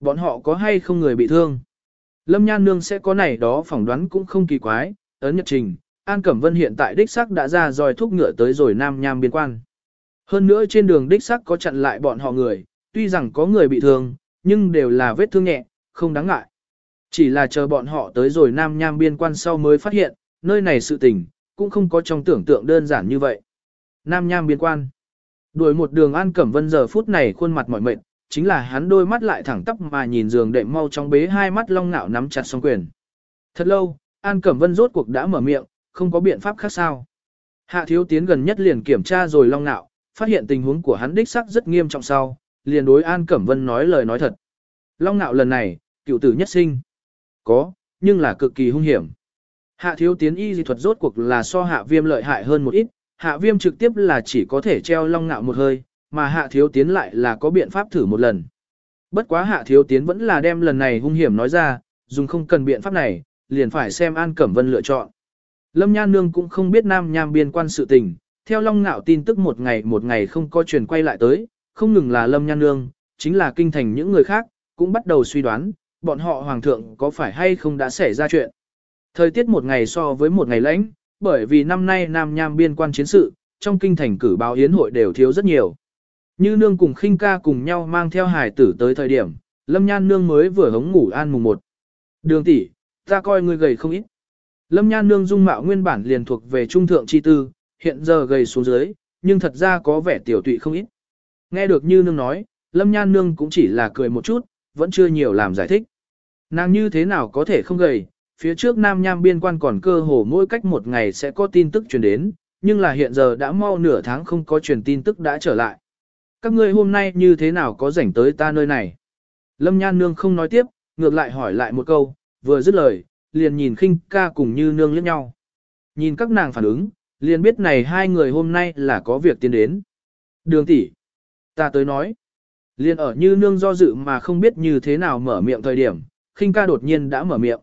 Bọn họ có hay không người bị thương. Lâm Nhan Nương sẽ có này đó phỏng đoán cũng không kỳ quái, ấn nhật trình, An Cẩm Vân hiện tại đích sắc đã ra dòi thúc ngựa tới rồi Nam Nham biên quan. Hơn nữa trên đường đích sắc có chặn lại bọn họ người, tuy rằng có người bị thương, nhưng đều là vết thương nhẹ, không đáng ngại. Chỉ là chờ bọn họ tới rồi Nam Nham biên quan sau mới phát hiện, nơi này sự tình, cũng không có trong tưởng tượng đơn giản như vậy. Nam Nham biên quan. Đuổi một đường An Cẩm Vân giờ phút này khuôn mặt mỏi mệt, chính là hắn đôi mắt lại thẳng tắp mà nhìn giường đệm mau trong bế hai mắt long ngạo nắm chặt song quyền. Thật lâu, An Cẩm Vân rốt cuộc đã mở miệng, không có biện pháp khác sao. Hạ thiếu tiến gần nhất liền kiểm tra rồi long nạo, phát hiện tình huống của hắn đích sắc rất nghiêm trọng sau, liền đối An Cẩm Vân nói lời nói thật. Long nạo lần này, cựu tử nhất sinh. Có, nhưng là cực kỳ hung hiểm. Hạ thiếu tiến y dị thuật rốt cuộc là so hạ viêm lợi hại hơn một ít, hạ viêm trực tiếp là chỉ có thể treo long nạo một hơi, mà hạ thiếu tiến lại là có biện pháp thử một lần. Bất quá hạ thiếu tiến vẫn là đem lần này hung hiểm nói ra, dùng không cần biện pháp này, liền phải xem An Cẩm Vân lựa chọn. Lâm Nhan Nương cũng không biết Nam Nham biên quan sự tình, theo Long Ngạo tin tức một ngày một ngày không có truyền quay lại tới, không ngừng là Lâm Nhan Nương, chính là kinh thành những người khác, cũng bắt đầu suy đoán, bọn họ hoàng thượng có phải hay không đã xảy ra chuyện. Thời tiết một ngày so với một ngày lãnh, bởi vì năm nay Nam Nham biên quan chiến sự, trong kinh thành cử báo yến hội đều thiếu rất nhiều. Như nương cùng khinh ca cùng nhau mang theo hải tử tới thời điểm, Lâm Nhan nương mới vừa hống ngủ an mùng một. Đường tỷ, ta coi người gầy không ít. Lâm Nhan nương dung mạo nguyên bản liền thuộc về trung thượng chi tư, hiện giờ gầy xuống dưới, nhưng thật ra có vẻ tiểu tụy không ít. Nghe được như nương nói, Lâm Nhan nương cũng chỉ là cười một chút, vẫn chưa nhiều làm giải thích. Nàng như thế nào có thể không gầy, phía trước Nam Nham biên quan còn cơ hồ mỗi cách một ngày sẽ có tin tức truyền đến, nhưng là hiện giờ đã mau nửa tháng không có truyền tin tức đã trở lại. Các ngươi hôm nay như thế nào có rảnh tới ta nơi này? Lâm Nhan Nương không nói tiếp, ngược lại hỏi lại một câu, vừa dứt lời, liền nhìn khinh ca cùng như nương liếc nhau. Nhìn các nàng phản ứng, liền biết này hai người hôm nay là có việc tiến đến. Đường tỷ, ta tới nói. Liền ở như nương do dự mà không biết như thế nào mở miệng thời điểm, khinh ca đột nhiên đã mở miệng.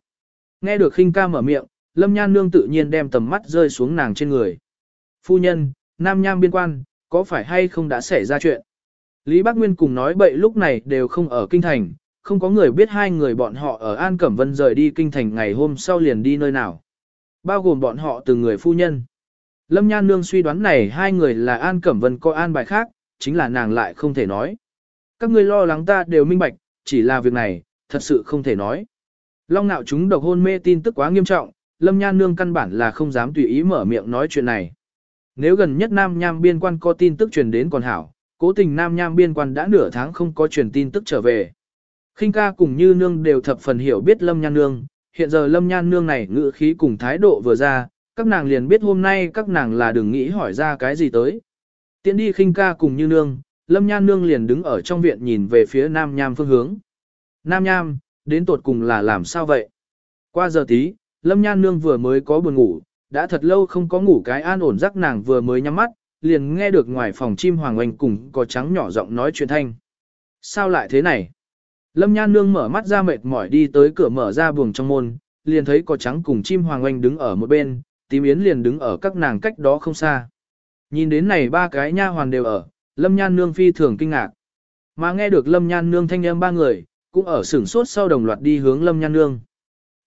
Nghe được khinh ca mở miệng, lâm nhan nương tự nhiên đem tầm mắt rơi xuống nàng trên người. Phu nhân, nam nham biên quan, có phải hay không đã xảy ra chuyện? Lý Bác Nguyên cùng nói bậy lúc này đều không ở kinh thành, không có người biết hai người bọn họ ở An Cẩm Vân rời đi kinh thành ngày hôm sau liền đi nơi nào. Bao gồm bọn họ từng người phu nhân. Lâm Nhan Nương suy đoán này hai người là An Cẩm Vân có an bài khác, chính là nàng lại không thể nói. Các ngươi lo lắng ta đều minh bạch, chỉ là việc này, thật sự không thể nói. Long nạo chúng độc hôn mê tin tức quá nghiêm trọng, Lâm Nhan Nương căn bản là không dám tùy ý mở miệng nói chuyện này. Nếu gần nhất Nam Nham biên quan có tin tức truyền đến còn hảo, cố tình Nam Nham biên quan đã nửa tháng không có truyền tin tức trở về khinh ca cùng như nương đều thập phần hiểu biết Lâm Nhan Nương, hiện giờ Lâm Nhan Nương này ngữ khí cùng thái độ vừa ra, các nàng liền biết hôm nay các nàng là đừng nghĩ hỏi ra cái gì tới. Tiến đi khinh ca cùng như nương, Lâm Nhan Nương liền đứng ở trong viện nhìn về phía Nam Nham phương hướng. Nam Nham, đến tột cùng là làm sao vậy? Qua giờ tí, Lâm Nhan Nương vừa mới có buồn ngủ, đã thật lâu không có ngủ cái an ổn giấc nàng vừa mới nhắm mắt, liền nghe được ngoài phòng chim hoàng oanh cùng có trắng nhỏ giọng nói chuyện thanh. Sao lại thế này? Lâm Nhan Nương mở mắt ra mệt mỏi đi tới cửa mở ra buồng trong môn, liền thấy có trắng cùng chim hoàng oanh đứng ở một bên, tím yến liền đứng ở các nàng cách đó không xa. Nhìn đến này ba cái nha hoàn đều ở, Lâm Nhan Nương phi thường kinh ngạc. Mà nghe được Lâm Nhan Nương thanh âm ba người, cũng ở sửng sốt sau đồng loạt đi hướng Lâm Nhan Nương.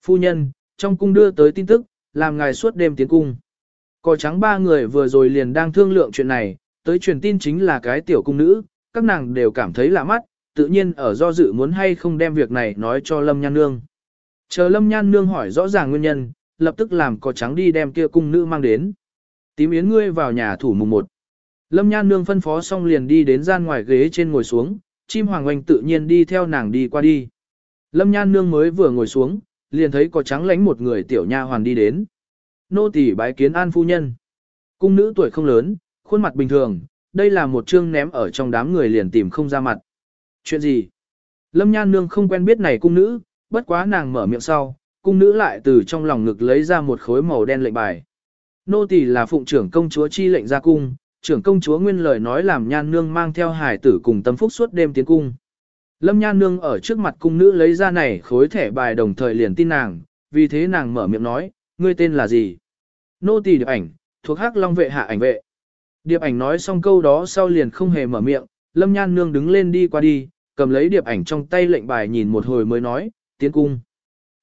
Phu nhân, trong cung đưa tới tin tức, làm ngài suốt đêm tiến cung. Cò trắng ba người vừa rồi liền đang thương lượng chuyện này, tới truyền tin chính là cái tiểu cung nữ, các nàng đều cảm thấy lạ mắt, tự nhiên ở do dự muốn hay không đem việc này nói cho Lâm Nhan Nương. Chờ Lâm Nhan Nương hỏi rõ ràng nguyên nhân, lập tức làm có trắng đi đem kia cung nữ mang đến. Tím yến ngươi vào nhà thủ mùng một. Lâm Nhan Nương phân phó xong liền đi đến gian ngoài ghế trên ngồi xuống, chim hoàng oanh tự nhiên đi theo nàng đi qua đi. Lâm Nhan Nương mới vừa ngồi xuống, liền thấy có trắng lánh một người tiểu nha hoàn đi đến. Nô tỳ bái kiến an phu nhân. Cung nữ tuổi không lớn, khuôn mặt bình thường, đây là một chương ném ở trong đám người liền tìm không ra mặt. Chuyện gì? Lâm Nhan Nương không quen biết này cung nữ, bất quá nàng mở miệng sau, cung nữ lại từ trong lòng ngực lấy ra một khối màu đen lệnh bài. Nô tỳ là phụng trưởng công chúa chi lệnh ra cung, trưởng công chúa nguyên lời nói làm Nhan Nương mang theo hải tử cùng tâm phúc suốt đêm tiến cung. Lâm Nhan Nương ở trước mặt cung nữ lấy ra này khối thẻ bài đồng thời liền tin nàng, vì thế nàng mở miệng nói, ngươi tên là gì? Nô tỳ điệp ảnh, thuộc hắc long vệ hạ ảnh vệ. Điệp ảnh nói xong câu đó sau liền không hề mở miệng, Lâm Nhan Nương đứng lên đi qua đi, cầm lấy điệp ảnh trong tay lệnh bài nhìn một hồi mới nói, tiến cung.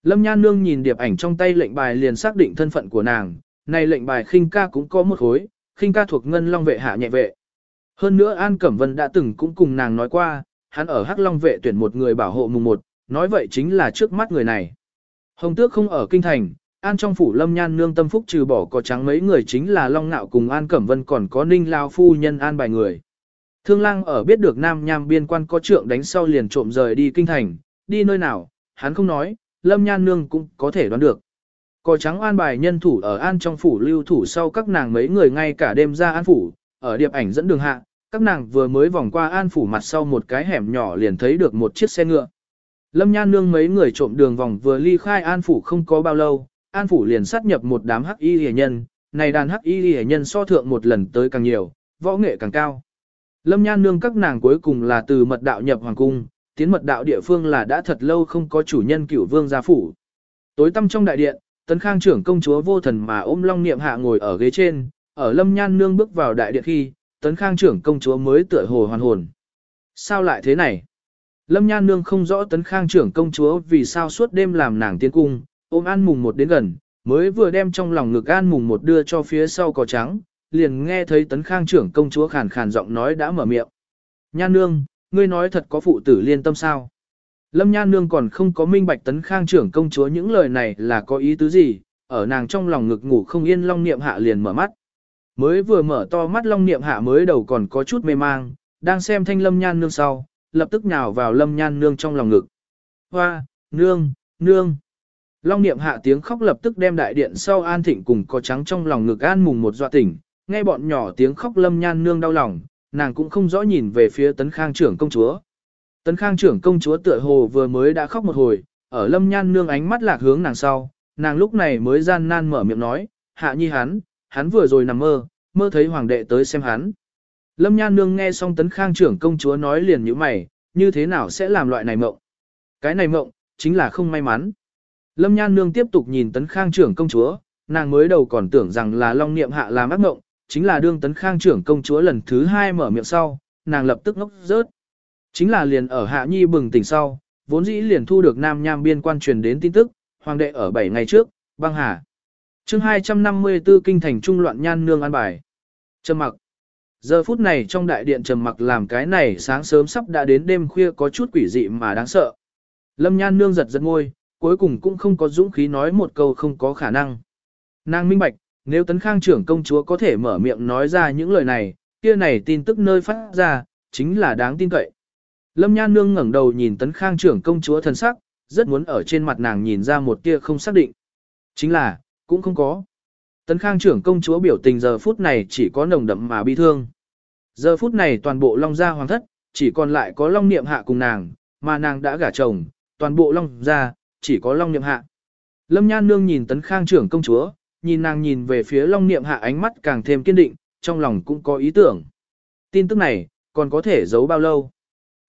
Lâm Nhan Nương nhìn điệp ảnh trong tay lệnh bài liền xác định thân phận của nàng, này lệnh bài khinh ca cũng có một khối, khinh ca thuộc ngân long vệ hạ nhẹ vệ. Hơn nữa An Cẩm Vân đã từng cũng cùng nàng nói qua, hắn ở Hắc Long vệ tuyển một người bảo hộ mùng một, nói vậy chính là trước mắt người này. Hồng Tước không ở kinh thành, An trong phủ Lâm Nhan nương tâm phúc trừ bỏ có trắng mấy người chính là Long Nạo cùng An Cẩm Vân còn có Ninh Lao phu nhân an bài người. Thương Lang ở biết được Nam Nham biên quan có trượng đánh sau liền trộm rời đi kinh thành, đi nơi nào, hắn không nói, Lâm Nhan nương cũng có thể đoán được. Có trắng an bài nhân thủ ở an trong phủ lưu thủ sau các nàng mấy người ngay cả đêm ra an phủ, ở điệp ảnh dẫn đường hạ, các nàng vừa mới vòng qua an phủ mặt sau một cái hẻm nhỏ liền thấy được một chiếc xe ngựa. Lâm Nhan Nương mấy người trộm đường vòng vừa ly khai an phủ không có bao lâu, an phủ liền sát nhập một đám hắc y hề nhân, này đàn hắc y hề nhân so thượng một lần tới càng nhiều, võ nghệ càng cao. Lâm Nhan Nương các nàng cuối cùng là từ mật đạo nhập hoàng cung, tiến mật đạo địa phương là đã thật lâu không có chủ nhân cửu vương gia phủ. Tối tăm trong đại điện, tấn khang trưởng công chúa vô thần mà ôm long niệm hạ ngồi ở ghế trên, ở Lâm Nhan Nương bước vào đại điện khi, tấn khang trưởng công chúa mới tựa hồ hoàn hồn. Sao lại thế này? Lâm Nhan Nương không rõ tấn khang trưởng công chúa vì sao suốt đêm làm nàng tiến cung, ôm an mùng một đến gần, mới vừa đem trong lòng ngực an mùng một đưa cho phía sau cỏ trắng, liền nghe thấy tấn khang trưởng công chúa khàn khàn giọng nói đã mở miệng. Nhan Nương, ngươi nói thật có phụ tử liên tâm sao? Lâm Nhan Nương còn không có minh bạch tấn khang trưởng công chúa những lời này là có ý tứ gì, ở nàng trong lòng ngực ngủ không yên long niệm hạ liền mở mắt. Mới vừa mở to mắt long niệm hạ mới đầu còn có chút mê mang, đang xem thanh lâm nhan nương sau, lập tức nhào vào lâm nhan nương trong lòng ngực. Hoa, nương, nương. Long niệm hạ tiếng khóc lập tức đem đại điện sau an thịnh cùng có trắng trong lòng ngực an mùng một dọa tỉnh, nghe bọn nhỏ tiếng khóc lâm nhan nương đau lòng, nàng cũng không rõ nhìn về phía tấn khang trưởng công chúa. Tấn khang trưởng công chúa tựa hồ vừa mới đã khóc một hồi, ở lâm nhan nương ánh mắt lạc hướng nàng sau, nàng lúc này mới gian nan mở miệng nói, hạ nhi hắn, hắn vừa rồi nằm mơ, mơ thấy hoàng đệ tới xem hắn. Lâm Nhan Nương nghe xong tấn khang trưởng công chúa nói liền như mày, như thế nào sẽ làm loại này mộng? Cái này mộng, chính là không may mắn. Lâm Nhan Nương tiếp tục nhìn tấn khang trưởng công chúa, nàng mới đầu còn tưởng rằng là long niệm hạ làm ác mộng, chính là đương tấn khang trưởng công chúa lần thứ hai mở miệng sau, nàng lập tức ngốc rớt. Chính là liền ở hạ nhi bừng tỉnh sau, vốn dĩ liền thu được nam nham biên quan truyền đến tin tức, hoàng đệ ở 7 ngày trước, băng hà chương 254 kinh thành trung loạn nhan nương an bài. Trầm mặc. Giờ phút này trong đại điện trầm mặc làm cái này sáng sớm sắp đã đến đêm khuya có chút quỷ dị mà đáng sợ. Lâm nhan nương giật giật ngôi, cuối cùng cũng không có dũng khí nói một câu không có khả năng. Nàng minh bạch, nếu tấn khang trưởng công chúa có thể mở miệng nói ra những lời này, kia này tin tức nơi phát ra, chính là đáng tin cậy. Lâm nhan nương ngẩng đầu nhìn tấn khang trưởng công chúa thân sắc, rất muốn ở trên mặt nàng nhìn ra một tia không xác định. Chính là, cũng không có. Tấn Khang trưởng công chúa biểu tình giờ phút này chỉ có nồng đậm mà bi thương. Giờ phút này toàn bộ Long gia hoàng thất, chỉ còn lại có Long Niệm Hạ cùng nàng, mà nàng đã gả chồng, toàn bộ Long gia, chỉ có Long Niệm Hạ. Lâm Nhan Nương nhìn Tấn Khang trưởng công chúa, nhìn nàng nhìn về phía Long Niệm Hạ ánh mắt càng thêm kiên định, trong lòng cũng có ý tưởng. Tin tức này, còn có thể giấu bao lâu?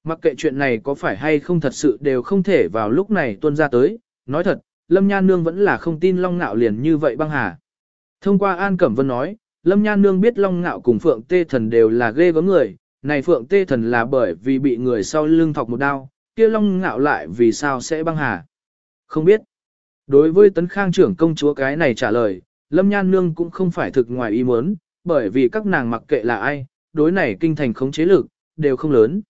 mặc kệ chuyện này có phải hay không thật sự đều không thể vào lúc này tuân ra tới, nói thật, Lâm Nhan Nương vẫn là không tin Long Ngạo liền như vậy băng hà. Thông qua An Cẩm Vân nói, Lâm Nhan Nương biết Long Ngạo cùng Phượng Tê Thần đều là ghê gớm người, này Phượng Tê Thần là bởi vì bị người sau lưng thọc một đao, kia Long Ngạo lại vì sao sẽ băng hà. Không biết. Đối với Tấn Khang trưởng công chúa cái này trả lời, Lâm Nhan Nương cũng không phải thực ngoài ý muốn, bởi vì các nàng mặc kệ là ai, đối này kinh thành khống chế lực, đều không lớn.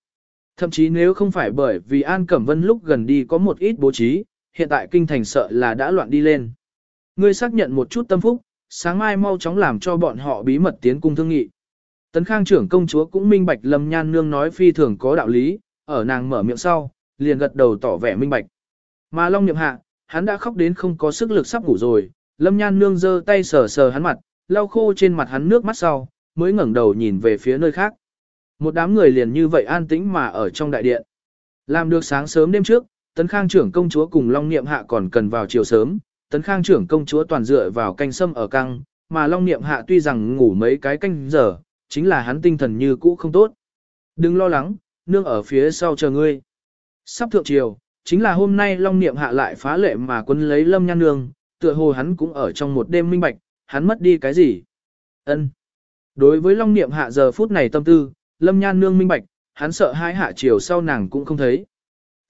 Thậm chí nếu không phải bởi vì An Cẩm Vân lúc gần đi có một ít bố trí, hiện tại kinh thành sợ là đã loạn đi lên. Ngươi xác nhận một chút tâm phúc, sáng mai mau chóng làm cho bọn họ bí mật tiến cung thương nghị. Tấn Khang trưởng công chúa cũng minh bạch Lâm Nhan Nương nói phi thường có đạo lý, ở nàng mở miệng sau, liền gật đầu tỏ vẻ minh bạch. Mà Long Niệm Hạ, hắn đã khóc đến không có sức lực sắp ngủ rồi, Lâm Nhan Nương giơ tay sờ sờ hắn mặt, lau khô trên mặt hắn nước mắt sau, mới ngẩng đầu nhìn về phía nơi khác. Một đám người liền như vậy an tĩnh mà ở trong đại điện. Làm được sáng sớm đêm trước, Tấn Khang trưởng công chúa cùng Long Niệm Hạ còn cần vào chiều sớm, Tấn Khang trưởng công chúa toàn dựa vào canh sâm ở căng, mà Long Niệm Hạ tuy rằng ngủ mấy cái canh giờ, chính là hắn tinh thần như cũ không tốt. Đừng lo lắng, nương ở phía sau chờ ngươi. Sắp thượng triều, chính là hôm nay Long Niệm Hạ lại phá lệ mà quân lấy Lâm Nhan Nương, tựa hồ hắn cũng ở trong một đêm minh bạch, hắn mất đi cái gì? Ân. Đối với Long Niệm Hạ giờ phút này tâm tư, Lâm Nhan Nương minh bạch, hắn sợ hai hạ chiều sau nàng cũng không thấy.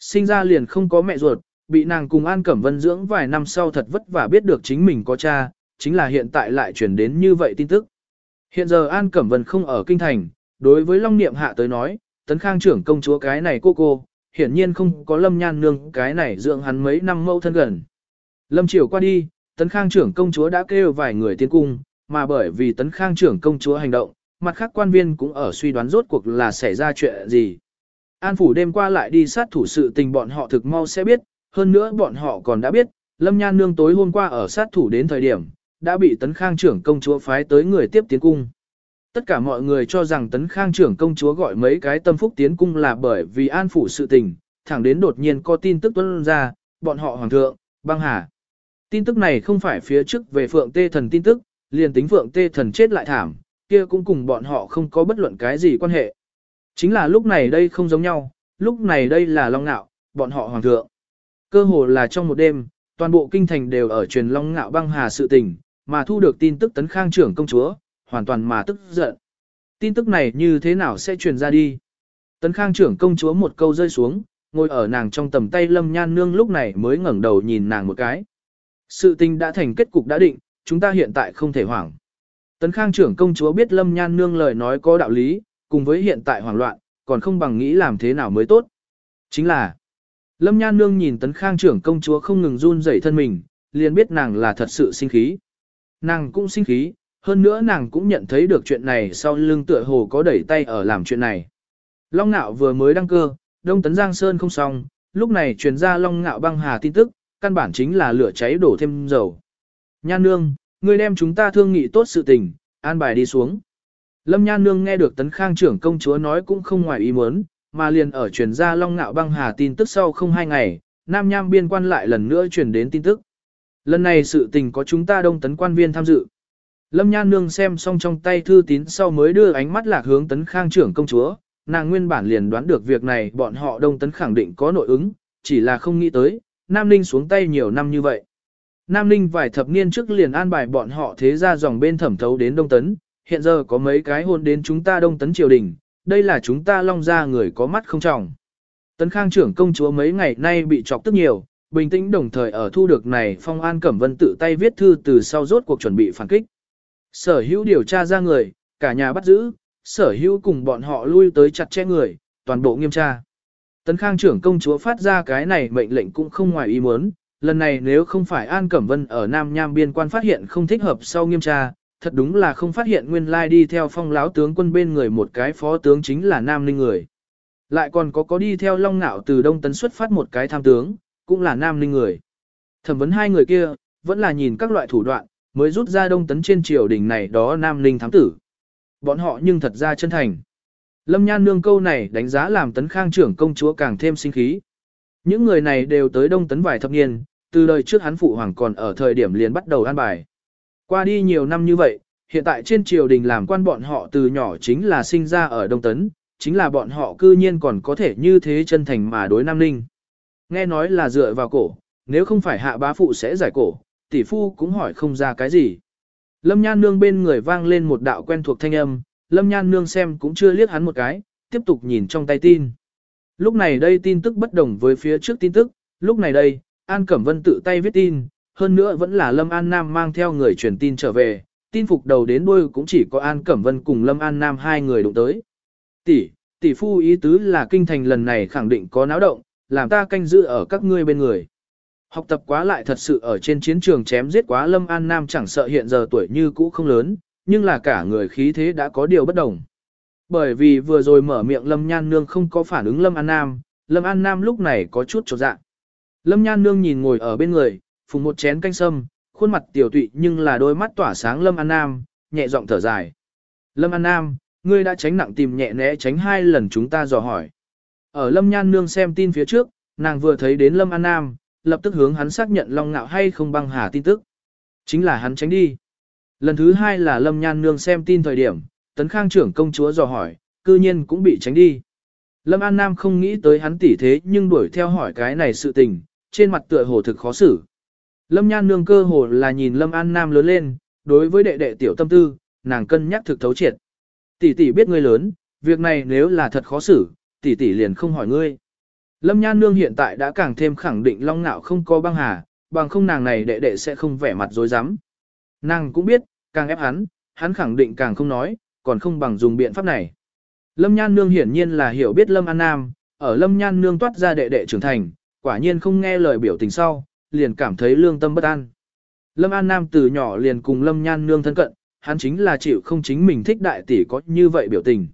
Sinh ra liền không có mẹ ruột, bị nàng cùng An Cẩm Vân dưỡng vài năm sau thật vất vả biết được chính mình có cha, chính là hiện tại lại chuyển đến như vậy tin tức. Hiện giờ An Cẩm Vân không ở kinh thành, đối với Long Niệm Hạ tới nói, tấn khang trưởng công chúa cái này cô cô, hiển nhiên không có Lâm Nhan Nương cái này dưỡng hắn mấy năm mẫu thân gần. Lâm chiều qua đi, tấn khang trưởng công chúa đã kêu vài người tiến cung, mà bởi vì tấn khang trưởng công chúa hành động, mặt khác quan viên cũng ở suy đoán rốt cuộc là xảy ra chuyện gì. An phủ đêm qua lại đi sát thủ sự tình bọn họ thực mau sẽ biết, hơn nữa bọn họ còn đã biết, Lâm Nhan Nương tối hôm qua ở sát thủ đến thời điểm, đã bị Tấn Khang trưởng công chúa phái tới người tiếp tiến cung. Tất cả mọi người cho rằng Tấn Khang trưởng công chúa gọi mấy cái tâm phúc tiến cung là bởi vì an phủ sự tình, thẳng đến đột nhiên có tin tức tuân ra, bọn họ hoàng thượng, băng hà. Tin tức này không phải phía trước về Phượng Tê Thần tin tức, liền tính Phượng Tê Thần chết lại thảm, kia cũng cùng bọn họ không có bất luận cái gì quan hệ. Chính là lúc này đây không giống nhau, lúc này đây là Long ngạo bọn họ hoàng thượng. Cơ hồ là trong một đêm, toàn bộ kinh thành đều ở truyền Long ngạo băng hà sự tình, mà thu được tin tức tấn khang trưởng công chúa, hoàn toàn mà tức giận. Tin tức này như thế nào sẽ truyền ra đi? Tấn khang trưởng công chúa một câu rơi xuống, ngồi ở nàng trong tầm tay lâm nhan nương lúc này mới ngẩng đầu nhìn nàng một cái. Sự tình đã thành kết cục đã định, chúng ta hiện tại không thể hoảng. Tấn khang trưởng công chúa biết lâm nhan nương lời nói có đạo lý, cùng với hiện tại hoảng loạn, còn không bằng nghĩ làm thế nào mới tốt. Chính là, lâm nhan nương nhìn tấn khang trưởng công chúa không ngừng run rẩy thân mình, liền biết nàng là thật sự sinh khí. Nàng cũng sinh khí, hơn nữa nàng cũng nhận thấy được chuyện này sau lưng tựa hồ có đẩy tay ở làm chuyện này. Long Nạo vừa mới đăng cơ, Đông Tấn Giang Sơn không xong, lúc này truyền ra Long Nạo băng hà tin tức, căn bản chính là lửa cháy đổ thêm dầu. Nhan nương, ngươi đem chúng ta thương nghị tốt sự tình, an bài đi xuống. Lâm Nhan nương nghe được Tấn Khang trưởng công chúa nói cũng không ngoài ý muốn, mà liền ở truyền ra Long Nạo băng hà tin tức sau không hai ngày, Nam Nham biên quan lại lần nữa truyền đến tin tức. Lần này sự tình có chúng ta đông tấn quan viên tham dự. Lâm Nhan Nương xem xong trong tay thư tín sau mới đưa ánh mắt lạc hướng tấn khang trưởng công chúa, nàng nguyên bản liền đoán được việc này bọn họ đông tấn khẳng định có nội ứng, chỉ là không nghĩ tới, Nam Ninh xuống tay nhiều năm như vậy. Nam Ninh vài thập niên trước liền an bài bọn họ thế ra dòng bên thẩm thấu đến Đông Tấn, hiện giờ có mấy cái hôn đến chúng ta Đông Tấn triều đình, đây là chúng ta long ra người có mắt không trọng. Tấn Khang trưởng công chúa mấy ngày nay bị chọc tức nhiều, bình tĩnh đồng thời ở thu được này Phong An Cẩm Vân tự tay viết thư từ sau rốt cuộc chuẩn bị phản kích. Sở hữu điều tra ra người, cả nhà bắt giữ, sở hữu cùng bọn họ lui tới chặt chẽ người, toàn bộ nghiêm tra. Tấn Khang trưởng công chúa phát ra cái này mệnh lệnh cũng không ngoài ý muốn, lần này nếu không phải An Cẩm Vân ở Nam Nham biên quan phát hiện không thích hợp sau nghiêm tra, thật đúng là không phát hiện nguyên lai đi theo phong láo tướng quân bên người một cái phó tướng chính là Nam Ninh người. Lại còn có có đi theo Long Nạo từ Đông Tấn xuất phát một cái tham tướng, cũng là nam ninh người. Thẩm vấn hai người kia, vẫn là nhìn các loại thủ đoạn, mới rút ra đông tấn trên triều đình này đó nam ninh thám tử. Bọn họ nhưng thật ra chân thành. Lâm Nhan Nương câu này đánh giá làm tấn khang trưởng công chúa càng thêm sinh khí. Những người này đều tới đông tấn vài thập niên, từ đời trước hắn phụ hoàng còn ở thời điểm liền bắt đầu an bài. Qua đi nhiều năm như vậy, hiện tại trên triều đình làm quan bọn họ từ nhỏ chính là sinh ra ở đông tấn, chính là bọn họ cư nhiên còn có thể như thế chân thành mà đối Nam Ninh. Nghe nói là dựa vào cổ, nếu không phải hạ bá phụ sẽ giải cổ, tỷ phu cũng hỏi không ra cái gì. Lâm Nhan Nương bên người vang lên một đạo quen thuộc thanh âm, Lâm Nhan Nương xem cũng chưa liếc hắn một cái, tiếp tục nhìn trong tay tin. Lúc này đây tin tức bất đồng với phía trước tin tức, lúc này đây, An Cẩm Vân tự tay viết tin, hơn nữa vẫn là Lâm An Nam mang theo người truyền tin trở về, tin phục đầu đến đuôi cũng chỉ có An Cẩm Vân cùng Lâm An Nam hai người đụng tới. Tỷ, tỷ phu ý tứ là kinh thành lần này khẳng định có náo động, làm ta canh giữ ở các ngươi bên người. Học tập quá lại thật sự ở trên chiến trường chém giết quá Lâm An Nam chẳng sợ hiện giờ tuổi như cũ không lớn, nhưng là cả người khí thế đã có điều bất đồng. Bởi vì vừa rồi mở miệng Lâm Nhan Nương không có phản ứng Lâm An Nam, Lâm An Nam lúc này có chút trột dạ. Lâm Nhan Nương nhìn ngồi ở bên người, phùng một chén canh sâm, khuôn mặt tiểu tụy nhưng là đôi mắt tỏa sáng Lâm An Nam, nhẹ giọng thở dài. Lâm An Nam, ngươi đã tránh nặng tìm nhẹ né tránh hai lần chúng ta dò hỏi. Ở Lâm Nhan Nương xem tin phía trước, nàng vừa thấy đến Lâm An Nam, lập tức hướng hắn xác nhận Long Ngạo hay không băng hà tin tức. Chính là hắn tránh đi. Lần thứ hai là Lâm Nhan Nương xem tin thời điểm, Tấn Khang trưởng công chúa dò hỏi, cư nhiên cũng bị tránh đi. Lâm An Nam không nghĩ tới hắn tỉ thế nhưng đuổi theo hỏi cái này sự tình, trên mặt tựa hồ thực khó xử. Lâm Nhan Nương cơ hồ là nhìn Lâm An Nam lớn lên, đối với đệ đệ tiểu tâm tư, nàng cân nhắc thực thấu triệt. Tỷ tỷ biết ngươi lớn, việc này nếu là thật khó xử, tỷ tỷ liền không hỏi ngươi. Lâm Nhan Nương hiện tại đã càng thêm khẳng định Long Nạo không có băng hà, bằng không nàng này đệ đệ sẽ không vẻ mặt dối rắm Nàng cũng biết, càng ép hắn, hắn khẳng định càng không nói, còn không bằng dùng biện pháp này. Lâm Nhan Nương hiển nhiên là hiểu biết Lâm An Nam, ở Lâm Nhan Nương toát ra đệ đệ trưởng thành, quả nhiên không nghe lời biểu tình sau, liền cảm thấy lương tâm bất an. Lâm An Nam từ nhỏ liền cùng Lâm Nhan Nương thân cận, hắn chính là chịu không chính mình thích đại tỷ có như vậy biểu tình.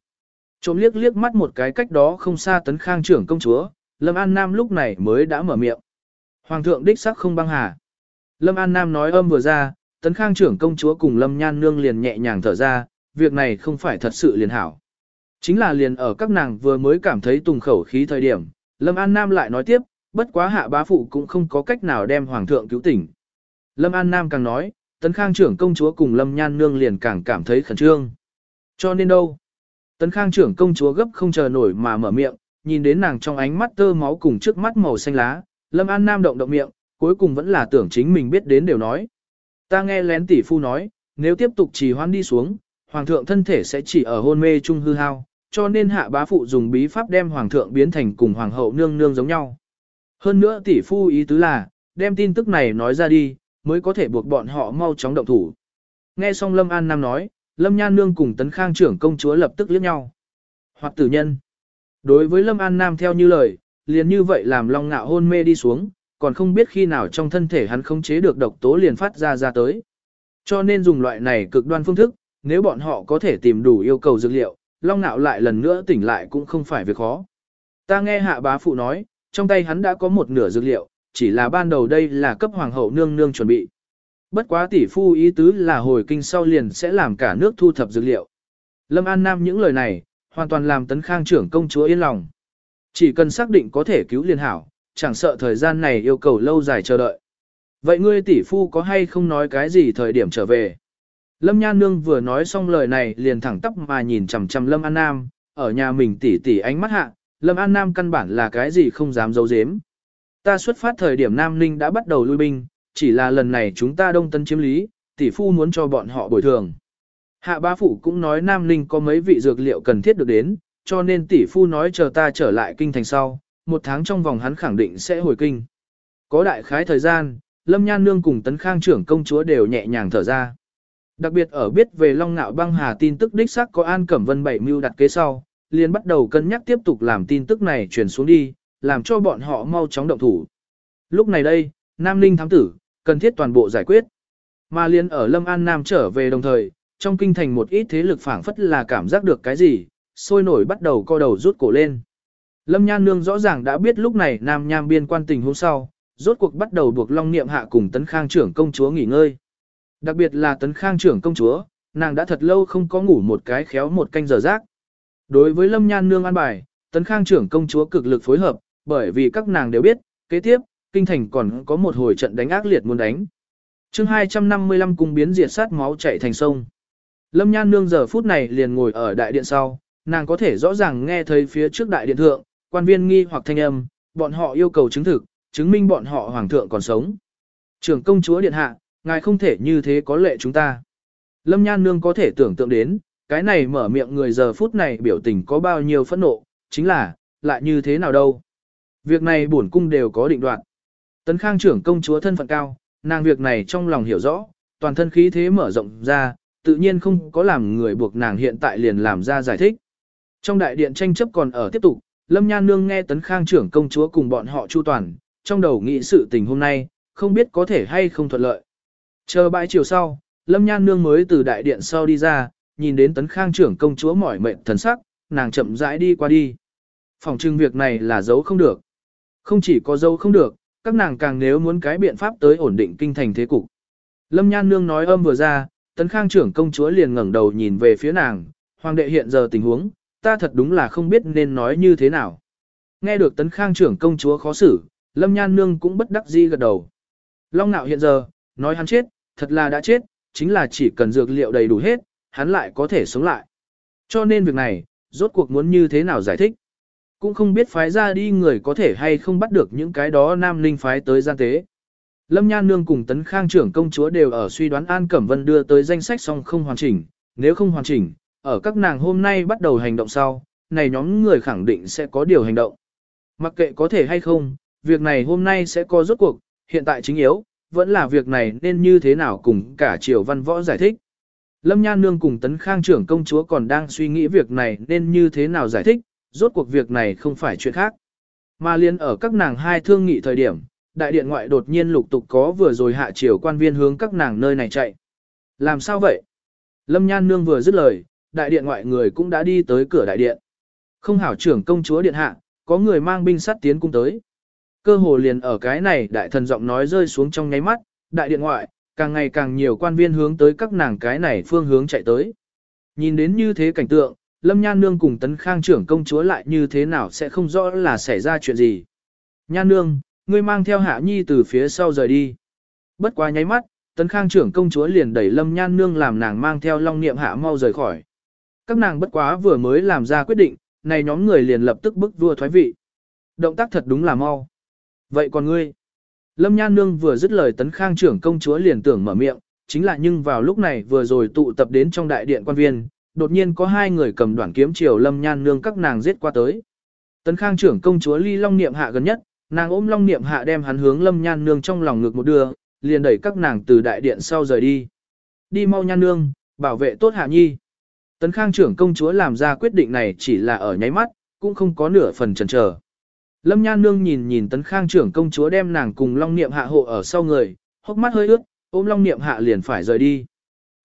Trộm liếc liếc mắt một cái cách đó không xa tấn khang trưởng công chúa, Lâm An Nam lúc này mới đã mở miệng. Hoàng thượng đích sắc không băng hà. Lâm An Nam nói âm vừa ra, tấn khang trưởng công chúa cùng Lâm Nhan Nương liền nhẹ nhàng thở ra, việc này không phải thật sự liền hảo. Chính là liền ở các nàng vừa mới cảm thấy tùng khẩu khí thời điểm, Lâm An Nam lại nói tiếp, bất quá hạ bá phụ cũng không có cách nào đem hoàng thượng cứu tỉnh. Lâm An Nam càng nói, Tấn Khang trưởng công chúa cùng Lâm Nhan Nương liền càng cảm thấy khẩn trương. Cho nên đâu? Tấn Khang trưởng công chúa gấp không chờ nổi mà mở miệng, nhìn đến nàng trong ánh mắt tơ máu cùng trước mắt màu xanh lá, Lâm An Nam động động miệng, cuối cùng vẫn là tưởng chính mình biết đến đều nói. Ta nghe lén tỷ phu nói, nếu tiếp tục trì hoãn đi xuống, hoàng thượng thân thể sẽ chỉ ở hôn mê trung hư hao, cho nên hạ bá phụ dùng bí pháp đem hoàng thượng biến thành cùng hoàng hậu nương nương giống nhau. Hơn nữa tỷ phu ý tứ là, đem tin tức này nói ra đi, mới có thể buộc bọn họ mau chóng động thủ. Nghe xong Lâm An Nam nói, Lâm Nhan Nương cùng Tấn Khang trưởng công chúa lập tức liếc nhau. Hoặc tử nhân. Đối với Lâm An Nam theo như lời, liền như vậy làm Long Ngạo hôn mê đi xuống, còn không biết khi nào trong thân thể hắn không chế được độc tố liền phát ra ra tới. Cho nên dùng loại này cực đoan phương thức, nếu bọn họ có thể tìm đủ yêu cầu dược liệu, Long Nạo lại lần nữa tỉnh lại cũng không phải việc khó. Ta nghe hạ bá phụ nói, trong tay hắn đã có một nửa dược liệu, chỉ là ban đầu đây là cấp hoàng hậu nương nương chuẩn bị. Bất quá tỷ phu ý tứ là hồi kinh sau liền sẽ làm cả nước thu thập dược liệu. Lâm An Nam những lời này, hoàn toàn làm tấn khang trưởng công chúa yên lòng. Chỉ cần xác định có thể cứu liên hảo, chẳng sợ thời gian này yêu cầu lâu dài chờ đợi. Vậy ngươi tỷ phu có hay không nói cái gì thời điểm trở về? Lâm Nhan Nương vừa nói xong lời này liền thẳng tóc mà nhìn chầm chầm Lâm An Nam, ở nhà mình tỷ tỷ ánh mắt hạ, Lâm An Nam căn bản là cái gì không dám giấu giếm. Ta xuất phát thời điểm Nam Ninh đã bắt đầu lui binh, chỉ là lần này chúng ta đông tân chiếm lý, tỷ phu muốn cho bọn họ bồi thường. Hạ bá phụ cũng nói Nam Ninh có mấy vị dược liệu cần thiết được đến, cho nên tỷ phu nói chờ ta trở lại kinh thành sau, một tháng trong vòng hắn khẳng định sẽ hồi kinh. Có đại khái thời gian, Lâm Nhan Nương cùng Tấn Khang trưởng công chúa đều nhẹ nhàng thở ra. Đặc biệt ở biết về Long Nạo băng hà tin tức đích xác có An Cẩm Vân bảy mưu đặt kế sau, liền bắt đầu cân nhắc tiếp tục làm tin tức này truyền xuống đi, làm cho bọn họ mau chóng động thủ. Lúc này đây, Nam Ninh thám tử, cần thiết toàn bộ giải quyết. Mà liền ở Lâm An Nam trở về đồng thời, trong kinh thành một ít thế lực phảng phất là cảm giác được cái gì, sôi nổi bắt đầu co đầu rút cổ lên. Lâm Nhan Nương rõ ràng đã biết lúc này Nam Nham biên quan tình hôm sau, rốt cuộc bắt đầu buộc Long Niệm Hạ cùng Tấn Khang trưởng công chúa nghỉ ngơi. Đặc biệt là Tấn Khang trưởng công chúa, nàng đã thật lâu không có ngủ một cái khéo một canh giờ rác. Đối với Lâm Nhan Nương an bài, Tấn Khang trưởng công chúa cực lực phối hợp, bởi vì các nàng đều biết, kế tiếp, kinh thành còn có một hồi trận đánh ác liệt muốn đánh. chương 255 cung biến diệt sát máu chạy thành sông. Lâm Nhan Nương giờ phút này liền ngồi ở đại điện sau, nàng có thể rõ ràng nghe thấy phía trước đại điện thượng, quan viên nghi hoặc thanh âm, bọn họ yêu cầu chứng thực, chứng minh bọn họ hoàng thượng còn sống. Trưởng công chúa điện hạ, ngài không thể như thế có lệ chúng ta. Lâm Nhan Nương có thể tưởng tượng đến, cái này mở miệng người giờ phút này biểu tình có bao nhiêu phẫn nộ, chính là, lại như thế nào đâu. Việc này bổn cung đều có định đoạn. Tấn Khang trưởng công chúa thân phận cao, nàng việc này trong lòng hiểu rõ, toàn thân khí thế mở rộng ra, tự nhiên không có làm người buộc nàng hiện tại liền làm ra giải thích. Trong đại điện tranh chấp còn ở tiếp tục, Lâm Nhan Nương nghe Tấn Khang trưởng công chúa cùng bọn họ chu toàn, trong đầu nghĩ sự tình hôm nay, không biết có thể hay không thuận lợi. Chờ bãi chiều sau, Lâm Nhan Nương mới từ đại điện sau đi ra, nhìn đến Tấn Khang trưởng công chúa mỏi mệt thần sắc, nàng chậm rãi đi qua đi. Phòng trưng việc này là giấu không được. Không chỉ có giấu không được, các nàng càng nếu muốn cái biện pháp tới ổn định kinh thành thế cục. Lâm Nhan Nương nói âm vừa ra, Tấn Khang trưởng công chúa liền ngẩng đầu nhìn về phía nàng, hoàng đệ hiện giờ tình huống, ta thật đúng là không biết nên nói như thế nào. Nghe được Tấn Khang trưởng công chúa khó xử, Lâm Nhan Nương cũng bất đắc dĩ gật đầu. Long nạo hiện giờ, nói hắn chết, thật là đã chết, chính là chỉ cần dược liệu đầy đủ hết, hắn lại có thể sống lại. Cho nên việc này, rốt cuộc muốn như thế nào giải thích. Cũng không biết phái ra đi người có thể hay không bắt được những cái đó nam ninh phái tới gian tế. Lâm Nhan Nương cùng Tấn Khang trưởng công chúa đều ở suy đoán An Cẩm Vân đưa tới danh sách song không hoàn chỉnh, nếu không hoàn chỉnh, ở các nàng hôm nay bắt đầu hành động sau, này nhóm người khẳng định sẽ có điều hành động. Mặc kệ có thể hay không, việc này hôm nay sẽ có rốt cuộc, hiện tại chính yếu, vẫn là việc này nên như thế nào cùng cả triều văn võ giải thích. Lâm Nhan Nương cùng Tấn Khang trưởng công chúa còn đang suy nghĩ việc này nên như thế nào giải thích, rốt cuộc việc này không phải chuyện khác. Mà liên ở các nàng hai thương nghị thời điểm, đại điện ngoại đột nhiên lục tục có vừa rồi hạ triều quan viên hướng các nàng nơi này chạy. Làm sao vậy? Lâm Nhan Nương vừa dứt lời, đại điện ngoại người cũng đã đi tới cửa đại điện. Không hảo trưởng công chúa điện hạ, có người mang binh sắt tiến cung tới. Cơ hồ liền ở cái này đại thần giọng nói rơi xuống trong nháy mắt, đại điện ngoại, càng ngày càng nhiều quan viên hướng tới các nàng cái này phương hướng chạy tới. Nhìn đến như thế cảnh tượng, Lâm Nhan Nương cùng Tấn Khang trưởng công chúa lại như thế nào sẽ không rõ là xảy ra chuyện gì. Nhan Nương, ngươi mang theo Hạ Nhi từ phía sau rời đi. Bất quá nháy mắt, Tấn Khang trưởng công chúa liền đẩy Lâm Nhan Nương làm nàng mang theo Long Niệm Hạ mau rời khỏi. Các nàng bất quá vừa mới làm ra quyết định, này nhóm người liền lập tức bức vua thoái vị. Động tác thật đúng là mau. Vậy còn ngươi? Lâm Nhan Nương vừa dứt lời Tấn Khang trưởng công chúa liền tưởng mở miệng, chính là nhưng vào lúc này vừa rồi tụ tập đến trong đại điện quan viên, đột nhiên có hai người cầm đoạn kiếm chiều Lâm Nhan Nương các nàng giết qua tới. Tấn Khang trưởng công chúa ly Long Niệm Hạ gần nhất, nàng ôm Long Niệm Hạ đem hắn hướng Lâm Nhan Nương trong lòng ngực một đưa, liền đẩy các nàng từ đại điện sau rời đi. Đi mau Nhan Nương, bảo vệ tốt Hạ Nhi. Tấn Khang trưởng công chúa làm ra quyết định này chỉ là ở nháy mắt, cũng không có nửa phần chần chờ. Lâm Nhan Nương nhìn nhìn Tấn Khang trưởng công chúa đem nàng cùng Long Niệm Hạ hộ ở sau người, hốc mắt hơi ướt, ôm Long Niệm Hạ liền phải rời đi.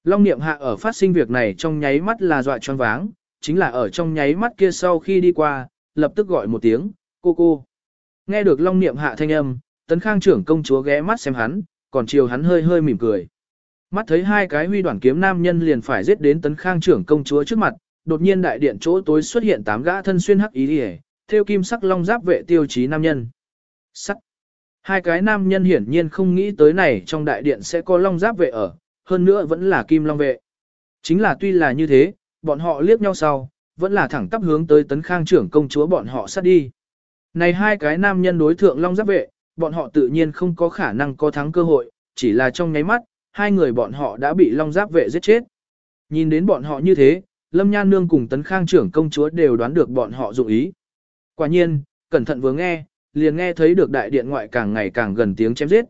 Long Niệm Hạ ở phát sinh việc này trong nháy mắt là dọa choáng váng, chính là ở trong nháy mắt kia sau khi đi qua, lập tức gọi một tiếng, cô cô. Nghe được Long Niệm Hạ thanh âm, Tấn Khang trưởng công chúa ghé mắt xem hắn, còn chiều hắn hơi hơi mỉm cười. Mắt thấy hai cái huy đoàn kiếm nam nhân liền phải giết đến Tấn Khang trưởng công chúa trước mặt, đột nhiên đại điện chỗ tối xuất hiện tám gã thân xuyên hắc ý liễu, theo kim sắc long giáp vệ tiêu chí nam nhân. Sắc. Hai cái nam nhân hiển nhiên không nghĩ tới này trong đại điện sẽ có long giáp vệ ở, hơn nữa vẫn là kim long vệ. Chính là tuy là như thế, bọn họ liếc nhau sau, vẫn là thẳng tắp hướng tới tấn khang trưởng công chúa bọn họ sát đi. Này hai cái nam nhân đối thượng long giáp vệ, bọn họ tự nhiên không có khả năng có thắng cơ hội, chỉ là trong nháy mắt, hai người bọn họ đã bị long giáp vệ giết chết. Nhìn đến bọn họ như thế, Lâm Nhan Nương cùng tấn khang trưởng công chúa đều đoán được bọn họ dụng ý. Quả nhiên, cẩn thận vừa nghe, liền nghe thấy được đại điện ngoại càng ngày càng gần tiếng chém giết.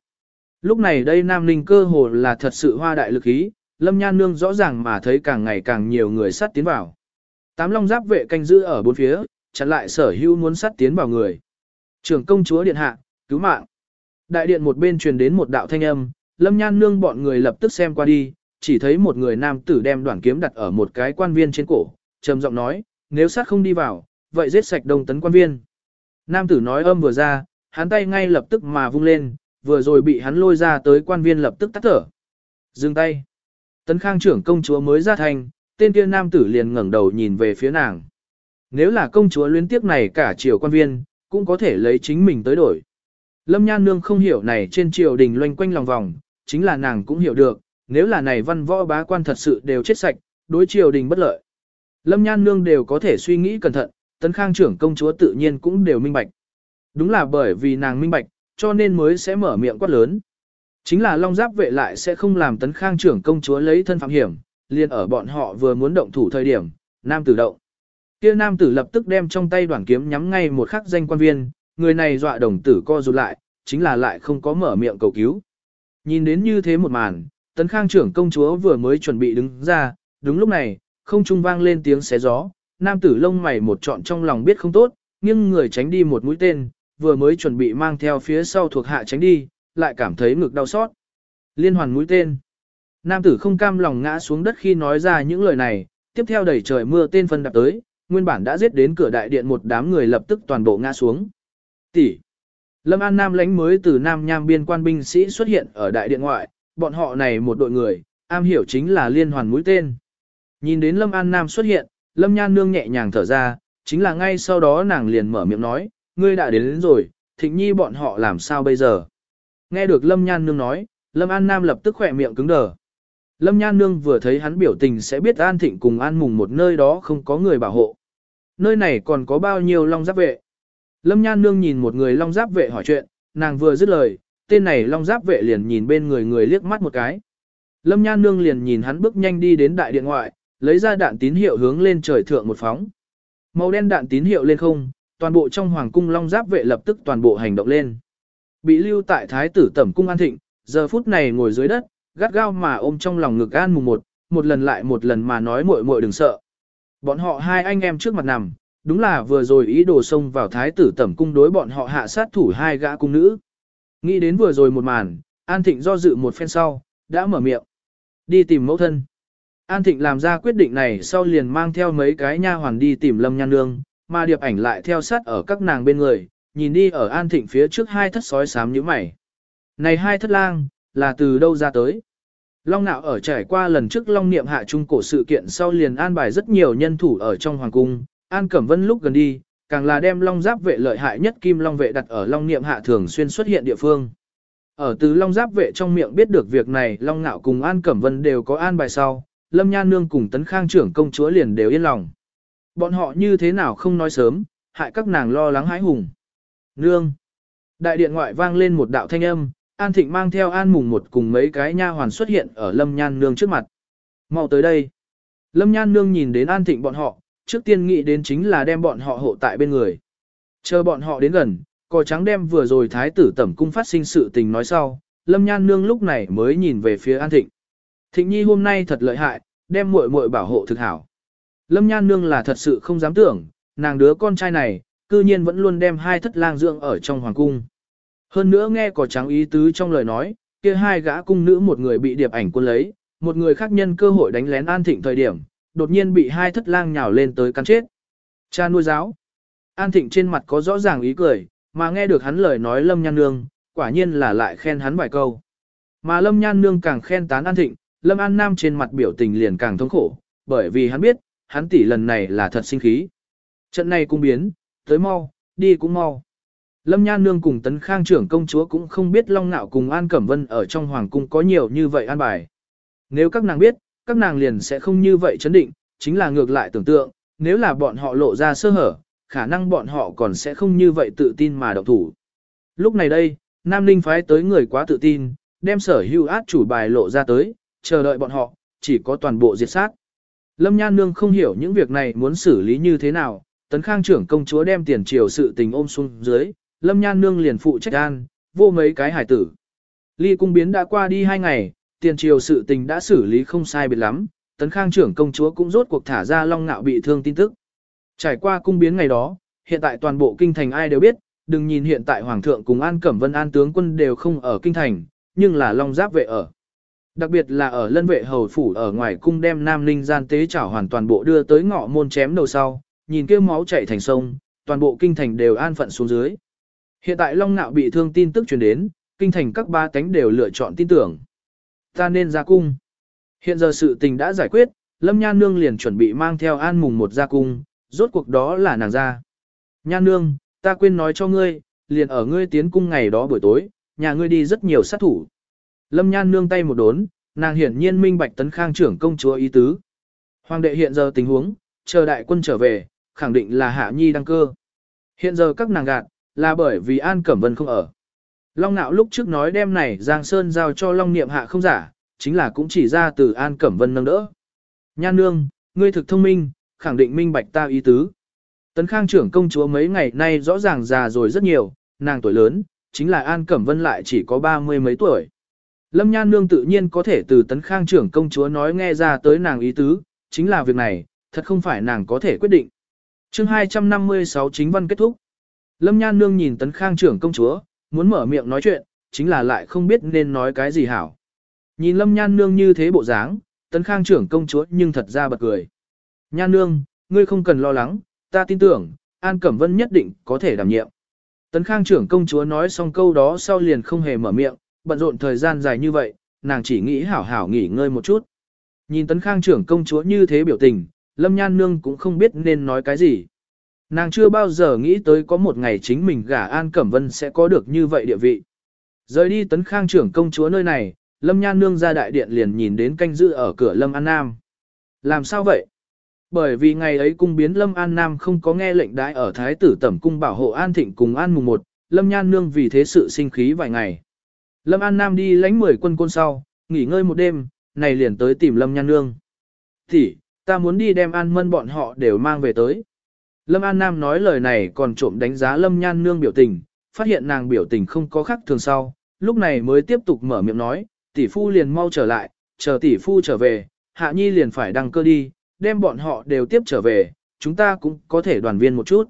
Lúc này đây Nam Ninh cơ hồ là thật sự hoa đại lực ý, Lâm Nhan Nương rõ ràng mà thấy càng ngày càng nhiều người sát tiến vào. Tám long giáp vệ canh giữ ở bốn phía, chặn lại sở hữu muốn sát tiến vào người. Trưởng công chúa điện hạ, cứu mạng. Đại điện một bên truyền đến một đạo thanh âm, Lâm Nhan Nương bọn người lập tức xem qua đi, chỉ thấy một người nam tử đem đoạn kiếm đặt ở một cái quan viên trên cổ, trầm giọng nói, nếu sát không đi vào, vậy giết sạch đông tấn quan viên. Nam tử nói âm vừa ra, hắn tay ngay lập tức mà vung lên, vừa rồi bị hắn lôi ra tới quan viên lập tức tắt thở. Dừng tay. Tấn khang trưởng công chúa mới ra thành, tên kia nam tử liền ngẩng đầu nhìn về phía nàng. Nếu là công chúa luyến tiếc này cả triều quan viên, cũng có thể lấy chính mình tới đổi. Lâm Nhan Nương không hiểu này trên triều đình loanh quanh lòng vòng, chính là nàng cũng hiểu được, nếu là này văn võ bá quan thật sự đều chết sạch, đối triều đình bất lợi. Lâm Nhan Nương đều có thể suy nghĩ cẩn thận, Tấn Khang trưởng công chúa tự nhiên cũng đều minh bạch. Đúng là bởi vì nàng minh bạch, cho nên mới sẽ mở miệng quát lớn. Chính là Long Giáp vệ lại sẽ không làm Tấn Khang trưởng công chúa lấy thân phạm hiểm, liền ở bọn họ vừa muốn động thủ thời điểm, nam tử động. Kia nam tử lập tức đem trong tay đoạn kiếm nhắm ngay một khắc danh quan viên, người này dọa đồng tử co rụt lại, chính là lại không có mở miệng cầu cứu. Nhìn đến như thế một màn, Tấn Khang trưởng công chúa vừa mới chuẩn bị đứng ra, đúng lúc này, không trung vang lên tiếng xé gió, nam tử lông mày một trọn trong lòng biết không tốt, nhưng người tránh đi một mũi tên, vừa mới chuẩn bị mang theo phía sau thuộc hạ tránh đi, lại cảm thấy ngực đau xót. Liên hoàn mũi tên. Nam tử không cam lòng ngã xuống đất khi nói ra những lời này, tiếp theo đẩy trời mưa tên phân đạp tới, nguyên bản đã giết đến cửa đại điện một đám người lập tức toàn bộ ngã xuống. Tỷ. Lâm An Nam lãnh mới từ Nam Nham biên quan binh sĩ xuất hiện ở đại điện ngoại, bọn họ này một đội người, am hiểu chính là liên hoàn mũi tên. Nhìn đến Lâm An Nam xuất hiện, Lâm Nhan Nương nhẹ nhàng thở ra, chính là ngay sau đó nàng liền mở miệng nói, ngươi đã đến, đến rồi, thịnh nhi bọn họ làm sao bây giờ. Nghe được Lâm Nhan Nương nói, Lâm An Nam lập tức khỏe miệng cứng đờ. Lâm Nhan Nương vừa thấy hắn biểu tình sẽ biết An Thịnh cùng An Mùng một nơi đó không có người bảo hộ. Nơi này còn có bao nhiêu long giáp vệ. Lâm Nhan Nương nhìn một người long giáp vệ hỏi chuyện, nàng vừa dứt lời, tên này long giáp vệ liền nhìn bên người người liếc mắt một cái. Lâm Nhan Nương liền nhìn hắn bước nhanh đi đến đại điện ngoại, lấy ra đạn tín hiệu hướng lên trời thượng một phóng. Màu đen đạn tín hiệu lên không, toàn bộ trong hoàng cung long giáp vệ lập tức toàn bộ hành động lên. Bị lưu tại thái tử tẩm cung an thịnh, giờ phút này ngồi dưới đất, gắt gao mà ôm trong lòng ngực an mùng một, một lần lại một lần mà nói muội muội đừng sợ. Bọn họ hai anh em trước mặt nằm, đúng là vừa rồi ý đồ xông vào thái tử tẩm cung đối bọn họ hạ sát thủ hai gã cung nữ. Nghĩ đến vừa rồi một màn, An Thịnh do dự một phen sau, đã mở miệng. Đi tìm mẫu thân. An Thịnh làm ra quyết định này sau liền mang theo mấy cái nha hoàn đi tìm Lâm Nhan Nương, mà điệp ảnh lại theo sát ở các nàng bên người, nhìn đi ở An Thịnh phía trước hai thất sói xám như mày. Này hai thất lang, là từ đâu ra tới? Long nạo ở trải qua lần trước Long niệm hạ trung cổ sự kiện sau liền an bài rất nhiều nhân thủ ở trong hoàng cung, An Cẩm Vân lúc gần đi, càng là đem Long Giáp vệ lợi hại nhất Kim Long vệ đặt ở Long niệm hạ thường xuyên xuất hiện địa phương. Ở từ Long Giáp vệ trong miệng biết được việc này Long nạo cùng An Cẩm Vân đều có an bài sau, Lâm Nhan Nương cùng Tấn Khang trưởng công chúa liền đều yên lòng. Bọn họ như thế nào không nói sớm, hại các nàng lo lắng hãi hùng. Nương! Đại điện ngoại vang lên một đạo thanh âm, An Thịnh mang theo An Mùng một cùng mấy cái nha hoàn xuất hiện ở Lâm Nhan Nương trước mặt. mau tới đây. Lâm Nhan Nương nhìn đến An Thịnh bọn họ, trước tiên nghĩ đến chính là đem bọn họ hộ tại bên người. Chờ bọn họ đến gần, cò trắng đem vừa rồi thái tử tẩm cung phát sinh sự tình nói sau, Lâm Nhan Nương lúc này mới nhìn về phía An Thịnh. Thịnh Nhi hôm nay thật lợi hại, đem muội muội bảo hộ thực hảo. Lâm Nhan Nương là thật sự không dám tưởng, nàng đứa con trai này, cư nhiên vẫn luôn đem hai thất lang dưỡng ở trong hoàng cung. Hơn nữa nghe có trắng ý tứ trong lời nói, kia hai gã cung nữ một người bị điệp ảnh quân lấy, một người khác nhân cơ hội đánh lén An Thịnh thời điểm, đột nhiên bị hai thất lang nhào lên tới cắn chết. Cha nuôi giáo. An Thịnh trên mặt có rõ ràng ý cười, mà nghe được hắn lời nói Lâm Nhan Nương, quả nhiên là lại khen hắn vài câu. Mà Lâm Nhan Nương càng khen tán An Thịnh, Lâm An Nam trên mặt biểu tình liền càng thống khổ, bởi vì hắn biết, hắn tỷ lần này là thật sinh khí. Trận này cũng biến, tới mau, đi cũng mau. Lâm Nhan Nương cùng Tấn Khang trưởng công chúa cũng không biết Long Nạo cùng An Cẩm Vân ở trong hoàng cung có nhiều như vậy an bài. Nếu các nàng biết, các nàng liền sẽ không như vậy chấn định, chính là ngược lại tưởng tượng, nếu là bọn họ lộ ra sơ hở, khả năng bọn họ còn sẽ không như vậy tự tin mà động thủ. Lúc này đây, Nam Ninh phái tới người quá tự tin, đem sở hưu át chủ bài lộ ra tới, chờ đợi bọn họ, chỉ có toàn bộ diệt sát. Lâm Nhan Nương không hiểu những việc này muốn xử lý như thế nào, Tấn Khang trưởng công chúa đem tiền triều sự tình ôm xuống dưới, Lâm Nhan Nương liền phụ trách an, vô mấy cái hải tử. Ly cung biến đã qua đi hai ngày, tiền triều sự tình đã xử lý không sai biệt lắm, Tấn Khang trưởng công chúa cũng rốt cuộc thả ra Long Nạo bị thương tin tức. Trải qua cung biến ngày đó, hiện tại toàn bộ kinh thành ai đều biết, đừng nhìn hiện tại Hoàng thượng cùng An Cẩm Vân An tướng quân đều không ở kinh thành, nhưng là Long Giáp vệ ở. Đặc biệt là ở lân vệ hầu phủ ở ngoài cung đem Nam Ninh gian tế chảo hoàn toàn bộ đưa tới ngõ môn chém đầu sau, nhìn kêu máu chảy thành sông, toàn bộ kinh thành đều an phận xuống dưới. Hiện tại Long Nạo bị thương tin tức truyền đến, kinh thành các ba tánh đều lựa chọn tin tưởng. Ta nên ra cung. Hiện giờ sự tình đã giải quyết, Lâm Nhan Nương liền chuẩn bị mang theo an mùng một ra cung, rốt cuộc đó là nàng ra. Nhan Nương, ta quên nói cho ngươi, liền ở ngươi tiến cung ngày đó buổi tối, nhà ngươi đi rất nhiều sát thủ. Lâm Nhan Nương tay một đốn, nàng hiển nhiên minh bạch tấn khang trưởng công chúa ý tứ. Hoàng đệ hiện giờ tình huống, chờ đại quân trở về, khẳng định là Hạ Nhi đăng cơ. Hiện giờ các nàng gạt, là bởi vì An Cẩm Vân không ở. Long Nạo lúc trước nói đem này Giang Sơn giao cho Long Niệm Hạ không giả, chính là cũng chỉ ra từ An Cẩm Vân nâng đỡ. Nha nương, ngươi thực thông minh, khẳng định minh bạch ta ý tứ. Tấn Khang trưởng công chúa mấy ngày nay rõ ràng già rồi rất nhiều, nàng tuổi lớn, chính là An Cẩm Vân lại chỉ có ba mươi mấy tuổi. Lâm Nhan Nương tự nhiên có thể từ Tấn Khang trưởng công chúa nói nghe ra tới nàng ý tứ, chính là việc này, thật không phải nàng có thể quyết định. chương 256 chính văn kết thúc. Lâm Nhan Nương nhìn Tấn Khang trưởng công chúa, muốn mở miệng nói chuyện, chính là lại không biết nên nói cái gì hảo. Nhìn Lâm Nhan Nương như thế bộ dáng, Tấn Khang trưởng công chúa nhưng thật ra bật cười. Nhan Nương, ngươi không cần lo lắng, ta tin tưởng, An Cẩm Vân nhất định có thể đảm nhiệm. Tấn Khang trưởng công chúa nói xong câu đó sau liền không hề mở miệng, bận rộn thời gian dài như vậy, nàng chỉ nghĩ hảo hảo nghỉ ngơi một chút. Nhìn Tấn Khang trưởng công chúa như thế biểu tình, Lâm Nhan Nương cũng không biết nên nói cái gì. Nàng chưa bao giờ nghĩ tới có một ngày chính mình gả An Cẩm Vân sẽ có được như vậy địa vị. Rời đi Tấn Khang trưởng công chúa nơi này, Lâm Nhan Nương ra đại điện liền nhìn đến canh giữ ở cửa Lâm An Nam. Làm sao vậy? Bởi vì ngày ấy cung biến Lâm An Nam không có nghe lệnh đãi ở Thái tử Tẩm Cung bảo hộ An Thịnh cùng An mùng 1, Lâm Nhan Nương vì thế sự sinh khí vài ngày. Lâm An Nam đi lánh 10 quân côn sau, nghỉ ngơi một đêm, này liền tới tìm Lâm Nhan Nương. Thì, ta muốn đi đem An Mân bọn họ đều mang về tới. Lâm An Nam nói lời này còn trộm đánh giá Lâm Nhan Nương biểu tình, phát hiện nàng biểu tình không có khác thường sau, lúc này mới tiếp tục mở miệng nói, tỷ phu liền mau trở lại, chờ tỷ phu trở về, Hạ Nhi liền phải đăng cơ đi, đem bọn họ đều tiếp trở về, chúng ta cũng có thể đoàn viên một chút.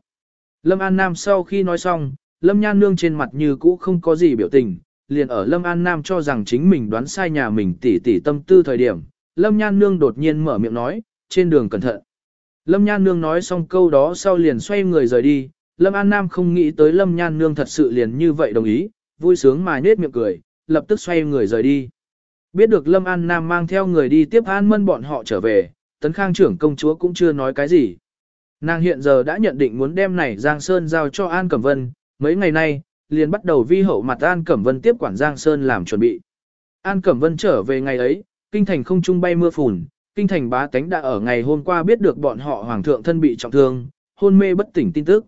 Lâm An Nam sau khi nói xong, Lâm Nhan Nương trên mặt như cũ không có gì biểu tình, liền ở Lâm An Nam cho rằng chính mình đoán sai nhà mình tỷ tỷ tâm tư thời điểm, Lâm Nhan Nương đột nhiên mở miệng nói, trên đường cẩn thận. Lâm Nhan Nương nói xong câu đó sau liền xoay người rời đi, Lâm An Nam không nghĩ tới Lâm Nhan Nương thật sự liền như vậy đồng ý, vui sướng mà nết miệng cười, lập tức xoay người rời đi. Biết được Lâm An Nam mang theo người đi tiếp An Mân bọn họ trở về, Tấn Khang trưởng công chúa cũng chưa nói cái gì. Nàng hiện giờ đã nhận định muốn đem này Giang Sơn giao cho An Cẩm Vân, mấy ngày nay, liền bắt đầu vi hậu mặt An Cẩm Vân tiếp quản Giang Sơn làm chuẩn bị. An Cẩm Vân trở về ngày ấy, kinh thành không trung bay mưa phùn, kinh thành bá tánh đã ở ngày hôm qua biết được bọn họ hoàng thượng thân bị trọng thương, hôn mê bất tỉnh tin tức.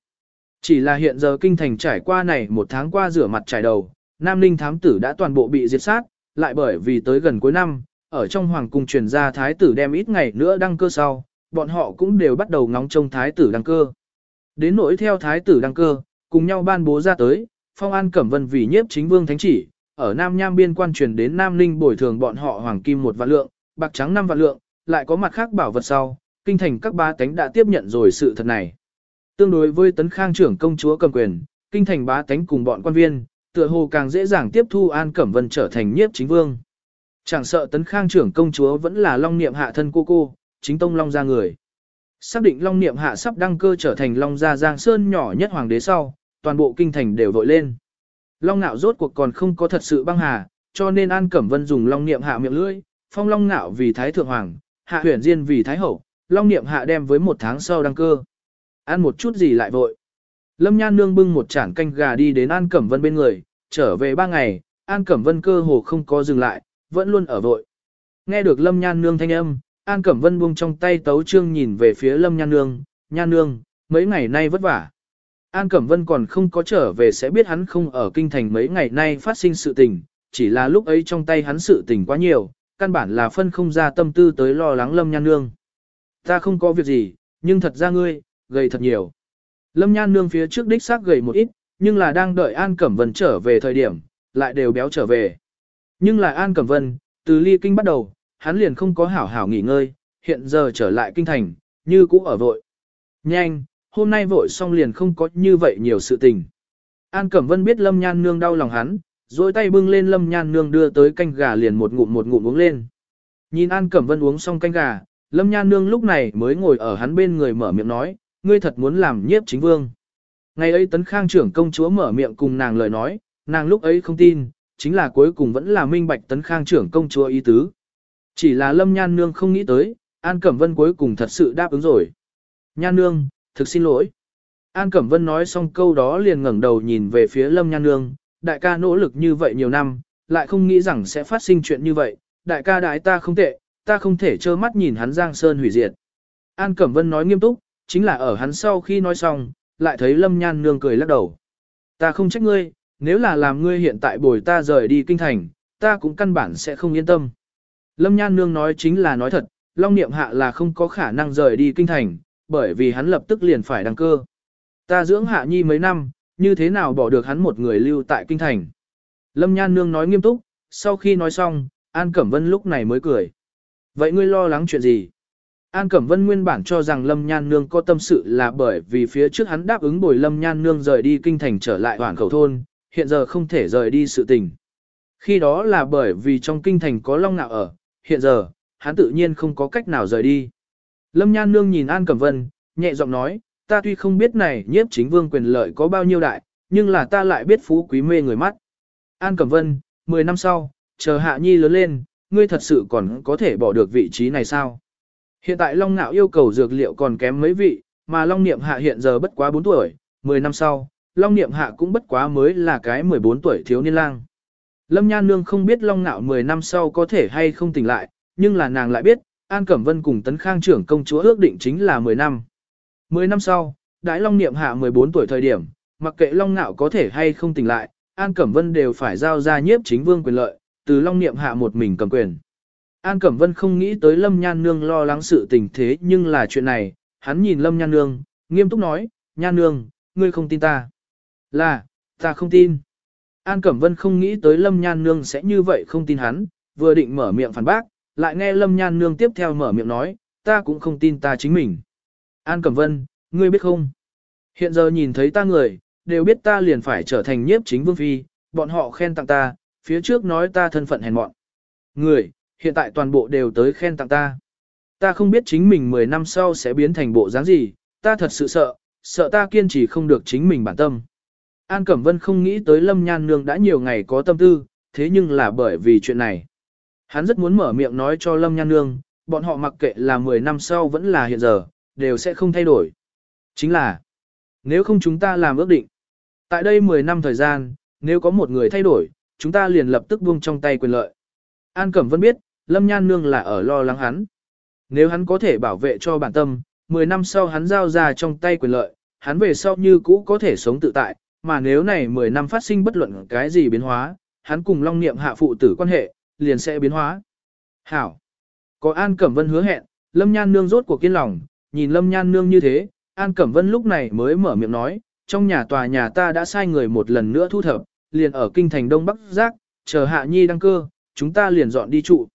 Chỉ là hiện giờ kinh thành trải qua này một tháng qua rửa mặt trải đầu, Nam Ninh thám tử đã toàn bộ bị diệt sát, lại bởi vì tới gần cuối năm, ở trong hoàng cung truyền ra thái tử đem ít ngày nữa đăng cơ sau, bọn họ cũng đều bắt đầu ngóng trông thái tử đăng cơ. Đến nỗi theo thái tử đăng cơ, cùng nhau ban bố ra tới, phong an cẩm vân vì nhiếp chính vương thánh chỉ, ở Nam Nham biên quan truyền đến Nam Ninh bồi thường bọn họ hoàng kim một vạn lượng, bạc trắng năm vạn lượng, lại có mặt khác bảo vật sau, kinh thành các bá tánh đã tiếp nhận rồi sự thật này. Tương đối với tấn khang trưởng công chúa cầm quyền, kinh thành bá tánh cùng bọn quan viên, tựa hồ càng dễ dàng tiếp thu An Cẩm Vân trở thành nhiếp chính vương. Chẳng sợ tấn khang trưởng công chúa vẫn là long niệm hạ thân cô cô, chính tông long gia người. Xác định long niệm hạ sắp đăng cơ trở thành long gia giang sơn nhỏ nhất hoàng đế sau, toàn bộ kinh thành đều vội lên. Long ngạo rốt cuộc còn không có thật sự băng hà, cho nên An Cẩm Vân dùng long niệm hạ miệng lưỡi, phong long ngạo vì thái thượng hoàng, hạ huyền diên vì thái hậu, long niệm hạ đem với một tháng sau đăng cơ. Ăn một chút gì lại vội. Lâm Nhan Nương bưng một chản canh gà đi đến An Cẩm Vân bên người, trở về ba ngày, An Cẩm Vân cơ hồ không có dừng lại, vẫn luôn ở vội. Nghe được Lâm Nhan Nương thanh âm, An Cẩm Vân buông trong tay tấu trương nhìn về phía Lâm Nhan Nương, Nhan Nương, mấy ngày nay vất vả. An Cẩm Vân còn không có trở về sẽ biết hắn không ở kinh thành mấy ngày nay phát sinh sự tình, chỉ là lúc ấy trong tay hắn sự tình quá nhiều, căn bản là phân không ra tâm tư tới lo lắng Lâm Nhan Nương. Ta không có việc gì, nhưng thật ra ngươi, gầy thật nhiều. Lâm Nhan Nương phía trước đích xác gầy một ít, nhưng là đang đợi An Cẩm Vân trở về thời điểm, lại đều béo trở về. Nhưng là An Cẩm Vân, từ ly kinh bắt đầu, hắn liền không có hảo hảo nghỉ ngơi, hiện giờ trở lại kinh thành, như cũ ở vội. Nhanh, hôm nay vội xong liền không có như vậy nhiều sự tình. An Cẩm Vân biết Lâm Nhan Nương đau lòng hắn, rồi tay bưng lên Lâm Nhan Nương đưa tới canh gà liền một ngụm một ngụm uống lên. Nhìn An Cẩm Vân uống xong canh gà, Lâm Nhan Nương lúc này mới ngồi ở hắn bên người mở miệng nói, ngươi thật muốn làm nhiếp chính vương. Ngày ấy Tấn Khang trưởng công chúa mở miệng cùng nàng lời nói, nàng lúc ấy không tin, chính là cuối cùng vẫn là minh bạch Tấn Khang trưởng công chúa ý tứ. Chỉ là Lâm Nhan Nương không nghĩ tới, An Cẩm Vân cuối cùng thật sự đáp ứng rồi. Nhan Nương, thực xin lỗi. An Cẩm Vân nói xong câu đó liền ngẩng đầu nhìn về phía Lâm Nhan Nương, đại ca nỗ lực như vậy nhiều năm, lại không nghĩ rằng sẽ phát sinh chuyện như vậy, đại ca đại ta không tệ, ta không thể trơ mắt nhìn hắn Giang Sơn hủy diệt. An Cẩm Vân nói nghiêm túc, chính là ở hắn sau khi nói xong, lại thấy Lâm Nhan Nương cười lắc đầu. Ta không trách ngươi, nếu là làm ngươi hiện tại bồi ta rời đi kinh thành, ta cũng căn bản sẽ không yên tâm. Lâm Nhan Nương nói chính là nói thật, Long Niệm Hạ là không có khả năng rời đi kinh thành, bởi vì hắn lập tức liền phải đăng cơ. Ta dưỡng Hạ Nhi mấy năm, như thế nào bỏ được hắn một người lưu tại kinh thành. Lâm Nhan Nương nói nghiêm túc, sau khi nói xong, An Cẩm Vân lúc này mới cười. Vậy ngươi lo lắng chuyện gì? An Cẩm Vân nguyên bản cho rằng Lâm Nhan Nương có tâm sự là bởi vì phía trước hắn đáp ứng bồi Lâm Nhan Nương rời đi kinh thành trở lại hoàn khẩu thôn, hiện giờ không thể rời đi sự tình. Khi đó là bởi vì trong kinh thành có Long Nạo ở, hiện giờ, hắn tự nhiên không có cách nào rời đi. Lâm Nhan Nương nhìn An Cẩm Vân, nhẹ giọng nói, ta tuy không biết này nhiếp chính vương quyền lợi có bao nhiêu đại, nhưng là ta lại biết phú quý mê người mắt. An Cẩm Vân, 10 năm sau, chờ Hạ Nhi lớn lên, ngươi thật sự còn có thể bỏ được vị trí này sao? Hiện tại Long Nạo yêu cầu dược liệu còn kém mấy vị, mà Long Niệm Hạ hiện giờ bất quá 4 tuổi, 10 năm sau, Long Niệm Hạ cũng bất quá mới là cái 14 tuổi thiếu niên lang. Lâm Nhan Nương không biết Long Nạo 10 năm sau có thể hay không tỉnh lại, nhưng là nàng lại biết, An Cẩm Vân cùng Tấn Khang trưởng công chúa ước định chính là 10 năm. 10 năm sau, Đại Long Niệm Hạ 14 tuổi thời điểm, mặc kệ Long Nạo có thể hay không tỉnh lại, An Cẩm Vân đều phải giao ra nhiếp chính vương quyền lợi, từ Long Niệm Hạ một mình cầm quyền. An Cẩm Vân không nghĩ tới Lâm Nhan Nương lo lắng sự tình thế nhưng là chuyện này, hắn nhìn Lâm Nhan Nương, nghiêm túc nói, Nhan Nương, ngươi không tin ta. Là, ta không tin. An Cẩm Vân không nghĩ tới Lâm Nhan Nương sẽ như vậy không tin hắn, vừa định mở miệng phản bác, lại nghe Lâm Nhan Nương tiếp theo mở miệng nói, ta cũng không tin ta chính mình. An Cẩm Vân, ngươi biết không? Hiện giờ nhìn thấy ta người, đều biết ta liền phải trở thành nhiếp chính vương phi, bọn họ khen tặng ta, phía trước nói ta thân phận hèn mọn. Người, hiện tại toàn bộ đều tới khen tặng ta. Ta không biết chính mình 10 năm sau sẽ biến thành bộ dáng gì, ta thật sự sợ, sợ ta kiên trì không được chính mình bản tâm. An Cẩm Vân không nghĩ tới Lâm Nhan Nương đã nhiều ngày có tâm tư, thế nhưng là bởi vì chuyện này. Hắn rất muốn mở miệng nói cho Lâm Nhan Nương, bọn họ mặc kệ là 10 năm sau vẫn là hiện giờ, đều sẽ không thay đổi. Chính là, nếu không chúng ta làm ước định. Tại đây 10 năm thời gian, nếu có một người thay đổi, chúng ta liền lập tức buông trong tay quyền lợi. An Cẩm Vân biết, Lâm Nhan Nương là ở lo lắng hắn. Nếu hắn có thể bảo vệ cho bản tâm, 10 năm sau hắn giao ra trong tay quyền lợi, hắn về sau như cũ có thể sống tự tại, mà nếu này 10 năm phát sinh bất luận cái gì biến hóa, hắn cùng Long Niệm hạ phụ tử quan hệ, liền sẽ biến hóa. Hảo! Có An Cẩm Vân hứa hẹn, Lâm Nhan Nương rốt cuộc kiên lòng, nhìn Lâm Nhan Nương như thế, An Cẩm Vân lúc này mới mở miệng nói, trong nhà tòa nhà ta đã sai người một lần nữa thu thập, liền ở kinh thành Đông Bắc Giác, chờ Hạ Nhi đăng cơ, chúng ta liền dọn đi trụ.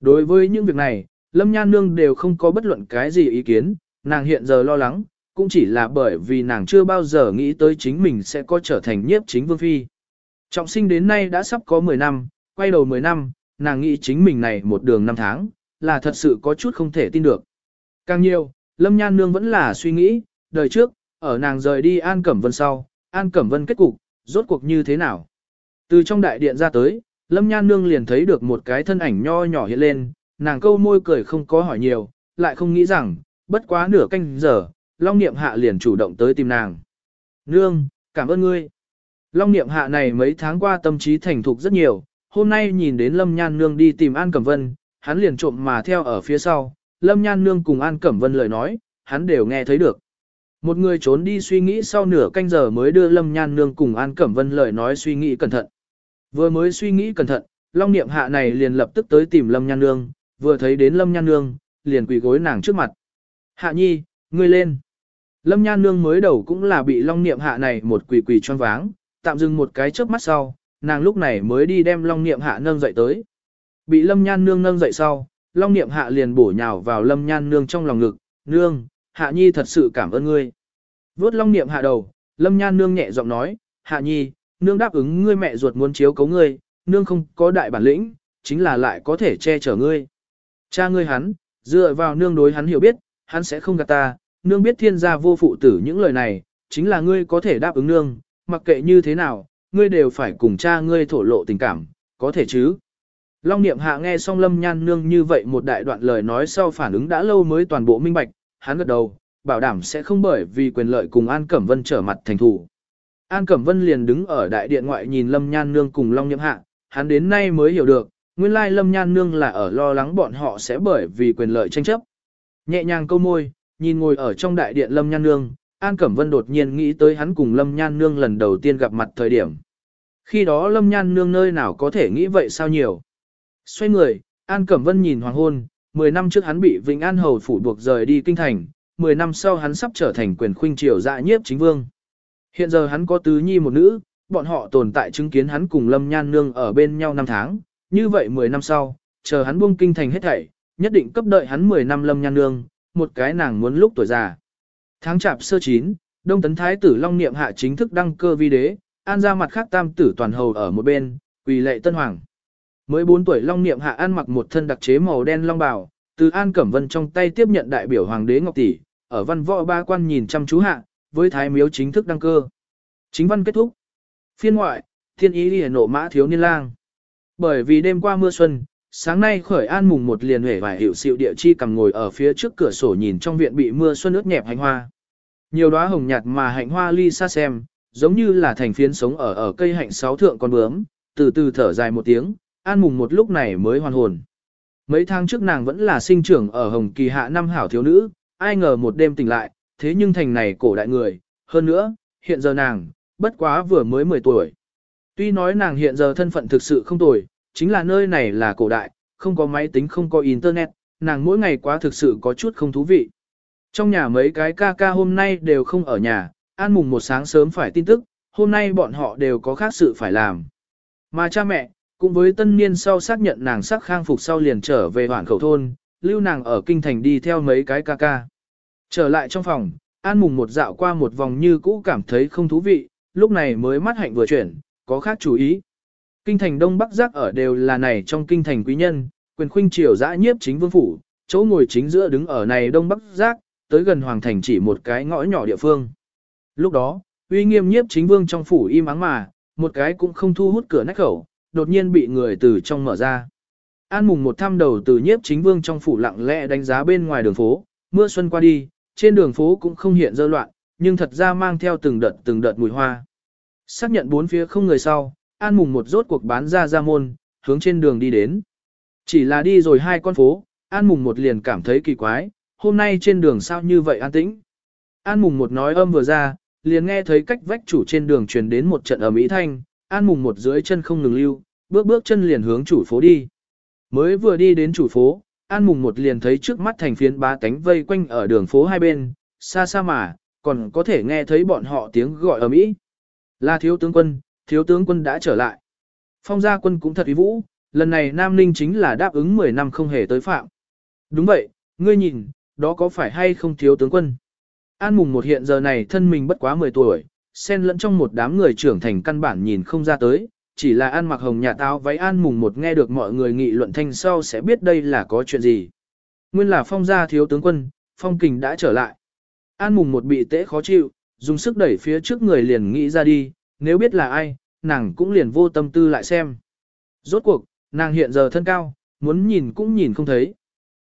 Đối với những việc này, Lâm Nhan Nương đều không có bất luận cái gì ý kiến, nàng hiện giờ lo lắng, cũng chỉ là bởi vì nàng chưa bao giờ nghĩ tới chính mình sẽ có trở thành nhiếp chính vương phi. Trọng sinh đến nay đã sắp có 10 năm, quay đầu 10 năm, nàng nghĩ chính mình này một đường năm tháng, là thật sự có chút không thể tin được. Càng nhiều, Lâm Nhan Nương vẫn là suy nghĩ, đời trước, ở nàng rời đi An Cẩm Vân sau, An Cẩm Vân kết cục, rốt cuộc như thế nào. Từ trong đại điện ra tới, Lâm Nhan Nương liền thấy được một cái thân ảnh nho nhỏ hiện lên, nàng câu môi cười không có hỏi nhiều, lại không nghĩ rằng, bất quá nửa canh giờ, Long Niệm Hạ liền chủ động tới tìm nàng. Nương, cảm ơn ngươi. Long Niệm Hạ này mấy tháng qua tâm trí thành thục rất nhiều, hôm nay nhìn đến Lâm Nhan Nương đi tìm An Cẩm Vân, hắn liền trộm mà theo ở phía sau, Lâm Nhan Nương cùng An Cẩm Vân lời nói, hắn đều nghe thấy được. Một người trốn đi suy nghĩ sau nửa canh giờ mới đưa Lâm Nhan Nương cùng An Cẩm Vân lời nói suy nghĩ cẩn thận. Vừa mới suy nghĩ cẩn thận, Long Niệm Hạ này liền lập tức tới tìm Lâm Nhan Nương, vừa thấy đến Lâm Nhan Nương, liền quỳ gối nàng trước mặt. Hạ nhi, ngươi lên. Lâm Nhan Nương mới đầu cũng là bị Long Niệm Hạ này một quỳ quỳ choáng váng, tạm dừng một cái chớp mắt sau, nàng lúc này mới đi đem Long Niệm Hạ nâng dậy tới. Bị Lâm Nhan Nương nâng dậy sau, Long Niệm Hạ liền bổ nhào vào Lâm Nhan Nương trong lòng ngực, Nương, Hạ Nhi thật sự cảm ơn ngươi. Vốt Long Niệm Hạ đầu, Lâm Nhan Nương nhẹ giọng nói, Hạ Nhi, Nương đáp ứng ngươi mẹ ruột muốn chiếu cấu ngươi, Nương không có đại bản lĩnh, chính là lại có thể che chở ngươi. Cha ngươi hắn, dựa vào Nương đối hắn hiểu biết, hắn sẽ không gạt ta, Nương biết thiên gia vô phụ tử những lời này, chính là ngươi có thể đáp ứng Nương, mặc kệ như thế nào, ngươi đều phải cùng cha ngươi thổ lộ tình cảm, có thể chứ. Long niệm hạ nghe xong lâm nhan nương như vậy một đại đoạn lời nói sau phản ứng đã lâu mới toàn bộ minh bạch, hắn gật đầu, bảo đảm sẽ không bởi vì quyền lợi cùng An Cẩm Vân trở mặt thành thủ. An Cẩm Vân liền đứng ở đại điện ngoại nhìn lâm nhan nương cùng Long niệm hạ, hắn đến nay mới hiểu được, nguyên lai lâm nhan nương là ở lo lắng bọn họ sẽ bởi vì quyền lợi tranh chấp. Nhẹ nhàng câu môi, nhìn ngồi ở trong đại điện Lâm Nhan Nương, An Cẩm Vân đột nhiên nghĩ tới hắn cùng Lâm Nhan Nương lần đầu tiên gặp mặt thời điểm. Khi đó Lâm Nhan Nương nơi nào có thể nghĩ vậy sao nhiều. Xoay người, An Cẩm Vân nhìn hoàng hôn, 10 năm trước hắn bị Vĩnh An Hầu phủ buộc rời đi kinh thành, 10 năm sau hắn sắp trở thành quyền khuynh triều dạ nhiếp chính vương. Hiện giờ hắn có tứ nhi một nữ, bọn họ tồn tại chứng kiến hắn cùng Lâm Nhan Nương ở bên nhau năm tháng, như vậy 10 năm sau, chờ hắn buông kinh thành hết thảy, nhất định cấp đợi hắn 10 năm Lâm Nhan Nương, một cái nàng muốn lúc tuổi già. Tháng chạp sơ chín, Đông Tấn Thái tử Long Niệm hạ chính thức đăng cơ vi đế, an ra mặt khác tam tử toàn hầu ở một bên, quỳ lệ tân hoàng. Mới 4 tuổi Long Niệm hạ ăn mặc một thân đặc chế màu đen long bào, từ An Cẩm Vân trong tay tiếp nhận đại biểu hoàng đế Ngọc tỷ, ở văn võ ba quan nhìn chăm chú hạ, với thái miếu chính thức đăng cơ. Chính văn kết thúc. Phiên ngoại, thiên ý lìa nộ mã thiếu niên lang. Bởi vì đêm qua mưa xuân, sáng nay khởi an mùng một liền hể vài hiệu sự địa chi cầm ngồi ở phía trước cửa sổ nhìn trong viện bị mưa xuân ướt nhẹp hạnh hoa. Nhiều đóa hồng nhạt mà hạnh hoa ly xa xem, giống như là thành phiến sống ở ở cây hạnh sáu thượng con bướm, từ từ thở dài một tiếng, an mùng một lúc này mới hoàn hồn. Mấy tháng trước nàng vẫn là sinh trưởng ở hồng kỳ hạ năm hảo thiếu nữ, ai ngờ một đêm tỉnh lại, thế nhưng thành này cổ đại người, hơn nữa, hiện giờ nàng, bất quá vừa mới 10 tuổi. Tuy nói nàng hiện giờ thân phận thực sự không tồi, chính là nơi này là cổ đại, không có máy tính không có internet, nàng mỗi ngày quá thực sự có chút không thú vị. Trong nhà mấy cái ca ca hôm nay đều không ở nhà, an mùng một sáng sớm phải tin tức, hôm nay bọn họ đều có khác sự phải làm. Mà cha mẹ, cùng với tân niên sau xác nhận nàng sắc khang phục sau liền trở về hoảng khẩu thôn, lưu nàng ở kinh thành đi theo mấy cái ca ca. Trở lại trong phòng, an mùng một dạo qua một vòng như cũ cảm thấy không thú vị, lúc này mới mắt hạnh vừa chuyển, có khác chú ý. Kinh thành Đông Bắc Giác ở đều là này trong kinh thành quý nhân, quyền khuynh triều dã nhiếp chính vương phủ, chỗ ngồi chính giữa đứng ở này Đông Bắc Giác, tới gần hoàng thành chỉ một cái ngõ nhỏ địa phương. Lúc đó, uy nghiêm nhiếp chính vương trong phủ im ắng mà, một cái cũng không thu hút cửa nách khẩu, đột nhiên bị người từ trong mở ra. An mùng một thăm đầu từ nhiếp chính vương trong phủ lặng lẽ đánh giá bên ngoài đường phố, mưa xuân qua đi, trên đường phố cũng không hiện dơ loạn, nhưng thật ra mang theo từng đợt từng đợt mùi hoa. Xác nhận bốn phía không người sau, An Mùng một rốt cuộc bán ra ra môn, hướng trên đường đi đến. Chỉ là đi rồi hai con phố, An Mùng một liền cảm thấy kỳ quái, hôm nay trên đường sao như vậy an tĩnh. An Mùng một nói âm vừa ra, liền nghe thấy cách vách chủ trên đường truyền đến một trận ầm ý thanh, An Mùng một dưới chân không ngừng lưu, bước bước chân liền hướng chủ phố đi. Mới vừa đi đến chủ phố, An Mùng một liền thấy trước mắt thành phiến ba cánh vây quanh ở đường phố hai bên, xa xa mà, còn có thể nghe thấy bọn họ tiếng gọi ở mỹ. Là thiếu tướng quân, thiếu tướng quân đã trở lại. Phong gia quân cũng thật ý vũ, lần này Nam Ninh chính là đáp ứng 10 năm không hề tới phạm. Đúng vậy, ngươi nhìn, đó có phải hay không thiếu tướng quân? An mùng một hiện giờ này thân mình bất quá 10 tuổi, xen lẫn trong một đám người trưởng thành căn bản nhìn không ra tới, chỉ là an mặc hồng nhà táo váy an mùng một nghe được mọi người nghị luận thanh sau sẽ biết đây là có chuyện gì. Nguyên là phong gia thiếu tướng quân, phong kình đã trở lại. An mùng một bị tễ khó chịu, dùng sức đẩy phía trước người liền nghĩ ra đi, nếu biết là ai, nàng cũng liền vô tâm tư lại xem. Rốt cuộc, nàng hiện giờ thân cao, muốn nhìn cũng nhìn không thấy.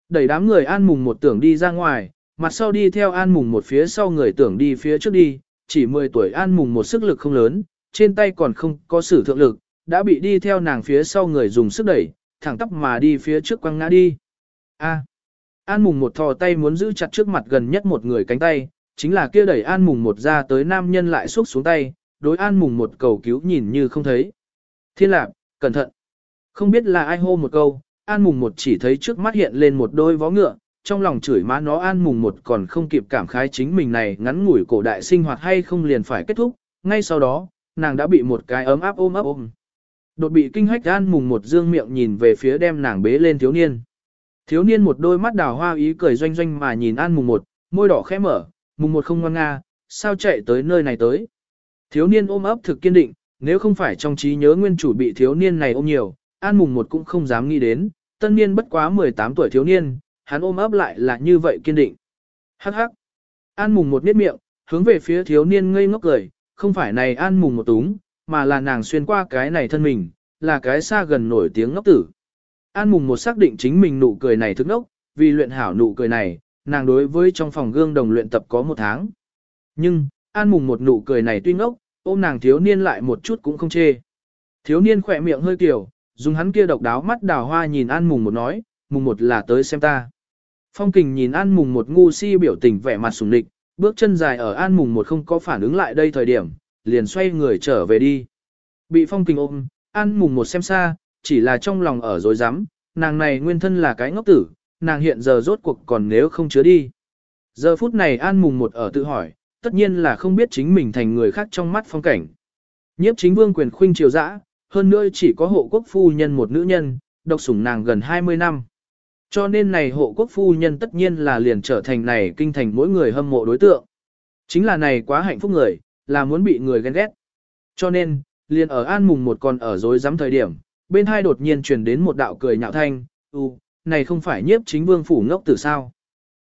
Đẩy đám người an mùng một tưởng đi ra ngoài, mặt sau đi theo an mùng một phía sau người tưởng đi phía trước đi, chỉ 10 tuổi an mùng một sức lực không lớn, trên tay còn không có sử thượng lực, đã bị đi theo nàng phía sau người dùng sức đẩy, thẳng tắp mà đi phía trước quăng ngã đi. A. An mùng một thò tay muốn giữ chặt trước mặt gần nhất một người cánh tay, chính là kia đẩy an mùng một ra tới nam nhân lại xúc xuống tay, đối an mùng một cầu cứu nhìn như không thấy. Thiên lạc, cẩn thận. Không biết là ai hô một câu, an mùng một chỉ thấy trước mắt hiện lên một đôi vó ngựa, trong lòng chửi má nó an mùng một còn không kịp cảm khái chính mình này ngắn ngủi cổ đại sinh hoạt hay không liền phải kết thúc, ngay sau đó, nàng đã bị một cái ấm áp ôm ấp ôm. Đột bị kinh hách an mùng một dương miệng nhìn về phía đem nàng bế lên thiếu niên. Thiếu niên một đôi mắt đào hoa ý cười doanh doanh mà nhìn an mùng một, môi đỏ khẽ mở, mùng một không ngoan nga, sao chạy tới nơi này tới. Thiếu niên ôm ấp thực kiên định, nếu không phải trong trí nhớ nguyên chủ bị thiếu niên này ôm nhiều, an mùng một cũng không dám nghĩ đến, tân niên bất quá 18 tuổi thiếu niên, hắn ôm ấp lại là như vậy kiên định. Hắc hắc. An mùng một niết miệng, hướng về phía thiếu niên ngây ngốc cười, không phải này an mùng một túng, mà là nàng xuyên qua cái này thân mình, là cái xa gần nổi tiếng ngốc tử. An mùng một xác định chính mình nụ cười này thức ngốc, vì luyện hảo nụ cười này, nàng đối với trong phòng gương đồng luyện tập có một tháng. Nhưng, An mùng một nụ cười này tuy ngốc, ôm nàng thiếu niên lại một chút cũng không chê. Thiếu niên khỏe miệng hơi kiểu, dùng hắn kia độc đáo mắt đào hoa nhìn An mùng một nói, mùng một là tới xem ta. Phong kình nhìn An Mùng một ngu si biểu tình vẻ mặt sùng địch, bước chân dài ở An Mùng một không có phản ứng lại đây thời điểm, liền xoay người trở về đi. Bị phong kình ôm, An Mùng một xem xa, chỉ là trong lòng ở dối rắm nàng này nguyên thân là cái ngốc tử, nàng hiện giờ rốt cuộc còn nếu không chứa đi. Giờ phút này An Mùng một ở tự hỏi, tất nhiên là không biết chính mình thành người khác trong mắt phong cảnh. Nhiếp chính vương quyền khuynh triều dã, hơn nữa chỉ có hộ quốc phu nhân một nữ nhân, độc sủng nàng gần 20 năm. Cho nên này hộ quốc phu nhân tất nhiên là liền trở thành này kinh thành mỗi người hâm mộ đối tượng. Chính là này quá hạnh phúc người, là muốn bị người ghen ghét. Cho nên, liền ở an mùng một còn ở dối rắm thời điểm, bên hai đột nhiên truyền đến một đạo cười nhạo thanh, u, này không phải nhiếp chính vương phủ ngốc tử sao.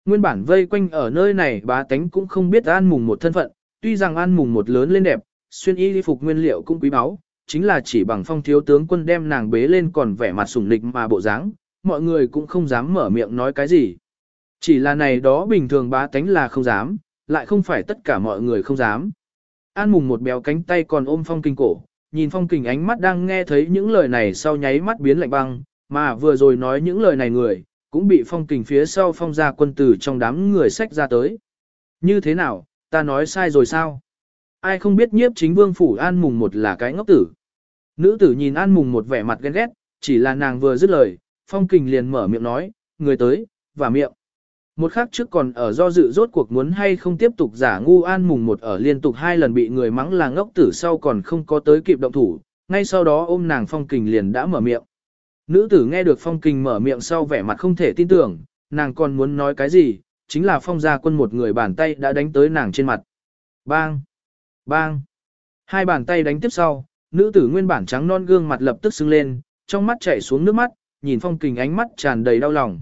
Nguyên bản vây quanh ở nơi này bá tánh cũng không biết an mùng một thân phận, tuy rằng an mùng một lớn lên đẹp, xuyên y đi phục nguyên liệu cũng quý báu, chính là chỉ bằng phong thiếu tướng quân đem nàng bế lên còn vẻ mặt sủng lịch mà bộ dáng, mọi người cũng không dám mở miệng nói cái gì. Chỉ là này đó bình thường bá tánh là không dám, lại không phải tất cả mọi người không dám. An mùng một béo cánh tay còn ôm phong kinh cổ, nhìn phong kình ánh mắt đang nghe thấy những lời này sau nháy mắt biến lạnh băng, mà vừa rồi nói những lời này người, cũng bị phong kình phía sau phong ra quân tử trong đám người sách ra tới. Như thế nào, ta nói sai rồi sao? Ai không biết nhiếp chính vương phủ an mùng một là cái ngốc tử. Nữ tử nhìn an mùng một vẻ mặt ghen ghét, chỉ là nàng vừa dứt lời, phong kình liền mở miệng nói, người tới, và miệng. Một khắc trước còn ở do dự rốt cuộc muốn hay không tiếp tục giả ngu an mùng một ở liên tục hai lần bị người mắng là ngốc tử sau còn không có tới kịp động thủ, ngay sau đó ôm nàng phong kình liền đã mở miệng. Nữ tử nghe được phong kình mở miệng sau vẻ mặt không thể tin tưởng, nàng còn muốn nói cái gì, chính là phong gia quân một người bàn tay đã đánh tới nàng trên mặt. Bang! Bang! Hai bàn tay đánh tiếp sau, nữ tử nguyên bản trắng non gương mặt lập tức sưng lên, trong mắt chảy xuống nước mắt, nhìn phong kình ánh mắt tràn đầy đau lòng.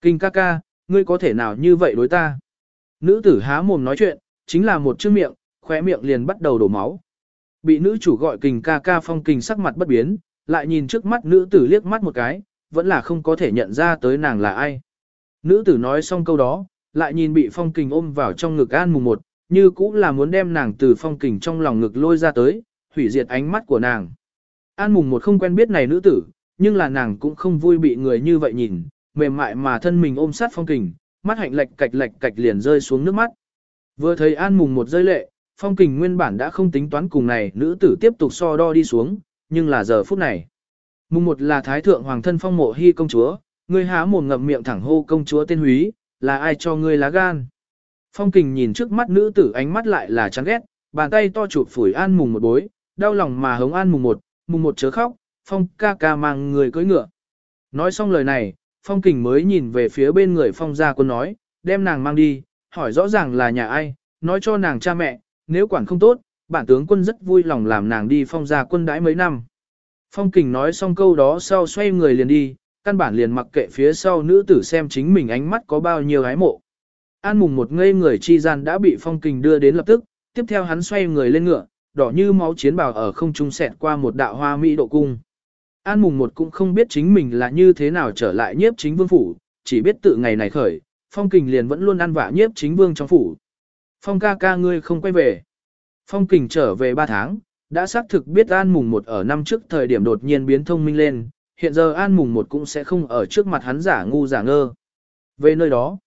Kinh ca ca, ngươi có thể nào như vậy đối ta? Nữ tử há mồm nói chuyện, chính là một chữ miệng, khóe miệng liền bắt đầu đổ máu. Bị nữ chủ gọi kình ca ca phong kình sắc mặt bất biến, lại nhìn trước mắt nữ tử liếc mắt một cái, vẫn là không có thể nhận ra tới nàng là ai. Nữ tử nói xong câu đó, lại nhìn bị phong kình ôm vào trong ngực an mùng một, như cũng là muốn đem nàng từ phong kình trong lòng ngực lôi ra tới, hủy diệt ánh mắt của nàng. An mùng một không quen biết này nữ tử, nhưng là nàng cũng không vui bị người như vậy nhìn, mềm mại mà thân mình ôm sát phong kình, mắt hạnh lệch cạch lệch cạch liền rơi xuống nước mắt. Vừa thấy an mùng một rơi lệ, phong kình nguyên bản đã không tính toán cùng này nữ tử tiếp tục so đo đi xuống, nhưng là giờ phút này. Mùng một là thái thượng hoàng thân phong mộ hy công chúa, ngươi há mồm ngậm miệng thẳng hô công chúa tên húy, là ai cho ngươi lá gan. Phong kình nhìn trước mắt nữ tử ánh mắt lại là chán ghét, bàn tay to chụp phủi an mùng một bối, đau lòng mà hống an mùng một, mùng một chớ khóc, phong ca ca mang người cưỡi ngựa. Nói xong lời này, phong kình mới nhìn về phía bên người phong gia quân nói, đem nàng mang đi, hỏi rõ ràng là nhà ai, nói cho nàng cha mẹ, nếu quản không tốt, bản tướng quân rất vui lòng làm nàng đi phong gia quân đãi mấy năm. Phong kình nói xong câu đó sau xoay người liền đi, căn bản liền mặc kệ phía sau nữ tử xem chính mình ánh mắt có bao nhiêu ái mộ. An mùng một ngây người chi gian đã bị phong kình đưa đến lập tức, tiếp theo hắn xoay người lên ngựa, đỏ như máu chiến bào ở không trung xẹt qua một đạo hoa mỹ độ cung. An mùng một cũng không biết chính mình là như thế nào trở lại nhiếp chính vương phủ, chỉ biết tự ngày này khởi, phong kình liền vẫn luôn ăn vạ nhiếp chính vương trong phủ. Phong ca ca ngươi không quay về. Phong kình trở về 3 tháng, đã xác thực biết an mùng một ở năm trước thời điểm đột nhiên biến thông minh lên, hiện giờ an mùng một cũng sẽ không ở trước mặt hắn giả ngu giả ngơ. Về nơi đó,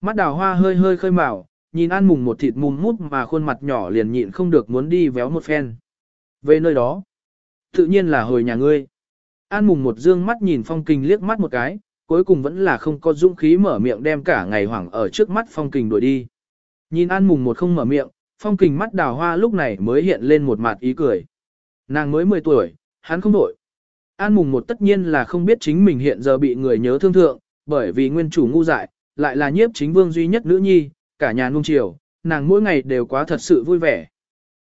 mắt đào hoa hơi hơi khơi mào, nhìn an mùng một thịt mùm mút mà khuôn mặt nhỏ liền nhịn không được muốn đi véo một phen. Về nơi đó, tự nhiên là hồi nhà ngươi. An mùng một dương mắt nhìn phong kình liếc mắt một cái, cuối cùng vẫn là không có dũng khí mở miệng đem cả ngày hoảng ở trước mắt phong kình đuổi đi. Nhìn an mùng một không mở miệng, phong kình mắt đào hoa lúc này mới hiện lên một mặt ý cười. Nàng mới 10 tuổi, hắn không đổi. An mùng một tất nhiên là không biết chính mình hiện giờ bị người nhớ thương thượng, bởi vì nguyên chủ ngu dại, lại là nhiếp chính vương duy nhất nữ nhi, cả nhà nung chiều, nàng mỗi ngày đều quá thật sự vui vẻ.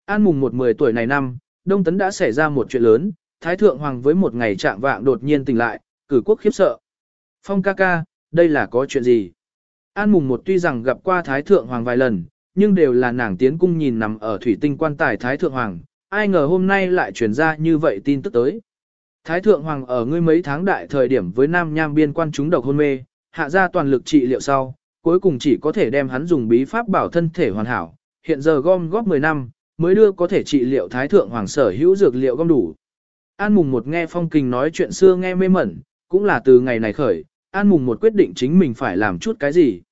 An mùng một 10 tuổi này năm, Đông Tấn đã xảy ra một chuyện lớn, Thái Thượng Hoàng với một ngày trạng vạng đột nhiên tỉnh lại, cử quốc khiếp sợ. Phong ca ca, đây là có chuyện gì? An mùng một tuy rằng gặp qua Thái Thượng Hoàng vài lần, nhưng đều là nàng tiến cung nhìn nằm ở thủy tinh quan tài Thái Thượng Hoàng, ai ngờ hôm nay lại truyền ra như vậy tin tức tới. Thái Thượng Hoàng ở ngươi mấy tháng đại thời điểm với Nam Nham biên quan chúng độc hôn mê, hạ ra toàn lực trị liệu sau, cuối cùng chỉ có thể đem hắn dùng bí pháp bảo thân thể hoàn hảo, hiện giờ gom góp 10 năm, mới đưa có thể trị liệu Thái Thượng Hoàng sở hữu dược liệu gom đủ. An mùng một nghe phong kình nói chuyện xưa nghe mê mẩn, cũng là từ ngày này khởi, An Mùng một quyết định chính mình phải làm chút cái gì.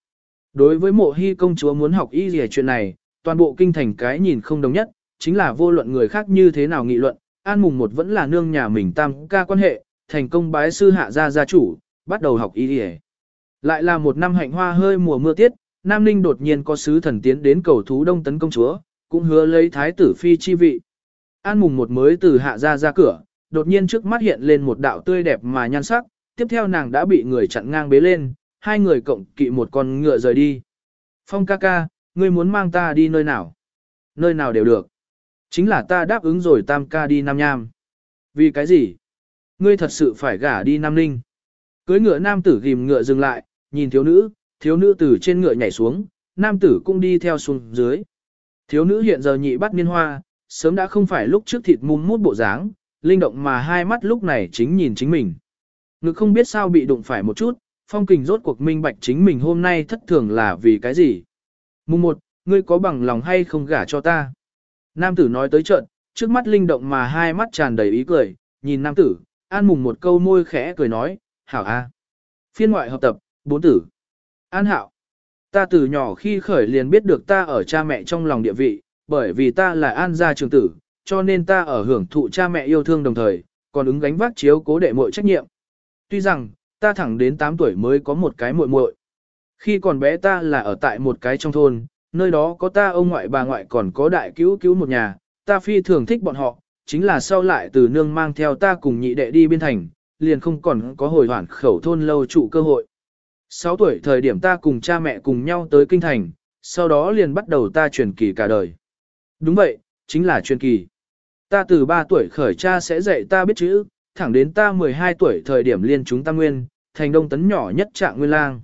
Đối với mộ hy công chúa muốn học y gì chuyện này, toàn bộ kinh thành cái nhìn không đồng nhất, chính là vô luận người khác như thế nào nghị luận, An Mùng một vẫn là nương nhà mình tam ca quan hệ, thành công bái sư hạ gia gia chủ, bắt đầu học y gì Lại là một năm hạnh hoa hơi mùa mưa tiết, Nam Ninh đột nhiên có sứ thần tiến đến cầu thú đông tấn công chúa, cũng hứa lấy thái tử phi chi vị. An Mùng một mới từ hạ gia ra cửa, đột nhiên trước mắt hiện lên một đạo tươi đẹp mà nhan sắc, tiếp theo nàng đã bị người chặn ngang bế lên, hai người cộng kỵ một con ngựa rời đi. Phong ca ca, ngươi muốn mang ta đi nơi nào? Nơi nào đều được. Chính là ta đáp ứng rồi tam ca đi Nam Nham. Vì cái gì? Ngươi thật sự phải gả đi Nam Ninh. Cưới ngựa nam tử ghim ngựa dừng lại, nhìn thiếu nữ, thiếu nữ từ trên ngựa nhảy xuống, nam tử cũng đi theo xuống dưới. Thiếu nữ hiện giờ nhị bắt niên hoa, sớm đã không phải lúc trước thịt mum mút bộ dáng, linh động mà hai mắt lúc này chính nhìn chính mình. Ngực không biết sao bị đụng phải một chút, phong kình rốt cuộc minh bạch chính mình hôm nay thất thường là vì cái gì. Mùng một, ngươi có bằng lòng hay không gả cho ta? Nam tử nói tới trận, trước mắt linh động mà hai mắt tràn đầy ý cười, nhìn nam tử, an mùng một câu môi khẽ cười nói, hảo a. Phiên ngoại hợp tập, bốn tử. An Hảo, Ta từ nhỏ khi khởi liền biết được ta ở cha mẹ trong lòng địa vị, bởi vì ta là an gia trường tử, cho nên ta ở hưởng thụ cha mẹ yêu thương đồng thời, còn ứng gánh vác chiếu cố đệ muội trách nhiệm. Tuy rằng, ta thẳng đến 8 tuổi mới có một cái muội muội. Khi còn bé ta là ở tại một cái trong thôn, nơi đó có ta ông ngoại bà ngoại còn có đại cứu cứu một nhà, ta phi thường thích bọn họ, chính là sau lại từ nương mang theo ta cùng nhị đệ đi biên thành, liền không còn có hồi hoản khẩu thôn lâu trụ cơ hội. 6 tuổi thời điểm ta cùng cha mẹ cùng nhau tới kinh thành, sau đó liền bắt đầu ta truyền kỳ cả đời. Đúng vậy, chính là truyền kỳ. Ta từ 3 tuổi khởi cha sẽ dạy ta biết chữ, thẳng đến ta 12 tuổi thời điểm liên chúng ta nguyên, thành đông tấn nhỏ nhất trạng nguyên lang.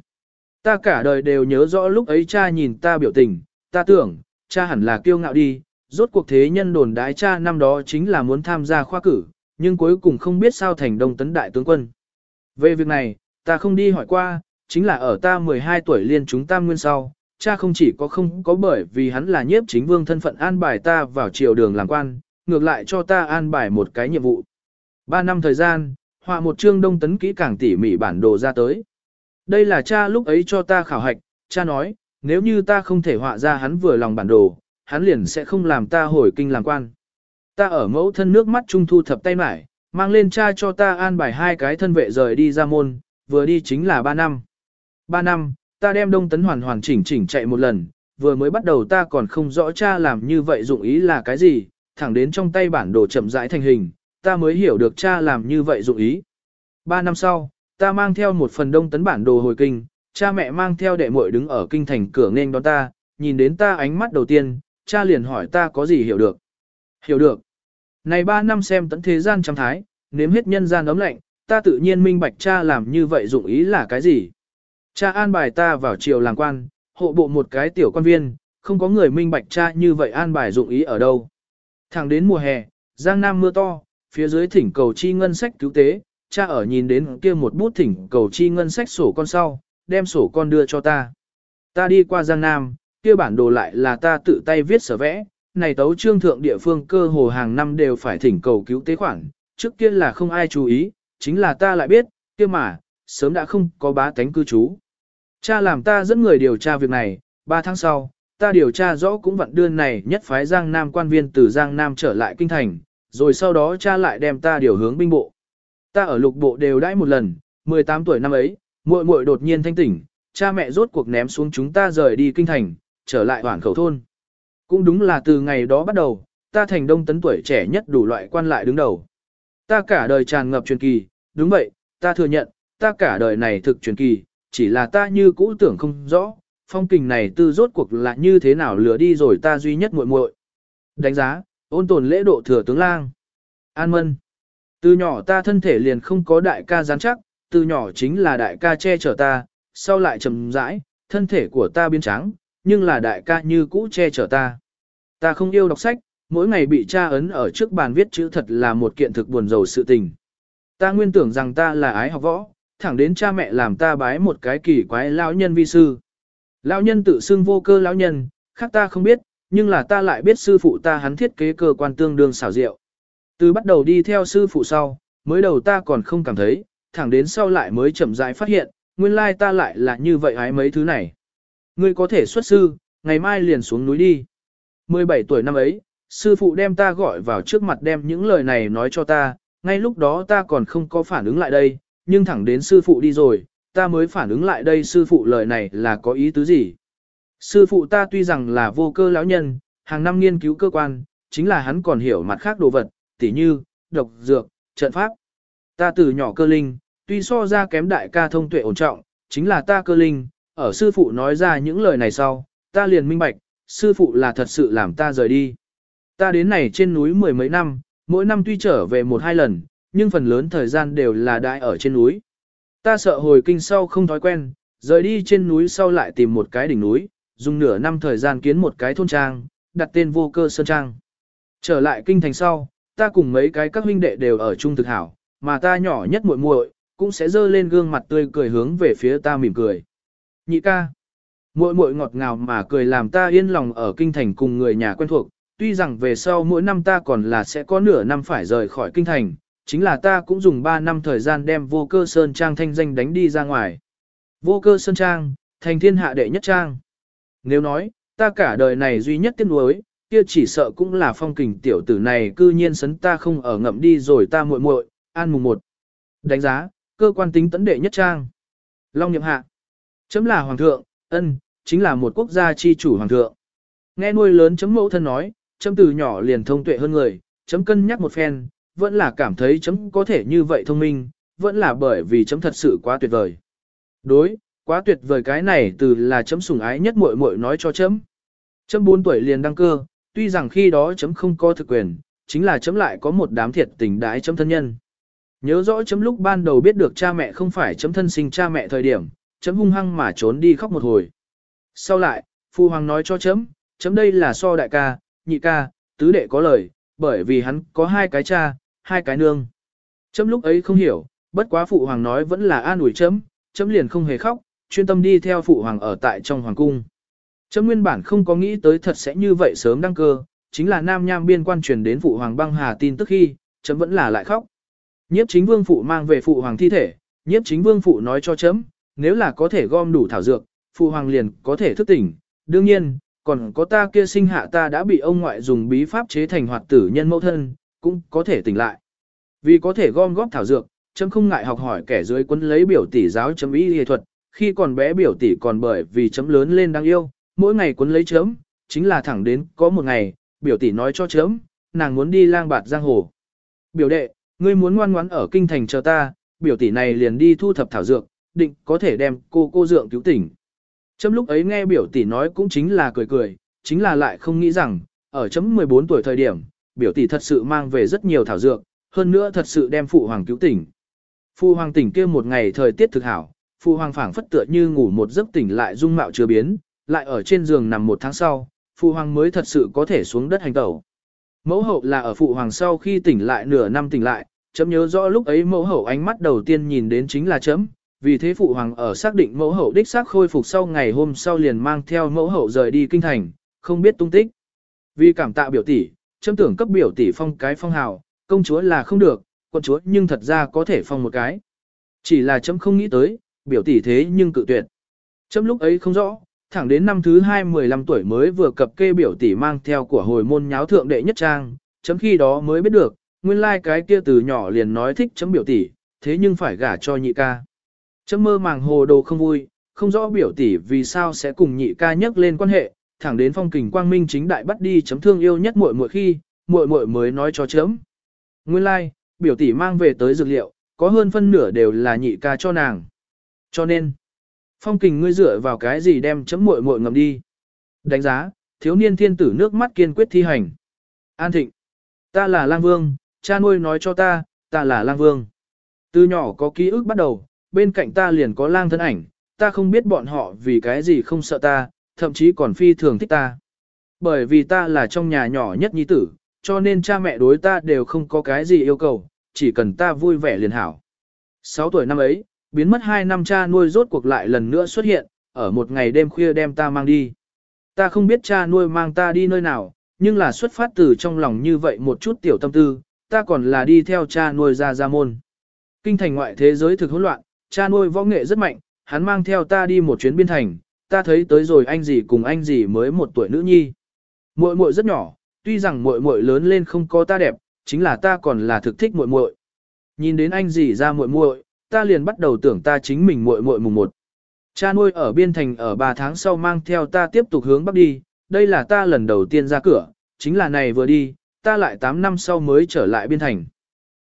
Ta cả đời đều nhớ rõ lúc ấy cha nhìn ta biểu tình, ta tưởng, cha hẳn là kiêu ngạo đi, rốt cuộc thế nhân đồn đái cha năm đó chính là muốn tham gia khoa cử, nhưng cuối cùng không biết sao thành đông tấn đại tướng quân. Về việc này, ta không đi hỏi qua, chính là ở ta 12 tuổi liên chúng tam nguyên sau, cha không chỉ có không có bởi vì hắn là nhiếp chính vương thân phận an bài ta vào triều đường làm quan, ngược lại cho ta an bài một cái nhiệm vụ. Ba năm thời gian, họa một chương đông tấn kỹ càng tỉ mỉ bản đồ ra tới. Đây là cha lúc ấy cho ta khảo hạch, cha nói, nếu như ta không thể họa ra hắn vừa lòng bản đồ, hắn liền sẽ không làm ta hồi kinh làm quan. Ta ở mẫu thân nước mắt trung thu thập tay mải, mang lên cha cho ta an bài hai cái thân vệ rời đi ra môn, vừa đi chính là ba năm. Ba năm, ta đem đông tấn hoàn hoàn chỉnh chỉnh chạy một lần, vừa mới bắt đầu ta còn không rõ cha làm như vậy dụng ý là cái gì, thẳng đến trong tay bản đồ chậm rãi thành hình, ta mới hiểu được cha làm như vậy dụng ý. Ba năm sau, ta mang theo một phần đông tấn bản đồ hồi kinh, cha mẹ mang theo đệ muội đứng ở kinh thành cửa nghênh đón ta, nhìn đến ta ánh mắt đầu tiên, cha liền hỏi ta có gì hiểu được. Hiểu được. Này ba năm xem tận thế gian trăm thái, nếm hết nhân gian ấm lạnh, ta tự nhiên minh bạch cha làm như vậy dụng ý là cái gì. Cha an bài ta vào triều làng quan, hộ bộ một cái tiểu quan viên, không có người minh bạch cha như vậy an bài dụng ý ở đâu. Thẳng đến mùa hè, giang nam mưa to, phía dưới thỉnh cầu chi ngân sách cứu tế, cha ở nhìn đến kia một bút thỉnh cầu chi ngân sách sổ con sau, đem sổ con đưa cho ta. Ta đi qua giang nam, kia bản đồ lại là ta tự tay viết sở vẽ, này tấu trương thượng địa phương cơ hồ hàng năm đều phải thỉnh cầu cứu tế khoản, trước kia là không ai chú ý, chính là ta lại biết, kia mà, sớm đã không có bá tánh cư trú. Cha làm ta dẫn người điều tra việc này, 3 tháng sau, ta điều tra rõ cũng vận đưa này nhất phái Giang Nam quan viên từ Giang Nam trở lại kinh thành, rồi sau đó cha lại đem ta điều hướng binh bộ. Ta ở lục bộ đều đãi một lần, 18 tuổi năm ấy, muội muội đột nhiên thanh tỉnh, cha mẹ rốt cuộc ném xuống chúng ta rời đi kinh thành, trở lại hoàn khẩu thôn. Cũng đúng là từ ngày đó bắt đầu, ta thành đông tấn tuổi trẻ nhất đủ loại quan lại đứng đầu. Ta cả đời tràn ngập truyền kỳ, đúng vậy, ta thừa nhận, ta cả đời này thực truyền kỳ, chỉ là ta như cũ tưởng không rõ, phong kình này tư rốt cuộc là như thế nào lừa đi rồi ta duy nhất muội muội. Đánh giá, ôn tồn lễ độ thừa tướng lang. An mân. Từ nhỏ ta thân thể liền không có đại ca gián chắc, từ nhỏ chính là đại ca che chở ta, sau lại chậm rãi, thân thể của ta biến trắng, nhưng là đại ca như cũ che chở ta. Ta không yêu đọc sách, mỗi ngày bị cha ấn ở trước bàn viết chữ thật là một kiện thực buồn rầu sự tình. Ta nguyên tưởng rằng ta là ái học võ, thẳng đến cha mẹ làm ta bái một cái kỳ quái lão nhân vi sư. Lão nhân tự xưng vô cơ lão nhân, khác ta không biết, nhưng là ta lại biết sư phụ ta hắn thiết kế cơ quan tương đương xảo diệu. Từ bắt đầu đi theo sư phụ sau, mới đầu ta còn không cảm thấy, thẳng đến sau lại mới chậm rãi phát hiện, nguyên lai ta lại là như vậy hái mấy thứ này. Ngươi có thể xuất sư, ngày mai liền xuống núi đi. 17 tuổi năm ấy, sư phụ đem ta gọi vào trước mặt đem những lời này nói cho ta, ngay lúc đó ta còn không có phản ứng lại đây, nhưng thẳng đến sư phụ đi rồi, ta mới phản ứng lại đây sư phụ lời này là có ý tứ gì. Sư phụ ta tuy rằng là vô cơ lão nhân, hàng năm nghiên cứu cơ quan, chính là hắn còn hiểu mặt khác đồ vật, tỉ như, độc, dược, trận pháp. Ta từ nhỏ cơ linh, tuy so ra kém đại ca thông tuệ ổn trọng, chính là ta cơ linh, ở sư phụ nói ra những lời này sau, ta liền minh bạch, sư phụ là thật sự làm ta rời đi. Ta đến này trên núi mười mấy năm, mỗi năm tuy trở về một hai lần, nhưng phần lớn thời gian đều là đại ở trên núi. Ta sợ hồi kinh sau không thói quen, rời đi trên núi sau lại tìm một cái đỉnh núi, dùng nửa năm thời gian kiến một cái thôn trang, đặt tên vô cơ sơn trang. Trở lại kinh thành sau, ta cùng mấy cái các huynh đệ đều ở chung thực hảo, mà ta nhỏ nhất muội muội cũng sẽ dơ lên gương mặt tươi cười hướng về phía ta mỉm cười. Nhị ca, muội muội ngọt ngào mà cười làm ta yên lòng ở kinh thành cùng người nhà quen thuộc, tuy rằng về sau mỗi năm ta còn là sẽ có nửa năm phải rời khỏi kinh thành, chính là ta cũng dùng 3 năm thời gian đem vô cơ sơn trang thanh danh đánh đi ra ngoài. Vô cơ sơn trang, thành thiên hạ đệ nhất trang. Nếu nói, ta cả đời này duy nhất tiếc nuối, kia chỉ sợ cũng là phong kình tiểu tử này cư nhiên sấn ta không ở ngậm đi rồi ta muội muội, an mùng một. Đánh giá, cơ quan tính tấn đệ nhất trang. Long nhậm hạ. Chấm là hoàng thượng, ân, chính là một quốc gia chi chủ hoàng thượng. Nghe nuôi lớn chấm mẫu thân nói, chấm từ nhỏ liền thông tuệ hơn người, chấm cân nhắc một phen, vẫn là cảm thấy chấm có thể như vậy thông minh, vẫn là bởi vì chấm thật sự quá tuyệt vời. Đối, quá tuyệt vời cái này từ là chấm sủng ái nhất muội muội nói cho chấm. Chấm 4 tuổi liền đăng cơ, tuy rằng khi đó chấm không có thực quyền, chính là chấm lại có một đám thiệt tình đái chấm thân nhân. Nhớ rõ chấm lúc ban đầu biết được cha mẹ không phải chấm thân sinh cha mẹ thời điểm, chấm hung hăng mà trốn đi khóc một hồi. Sau lại, phu hoàng nói cho chấm, chấm đây là so đại ca, nhị ca, tứ đệ có lời, bởi vì hắn có hai cái cha, hai cái nương. Chấm lúc ấy không hiểu, bất quá phụ hoàng nói vẫn là an ủi chấm, chấm liền không hề khóc, chuyên tâm đi theo phụ hoàng ở tại trong hoàng cung. Chấm nguyên bản không có nghĩ tới thật sẽ như vậy sớm đăng cơ, chính là nam nham biên quan truyền đến phụ hoàng băng hà tin tức khi, chấm vẫn là lại khóc. Nhiếp chính vương phụ mang về phụ hoàng thi thể, nhiếp chính vương phụ nói cho chấm, nếu là có thể gom đủ thảo dược, phụ hoàng liền có thể thức tỉnh. Đương nhiên, còn có ta kia sinh hạ ta đã bị ông ngoại dùng bí pháp chế thành hoạt tử nhân mẫu thân, cũng có thể tỉnh lại. Vì có thể gom góp thảo dược, chấm không ngại học hỏi kẻ dưới quân lấy biểu tỷ giáo chấm y y thuật, khi còn bé biểu tỷ còn bởi vì chấm lớn lên đáng yêu, mỗi ngày quấn lấy chấm, chính là thẳng đến có một ngày, biểu tỷ nói cho chấm, nàng muốn đi lang bạt giang hồ. Biểu đệ, ngươi muốn ngoan ngoãn ở kinh thành chờ ta, biểu tỷ này liền đi thu thập thảo dược, định có thể đem cô cô dượng cứu tỉnh. Chấm lúc ấy nghe biểu tỷ nói cũng chính là cười cười, chính là lại không nghĩ rằng, ở chấm 14 tuổi thời điểm, biểu tỷ thật sự mang về rất nhiều thảo dược, hơn nữa thật sự đem phụ hoàng cứu tỉnh. Phụ hoàng tỉnh kia một ngày thời tiết thực hảo, phụ hoàng phảng phất tựa như ngủ một giấc tỉnh lại dung mạo chưa biến, lại ở trên giường nằm một tháng sau, phụ hoàng mới thật sự có thể xuống đất hành tẩu. Mẫu hậu là ở phụ hoàng sau khi tỉnh lại nửa năm tỉnh lại, chấm nhớ rõ lúc ấy mẫu hậu ánh mắt đầu tiên nhìn đến chính là chấm, vì thế phụ hoàng ở xác định mẫu hậu đích xác khôi phục sau ngày hôm sau liền mang theo mẫu hậu rời đi kinh thành, không biết tung tích. Vì cảm tạ biểu tỷ, châm tưởng cấp biểu tỷ phong cái phong hào, công chúa là không được, quân chúa nhưng thật ra có thể phong một cái. Chỉ là chấm không nghĩ tới, biểu tỷ thế nhưng cự tuyệt. Chấm lúc ấy không rõ, thẳng đến năm thứ hai 15 tuổi mới vừa cập kê biểu tỷ mang theo của hồi môn nháo thượng đệ nhất trang, chấm khi đó mới biết được, nguyên lai like cái kia từ nhỏ liền nói thích chấm biểu tỷ, thế nhưng phải gả cho nhị ca. Chấm mơ màng hồ đồ không vui, không rõ biểu tỷ vì sao sẽ cùng nhị ca nhắc lên quan hệ, thẳng đến phong kình quang minh chính đại bắt đi chấm thương yêu nhất muội muội khi, muội muội mới nói cho chấm. Nguyên lai, like, biểu tỷ mang về tới dược liệu, có hơn phân nửa đều là nhị ca cho nàng. Cho nên, phong kình ngươi dựa vào cái gì đem chấm muội muội ngầm đi. Đánh giá, thiếu niên thiên tử nước mắt kiên quyết thi hành. An thịnh, ta là lang vương, cha nuôi nói cho ta, ta là lang vương. Từ nhỏ có ký ức bắt đầu, bên cạnh ta liền có lang thân ảnh, ta không biết bọn họ vì cái gì không sợ ta, thậm chí còn phi thường thích ta. Bởi vì ta là trong nhà nhỏ nhất nhi tử, cho nên cha mẹ đối ta đều không có cái gì yêu cầu, chỉ cần ta vui vẻ liền hảo. 6 tuổi năm ấy, biến mất 2 năm cha nuôi rốt cuộc lại lần nữa xuất hiện, ở một ngày đêm khuya đem ta mang đi. Ta không biết cha nuôi mang ta đi nơi nào, nhưng là xuất phát từ trong lòng như vậy một chút tiểu tâm tư, ta còn là đi theo cha nuôi ra ra môn. Kinh thành ngoại thế giới thực hỗn loạn, cha nuôi võ nghệ rất mạnh, hắn mang theo ta đi một chuyến biên thành, ta thấy tới rồi anh gì cùng anh gì mới một tuổi nữ nhi. Muội muội rất nhỏ, tuy rằng muội muội lớn lên không có ta đẹp, chính là ta còn là thực thích muội muội. Nhìn đến anh gì ra muội muội, ta liền bắt đầu tưởng ta chính mình muội muội mùng một. Cha nuôi ở biên thành ở 3 tháng sau mang theo ta tiếp tục hướng bắc đi, đây là ta lần đầu tiên ra cửa, chính là này vừa đi, ta lại 8 năm sau mới trở lại biên thành.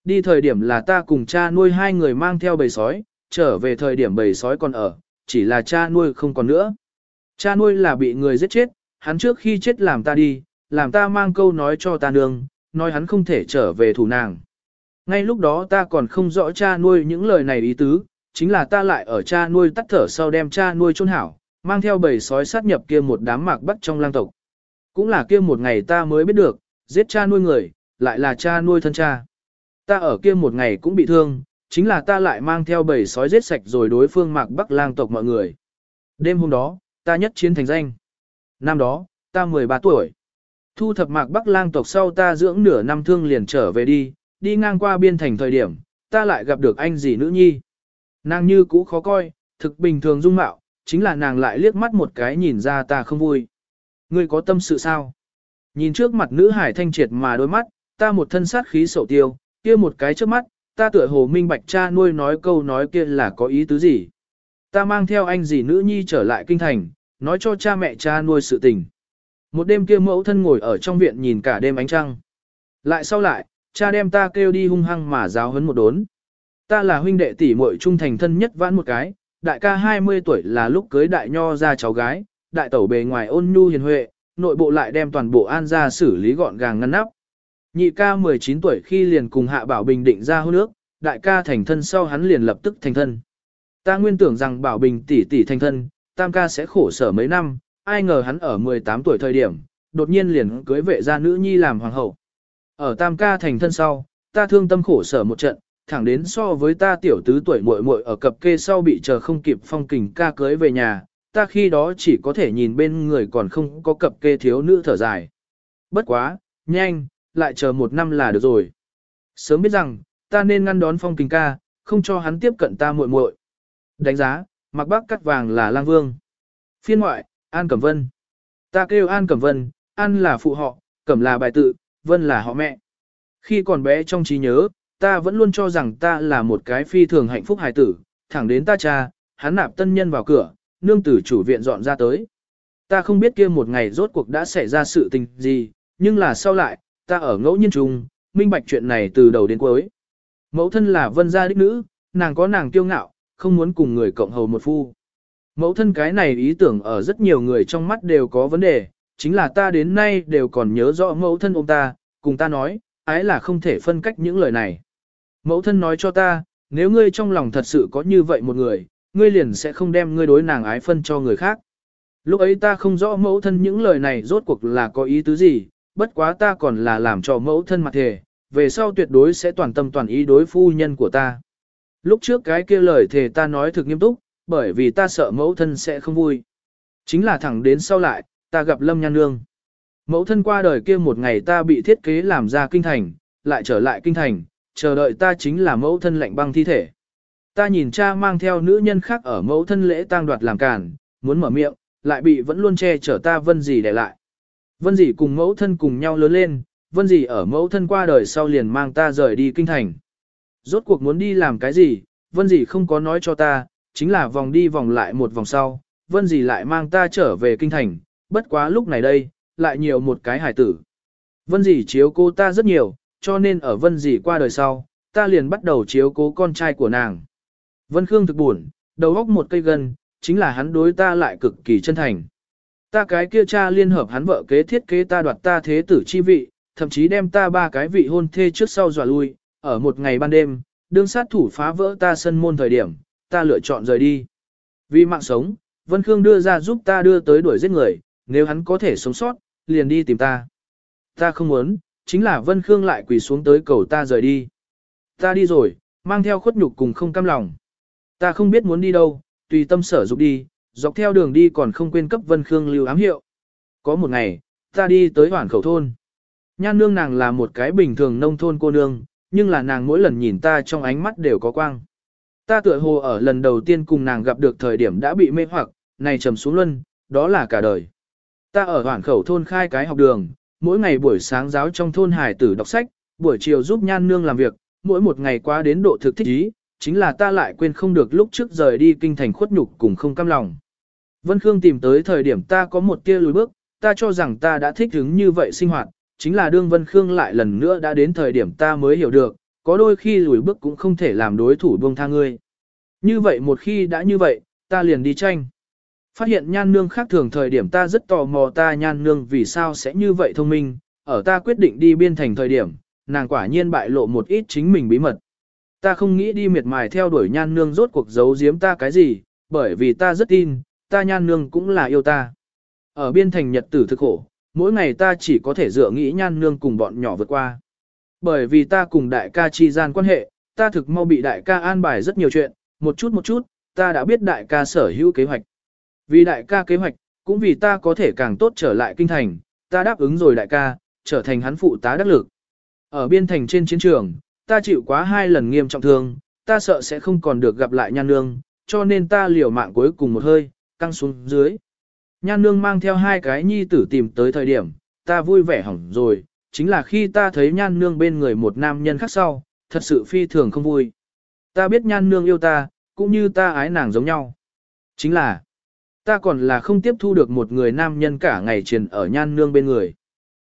Đi thời điểm là ta cùng cha nuôi hai người mang theo bầy sói, trở về thời điểm bầy sói còn ở, chỉ là cha nuôi không còn nữa. Cha nuôi là bị người giết chết, hắn trước khi chết làm ta đi, làm ta mang câu nói cho ta nương, nói hắn không thể trở về thủ nàng. Ngay lúc đó ta còn không rõ cha nuôi những lời này ý tứ, chính là ta lại ở cha nuôi tắt thở sau đem cha nuôi chôn hảo, mang theo bầy sói sát nhập kia một đám mạc bắt trong lang tộc. Cũng là kia một ngày ta mới biết được, giết cha nuôi người, lại là cha nuôi thân cha. Ta ở kia một ngày cũng bị thương, chính là ta lại mang theo bầy sói giết sạch rồi đối phương mạc bắc lang tộc mọi người. Đêm hôm đó, ta nhất chiến thành danh. Năm đó, ta 13 tuổi. Thu thập mạc bắc lang tộc sau ta dưỡng nửa năm thương liền trở về đi, đi ngang qua biên thành thời điểm, ta lại gặp được anh dì nữ nhi. Nàng như cũ khó coi, thực bình thường dung mạo, chính là nàng lại liếc mắt một cái nhìn ra ta không vui. Ngươi có tâm sự sao? Nhìn trước mặt nữ hải thanh triệt mà đôi mắt, ta một thân sát khí sầu tiêu, kia một cái trước mắt, ta tựa hồ minh bạch cha nuôi nói câu nói kia là có ý tứ gì. Ta mang theo anh dì nữ nhi trở lại kinh thành, nói cho cha mẹ cha nuôi sự tình. Một đêm kia mẫu thân ngồi ở trong viện nhìn cả đêm ánh trăng. Lại sau lại, cha đem ta kêu đi hung hăng mà giáo huấn một đốn. Ta là huynh đệ tỷ muội trung thành thân nhất vãn một cái, đại ca 20 tuổi là lúc cưới đại nho ra cháu gái, đại tẩu bề ngoài ôn nhu hiền huệ, nội bộ lại đem toàn bộ an ra xử lý gọn gàng ngăn nắp. Nhị ca 19 tuổi khi liền cùng hạ bảo bình định ra hôn nước, đại ca thành thân sau hắn liền lập tức thành thân. Ta nguyên tưởng rằng bảo bình tỷ tỷ thành thân, tam ca sẽ khổ sở mấy năm, ai ngờ hắn ở 18 tuổi thời điểm, đột nhiên liền cưới vệ gia nữ nhi làm hoàng hậu. Ở tam ca thành thân sau, ta thương tâm khổ sở một trận, thẳng đến so với ta tiểu tứ tuổi muội muội ở cập kê sau bị chờ không kịp phong kình ca cưới về nhà, ta khi đó chỉ có thể nhìn bên người còn không có cập kê thiếu nữ thở dài. Bất quá, nhanh, lại chờ một năm là được rồi. Sớm biết rằng, ta nên ngăn đón phong kình ca, không cho hắn tiếp cận ta muội muội. Đánh giá, mặc bác cắt vàng là lang vương. Phiên ngoại, An Cẩm Vân. Ta kêu An Cẩm Vân, An là phụ họ, Cẩm là bài tự, Vân là họ mẹ. Khi còn bé trong trí nhớ, ta vẫn luôn cho rằng ta là một cái phi thường hạnh phúc hài tử, thẳng đến ta cha, hắn nạp tân nhân vào cửa, nương tử chủ viện dọn ra tới. Ta không biết kia một ngày rốt cuộc đã xảy ra sự tình gì, nhưng là sau lại, ta ở ngẫu nhiên chung, minh bạch chuyện này từ đầu đến cuối. Mẫu thân là vân gia đích nữ, nàng có nàng kiêu ngạo, không muốn cùng người cộng hầu một phu. Mẫu thân cái này ý tưởng ở rất nhiều người trong mắt đều có vấn đề, chính là ta đến nay đều còn nhớ rõ mẫu thân ông ta, cùng ta nói, ái là không thể phân cách những lời này. Mẫu thân nói cho ta, nếu ngươi trong lòng thật sự có như vậy một người, ngươi liền sẽ không đem ngươi đối nàng ái phân cho người khác. Lúc ấy ta không rõ mẫu thân những lời này rốt cuộc là có ý tứ gì, bất quá ta còn là làm cho mẫu thân mặt thề, về sau tuyệt đối sẽ toàn tâm toàn ý đối phu nhân của ta. Lúc trước cái kia lời thề ta nói thực nghiêm túc, bởi vì ta sợ mẫu thân sẽ không vui. Chính là thẳng đến sau lại, ta gặp Lâm Nhan Nương. Mẫu thân qua đời kia một ngày ta bị thiết kế làm ra kinh thành, lại trở lại kinh thành, chờ đợi ta chính là mẫu thân lạnh băng thi thể. Ta nhìn cha mang theo nữ nhân khác ở mẫu thân lễ tang đoạt làm cản, muốn mở miệng, lại bị vẫn luôn che chở ta vân gì để lại. Vân dì cùng mẫu thân cùng nhau lớn lên, vân dì ở mẫu thân qua đời sau liền mang ta rời đi kinh thành. Rốt cuộc muốn đi làm cái gì, vân dì không có nói cho ta, chính là vòng đi vòng lại một vòng sau, vân dì lại mang ta trở về kinh thành, bất quá lúc này đây, lại nhiều một cái hải tử. Vân dì chiếu cô ta rất nhiều, cho nên ở vân dì qua đời sau, ta liền bắt đầu chiếu cố con trai của nàng. Vân Khương thực buồn, đầu góc một cây gân, chính là hắn đối ta lại cực kỳ chân thành. Ta cái kia cha liên hợp hắn vợ kế thiết kế ta đoạt ta thế tử chi vị, thậm chí đem ta ba cái vị hôn thê trước sau dọa lui, ở một ngày ban đêm, đương sát thủ phá vỡ ta sân môn thời điểm, ta lựa chọn rời đi. Vì mạng sống, Vân Khương đưa ra giúp ta đưa tới đuổi giết người, nếu hắn có thể sống sót, liền đi tìm ta. Ta không muốn, chính là Vân Khương lại quỳ xuống tới cầu ta rời đi. Ta đi rồi, mang theo khuất nhục cùng không cam lòng. Ta không biết muốn đi đâu, tùy tâm sở dục đi, dọc theo đường đi còn không quên cấp Vân Khương lưu ám hiệu. Có một ngày, ta đi tới hoảng khẩu thôn. Nhan nương nàng là một cái bình thường nông thôn cô nương, nhưng là nàng mỗi lần nhìn ta trong ánh mắt đều có quang. Ta tựa hồ ở lần đầu tiên cùng nàng gặp được thời điểm đã bị mê hoặc, này trầm xuống luân, đó là cả đời. Ta ở hoảng khẩu thôn khai cái học đường, mỗi ngày buổi sáng giáo trong thôn hải tử đọc sách, buổi chiều giúp nhan nương làm việc, mỗi một ngày qua đến độ thực thích ý, chính là ta lại quên không được lúc trước rời đi kinh thành khuất nhục cùng không cam lòng. Vân Khương tìm tới thời điểm ta có một tia lùi bước, ta cho rằng ta đã thích ứng như vậy sinh hoạt, chính là đương Vân Khương lại lần nữa đã đến thời điểm ta mới hiểu được, có đôi khi lùi bước cũng không thể làm đối thủ buông tha ngươi. Như vậy một khi đã như vậy, ta liền đi tranh. Phát hiện nhan nương khác thường thời điểm ta rất tò mò ta nhan nương vì sao sẽ như vậy thông minh, ở ta quyết định đi biên thành thời điểm, nàng quả nhiên bại lộ một ít chính mình bí mật. Ta không nghĩ đi miệt mài theo đuổi nhan nương rốt cuộc giấu giếm ta cái gì, bởi vì ta rất tin, ta nhan nương cũng là yêu ta. Ở biên thành nhật tử thực khổ, mỗi ngày ta chỉ có thể dựa nghĩ nhan nương cùng bọn nhỏ vượt qua. Bởi vì ta cùng đại ca chi gian quan hệ, ta thực mau bị đại ca an bài rất nhiều chuyện, một chút một chút, ta đã biết đại ca sở hữu kế hoạch. Vì đại ca kế hoạch, cũng vì ta có thể càng tốt trở lại kinh thành, ta đáp ứng rồi đại ca, trở thành hắn phụ tá đắc lực. Ở biên thành trên chiến trường, ta chịu quá hai lần nghiêm trọng thương, ta sợ sẽ không còn được gặp lại nhan nương, cho nên ta liều mạng cuối cùng một hơi, căng xuống dưới. Nhan nương mang theo hai cái nhi tử tìm tới thời điểm, ta vui vẻ hỏng rồi, chính là khi ta thấy nhan nương bên người một nam nhân khác sau, thật sự phi thường không vui. Ta biết nhan nương yêu ta, cũng như ta ái nàng giống nhau. Chính là, ta còn là không tiếp thu được một người nam nhân cả ngày triền ở nhan nương bên người.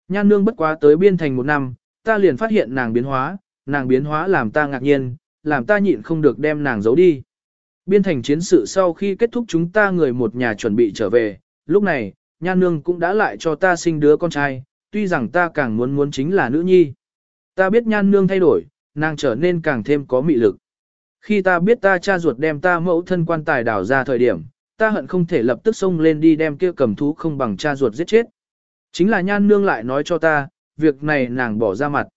Nhan nương bất quá tới biên thành một năm, ta liền phát hiện nàng biến hóa, nàng biến hóa làm ta ngạc nhiên, làm ta nhịn không được đem nàng giấu đi. Biên thành chiến sự sau khi kết thúc chúng ta người một nhà chuẩn bị trở về, lúc này, nhan nương cũng đã lại cho ta sinh đứa con trai, tuy rằng ta càng muốn muốn chính là nữ nhi. Ta biết nhan nương thay đổi, nàng trở nên càng thêm có mị lực. Khi ta biết ta cha ruột đem ta mẫu thân quan tài đảo ra thời điểm, ta hận không thể lập tức xông lên đi đem kia cầm thú không bằng cha ruột giết chết. Chính là nhan nương lại nói cho ta, việc này nàng bỏ ra mặt.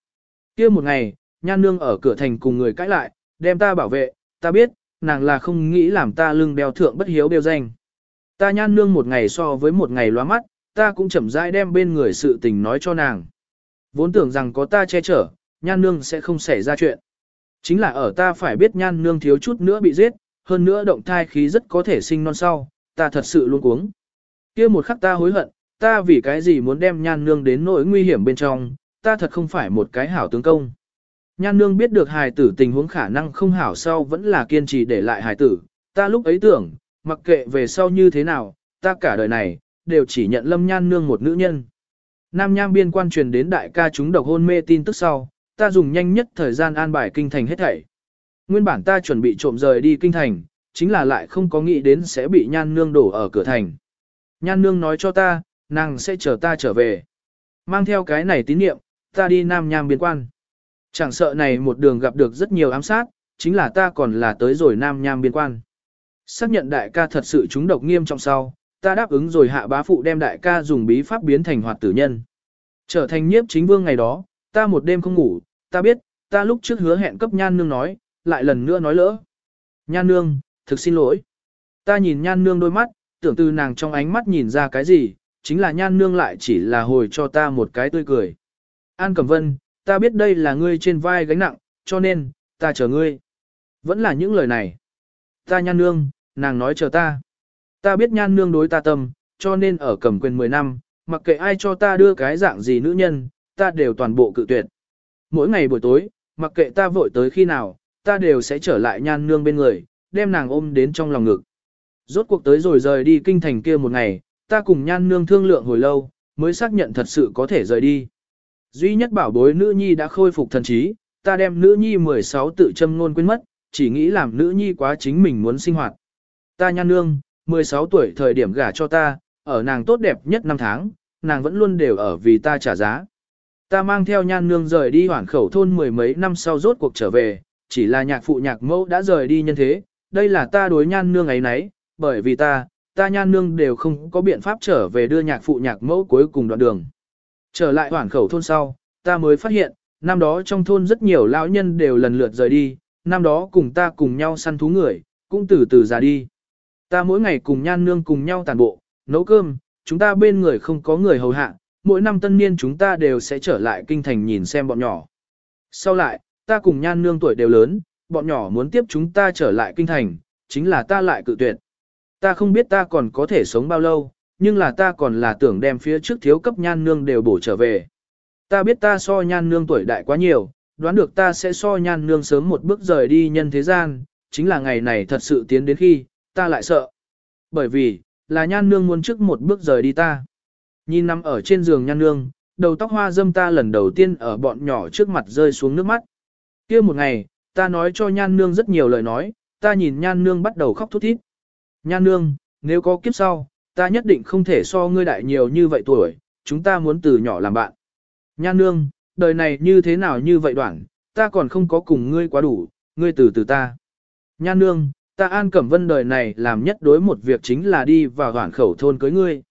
kia một ngày, nhan nương ở cửa thành cùng người cãi lại, đem ta bảo vệ, ta biết, nàng là không nghĩ làm ta lưng đeo thượng bất hiếu bêu danh. Ta nhan nương một ngày so với một ngày loa mắt, ta cũng chậm rãi đem bên người sự tình nói cho nàng. Vốn tưởng rằng có ta che chở, nhan nương sẽ không xảy ra chuyện. Chính là ở ta phải biết nhan nương thiếu chút nữa bị giết, hơn nữa động thai khí rất có thể sinh non sau, ta thật sự luôn cuống. kia một khắc ta hối hận, ta vì cái gì muốn đem nhan nương đến nỗi nguy hiểm bên trong, ta thật không phải một cái hảo tướng công. Nhan nương biết được hài tử tình huống khả năng không hảo sau vẫn là kiên trì để lại hài tử, ta lúc ấy tưởng, mặc kệ về sau như thế nào, ta cả đời này, đều chỉ nhận lâm nhan nương một nữ nhân. Nam nham biên quan truyền đến đại ca chúng độc hôn mê tin tức sau, ta dùng nhanh nhất thời gian an bài kinh thành hết thảy. Nguyên bản ta chuẩn bị trộm rời đi kinh thành, chính là lại không có nghĩ đến sẽ bị nhan nương đổ ở cửa thành. Nhan nương nói cho ta, nàng sẽ chờ ta trở về. Mang theo cái này tín niệm, ta đi Nam Nham biên quan. Chẳng sợ này một đường gặp được rất nhiều ám sát, chính là ta còn là tới rồi Nam Nham biên quan. Xác nhận đại ca thật sự chúng độc nghiêm trọng sau, ta đáp ứng rồi hạ bá phụ đem đại ca dùng bí pháp biến thành hoạt tử nhân. Trở thành nhiếp chính vương ngày đó, ta một đêm không ngủ, ta biết, ta lúc trước hứa hẹn cấp nhan nương nói, lại lần nữa nói lỡ. Nhan nương, thực xin lỗi. Ta nhìn nhan nương đôi mắt, tưởng từ nàng trong ánh mắt nhìn ra cái gì, chính là nhan nương lại chỉ là hồi cho ta một cái tươi cười. An Cẩm Vân, ta biết đây là ngươi trên vai gánh nặng, cho nên, ta chờ ngươi. Vẫn là những lời này. Ta nhan nương, nàng nói chờ ta. Ta biết nhan nương đối ta tâm, cho nên ở cầm quyền 10 năm, mặc kệ ai cho ta đưa cái dạng gì nữ nhân, ta đều toàn bộ cự tuyệt. Mỗi ngày buổi tối, mặc kệ ta vội tới khi nào, ta đều sẽ trở lại nhan nương bên người, đem nàng ôm đến trong lòng ngực. Rốt cuộc tới rồi rời đi kinh thành kia một ngày, ta cùng nhan nương thương lượng hồi lâu, mới xác nhận thật sự có thể rời đi. Duy nhất bảo bối nữ nhi đã khôi phục thần trí, ta đem nữ nhi 16 tự châm ngôn quên mất, chỉ nghĩ làm nữ nhi quá chính mình muốn sinh hoạt. Ta nhan nương, 16 tuổi thời điểm gả cho ta, ở nàng tốt đẹp nhất năm tháng, nàng vẫn luôn đều ở vì ta trả giá. Ta mang theo nhan nương rời đi hoảng khẩu thôn mười mấy năm sau rốt cuộc trở về, chỉ là nhạc phụ nhạc mẫu đã rời đi nhân thế, đây là ta đối nhan nương ấy nấy, bởi vì ta, ta nhan nương đều không có biện pháp trở về đưa nhạc phụ nhạc mẫu cuối cùng đoạn đường. Trở lại hoảng khẩu thôn sau, ta mới phát hiện, năm đó trong thôn rất nhiều lão nhân đều lần lượt rời đi, năm đó cùng ta cùng nhau săn thú người, cũng từ từ già đi. Ta mỗi ngày cùng nhan nương cùng nhau tàn bộ, nấu cơm, chúng ta bên người không có người hầu hạ, mỗi năm tân niên chúng ta đều sẽ trở lại kinh thành nhìn xem bọn nhỏ. Sau lại, ta cùng nhan nương tuổi đều lớn, bọn nhỏ muốn tiếp chúng ta trở lại kinh thành, chính là ta lại cự tuyệt. Ta không biết ta còn có thể sống bao lâu, nhưng là ta còn là tưởng đem phía trước thiếu cấp nhan nương đều bổ trở về. Ta biết ta so nhan nương tuổi đại quá nhiều, đoán được ta sẽ so nhan nương sớm một bước rời đi nhân thế gian, chính là ngày này thật sự tiến đến khi, ta lại sợ. Bởi vì, là nhan nương muốn trước một bước rời đi ta. Nhìn nằm ở trên giường nhan nương, đầu tóc hoa dâm ta lần đầu tiên ở bọn nhỏ trước mặt rơi xuống nước mắt. kia một ngày, ta nói cho nhan nương rất nhiều lời nói, ta nhìn nhan nương bắt đầu khóc thút thít. Nhan nương, nếu có kiếp sau, ta nhất định không thể so ngươi đại nhiều như vậy tuổi, chúng ta muốn từ nhỏ làm bạn. Nhan nương, đời này như thế nào như vậy đoạn, ta còn không có cùng ngươi quá đủ, ngươi từ từ ta. Nhan nương, ta an cẩm vân đời này làm nhất đối một việc chính là đi vào hoảng khẩu thôn cưới ngươi.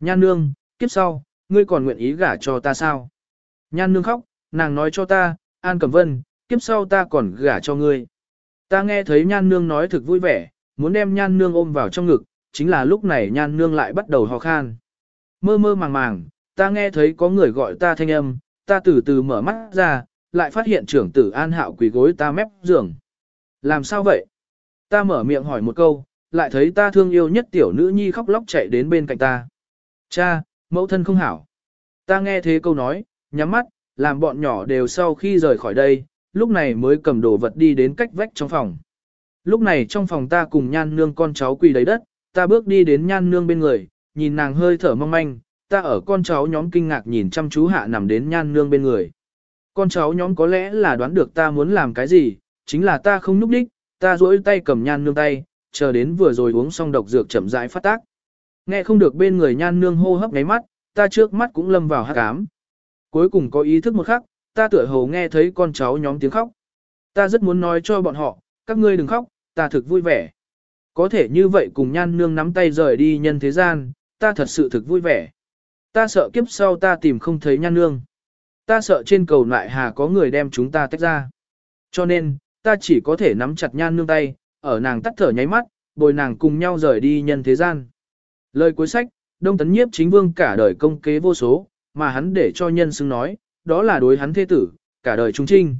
Nhan nương, kiếp sau, ngươi còn nguyện ý gả cho ta sao? Nhan nương khóc, nàng nói cho ta, an cẩm vân, kiếp sau ta còn gả cho ngươi. Ta nghe thấy nhan nương nói thực vui vẻ, muốn đem nhan nương ôm vào trong ngực, chính là lúc này nhan nương lại bắt đầu ho khan. Mơ mơ màng màng, ta nghe thấy có người gọi ta thanh âm, ta từ từ mở mắt ra, lại phát hiện trưởng tử an hạo quỳ gối ta mép giường. Làm sao vậy? Ta mở miệng hỏi một câu, lại thấy ta thương yêu nhất tiểu nữ nhi khóc lóc chạy đến bên cạnh ta. Cha, mẫu thân không hảo. Ta nghe thế câu nói, nhắm mắt, làm bọn nhỏ đều sau khi rời khỏi đây, lúc này mới cầm đồ vật đi đến cách vách trong phòng. Lúc này trong phòng ta cùng nhan nương con cháu quỳ đầy đất, ta bước đi đến nhan nương bên người, nhìn nàng hơi thở mong manh, ta ở con cháu nhóm kinh ngạc nhìn chăm chú hạ nằm đến nhan nương bên người. Con cháu nhóm có lẽ là đoán được ta muốn làm cái gì, chính là ta không núp đích, ta duỗi tay cầm nhan nương tay, chờ đến vừa rồi uống xong độc dược chậm rãi phát tác. Nghe không được bên người nhan nương hô hấp ngáy mắt, ta trước mắt cũng lâm vào hát cám. Cuối cùng có ý thức một khắc, ta tựa hồ nghe thấy con cháu nhóm tiếng khóc. Ta rất muốn nói cho bọn họ, các ngươi đừng khóc, ta thực vui vẻ. Có thể như vậy cùng nhan nương nắm tay rời đi nhân thế gian, ta thật sự thực vui vẻ. Ta sợ kiếp sau ta tìm không thấy nhan nương. Ta sợ trên cầu nại hà có người đem chúng ta tách ra. Cho nên, ta chỉ có thể nắm chặt nhan nương tay, ở nàng tắt thở nháy mắt, bồi nàng cùng nhau rời đi nhân thế gian. Lời cuối sách, Đông Tấn Nhiếp chính vương cả đời công kế vô số, mà hắn để cho nhân xưng nói, đó là đối hắn thê tử, cả đời trung trinh.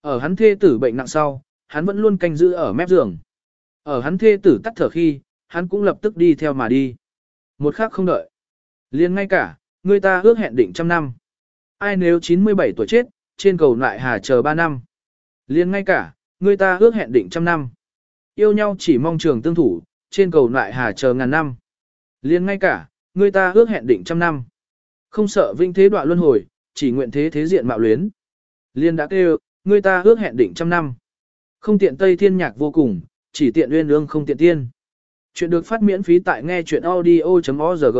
Ở hắn thê tử bệnh nặng sau, hắn vẫn luôn canh giữ ở mép giường. Ở hắn thê tử tắt thở khi, hắn cũng lập tức đi theo mà đi. Một khắc không đợi. liền ngay cả, người ta ước hẹn định trăm năm. Ai nếu 97 tuổi chết, trên cầu lại hà chờ 3 năm. liền ngay cả, người ta ước hẹn định trăm năm. Yêu nhau chỉ mong trường tương thủ, trên cầu lại hà chờ ngàn năm. liền ngay cả, người ta ước hẹn định trăm năm. Không sợ vinh thế đoạn luân hồi, chỉ nguyện thế thế diện mạo luyến. Liên đã kêu, người ta ước hẹn định trăm năm. Không tiện Tây Thiên nhạc vô cùng, chỉ tiện uyên ương không tiện tiên. Chuyện được phát miễn phí tại nghe chuyện audio.org.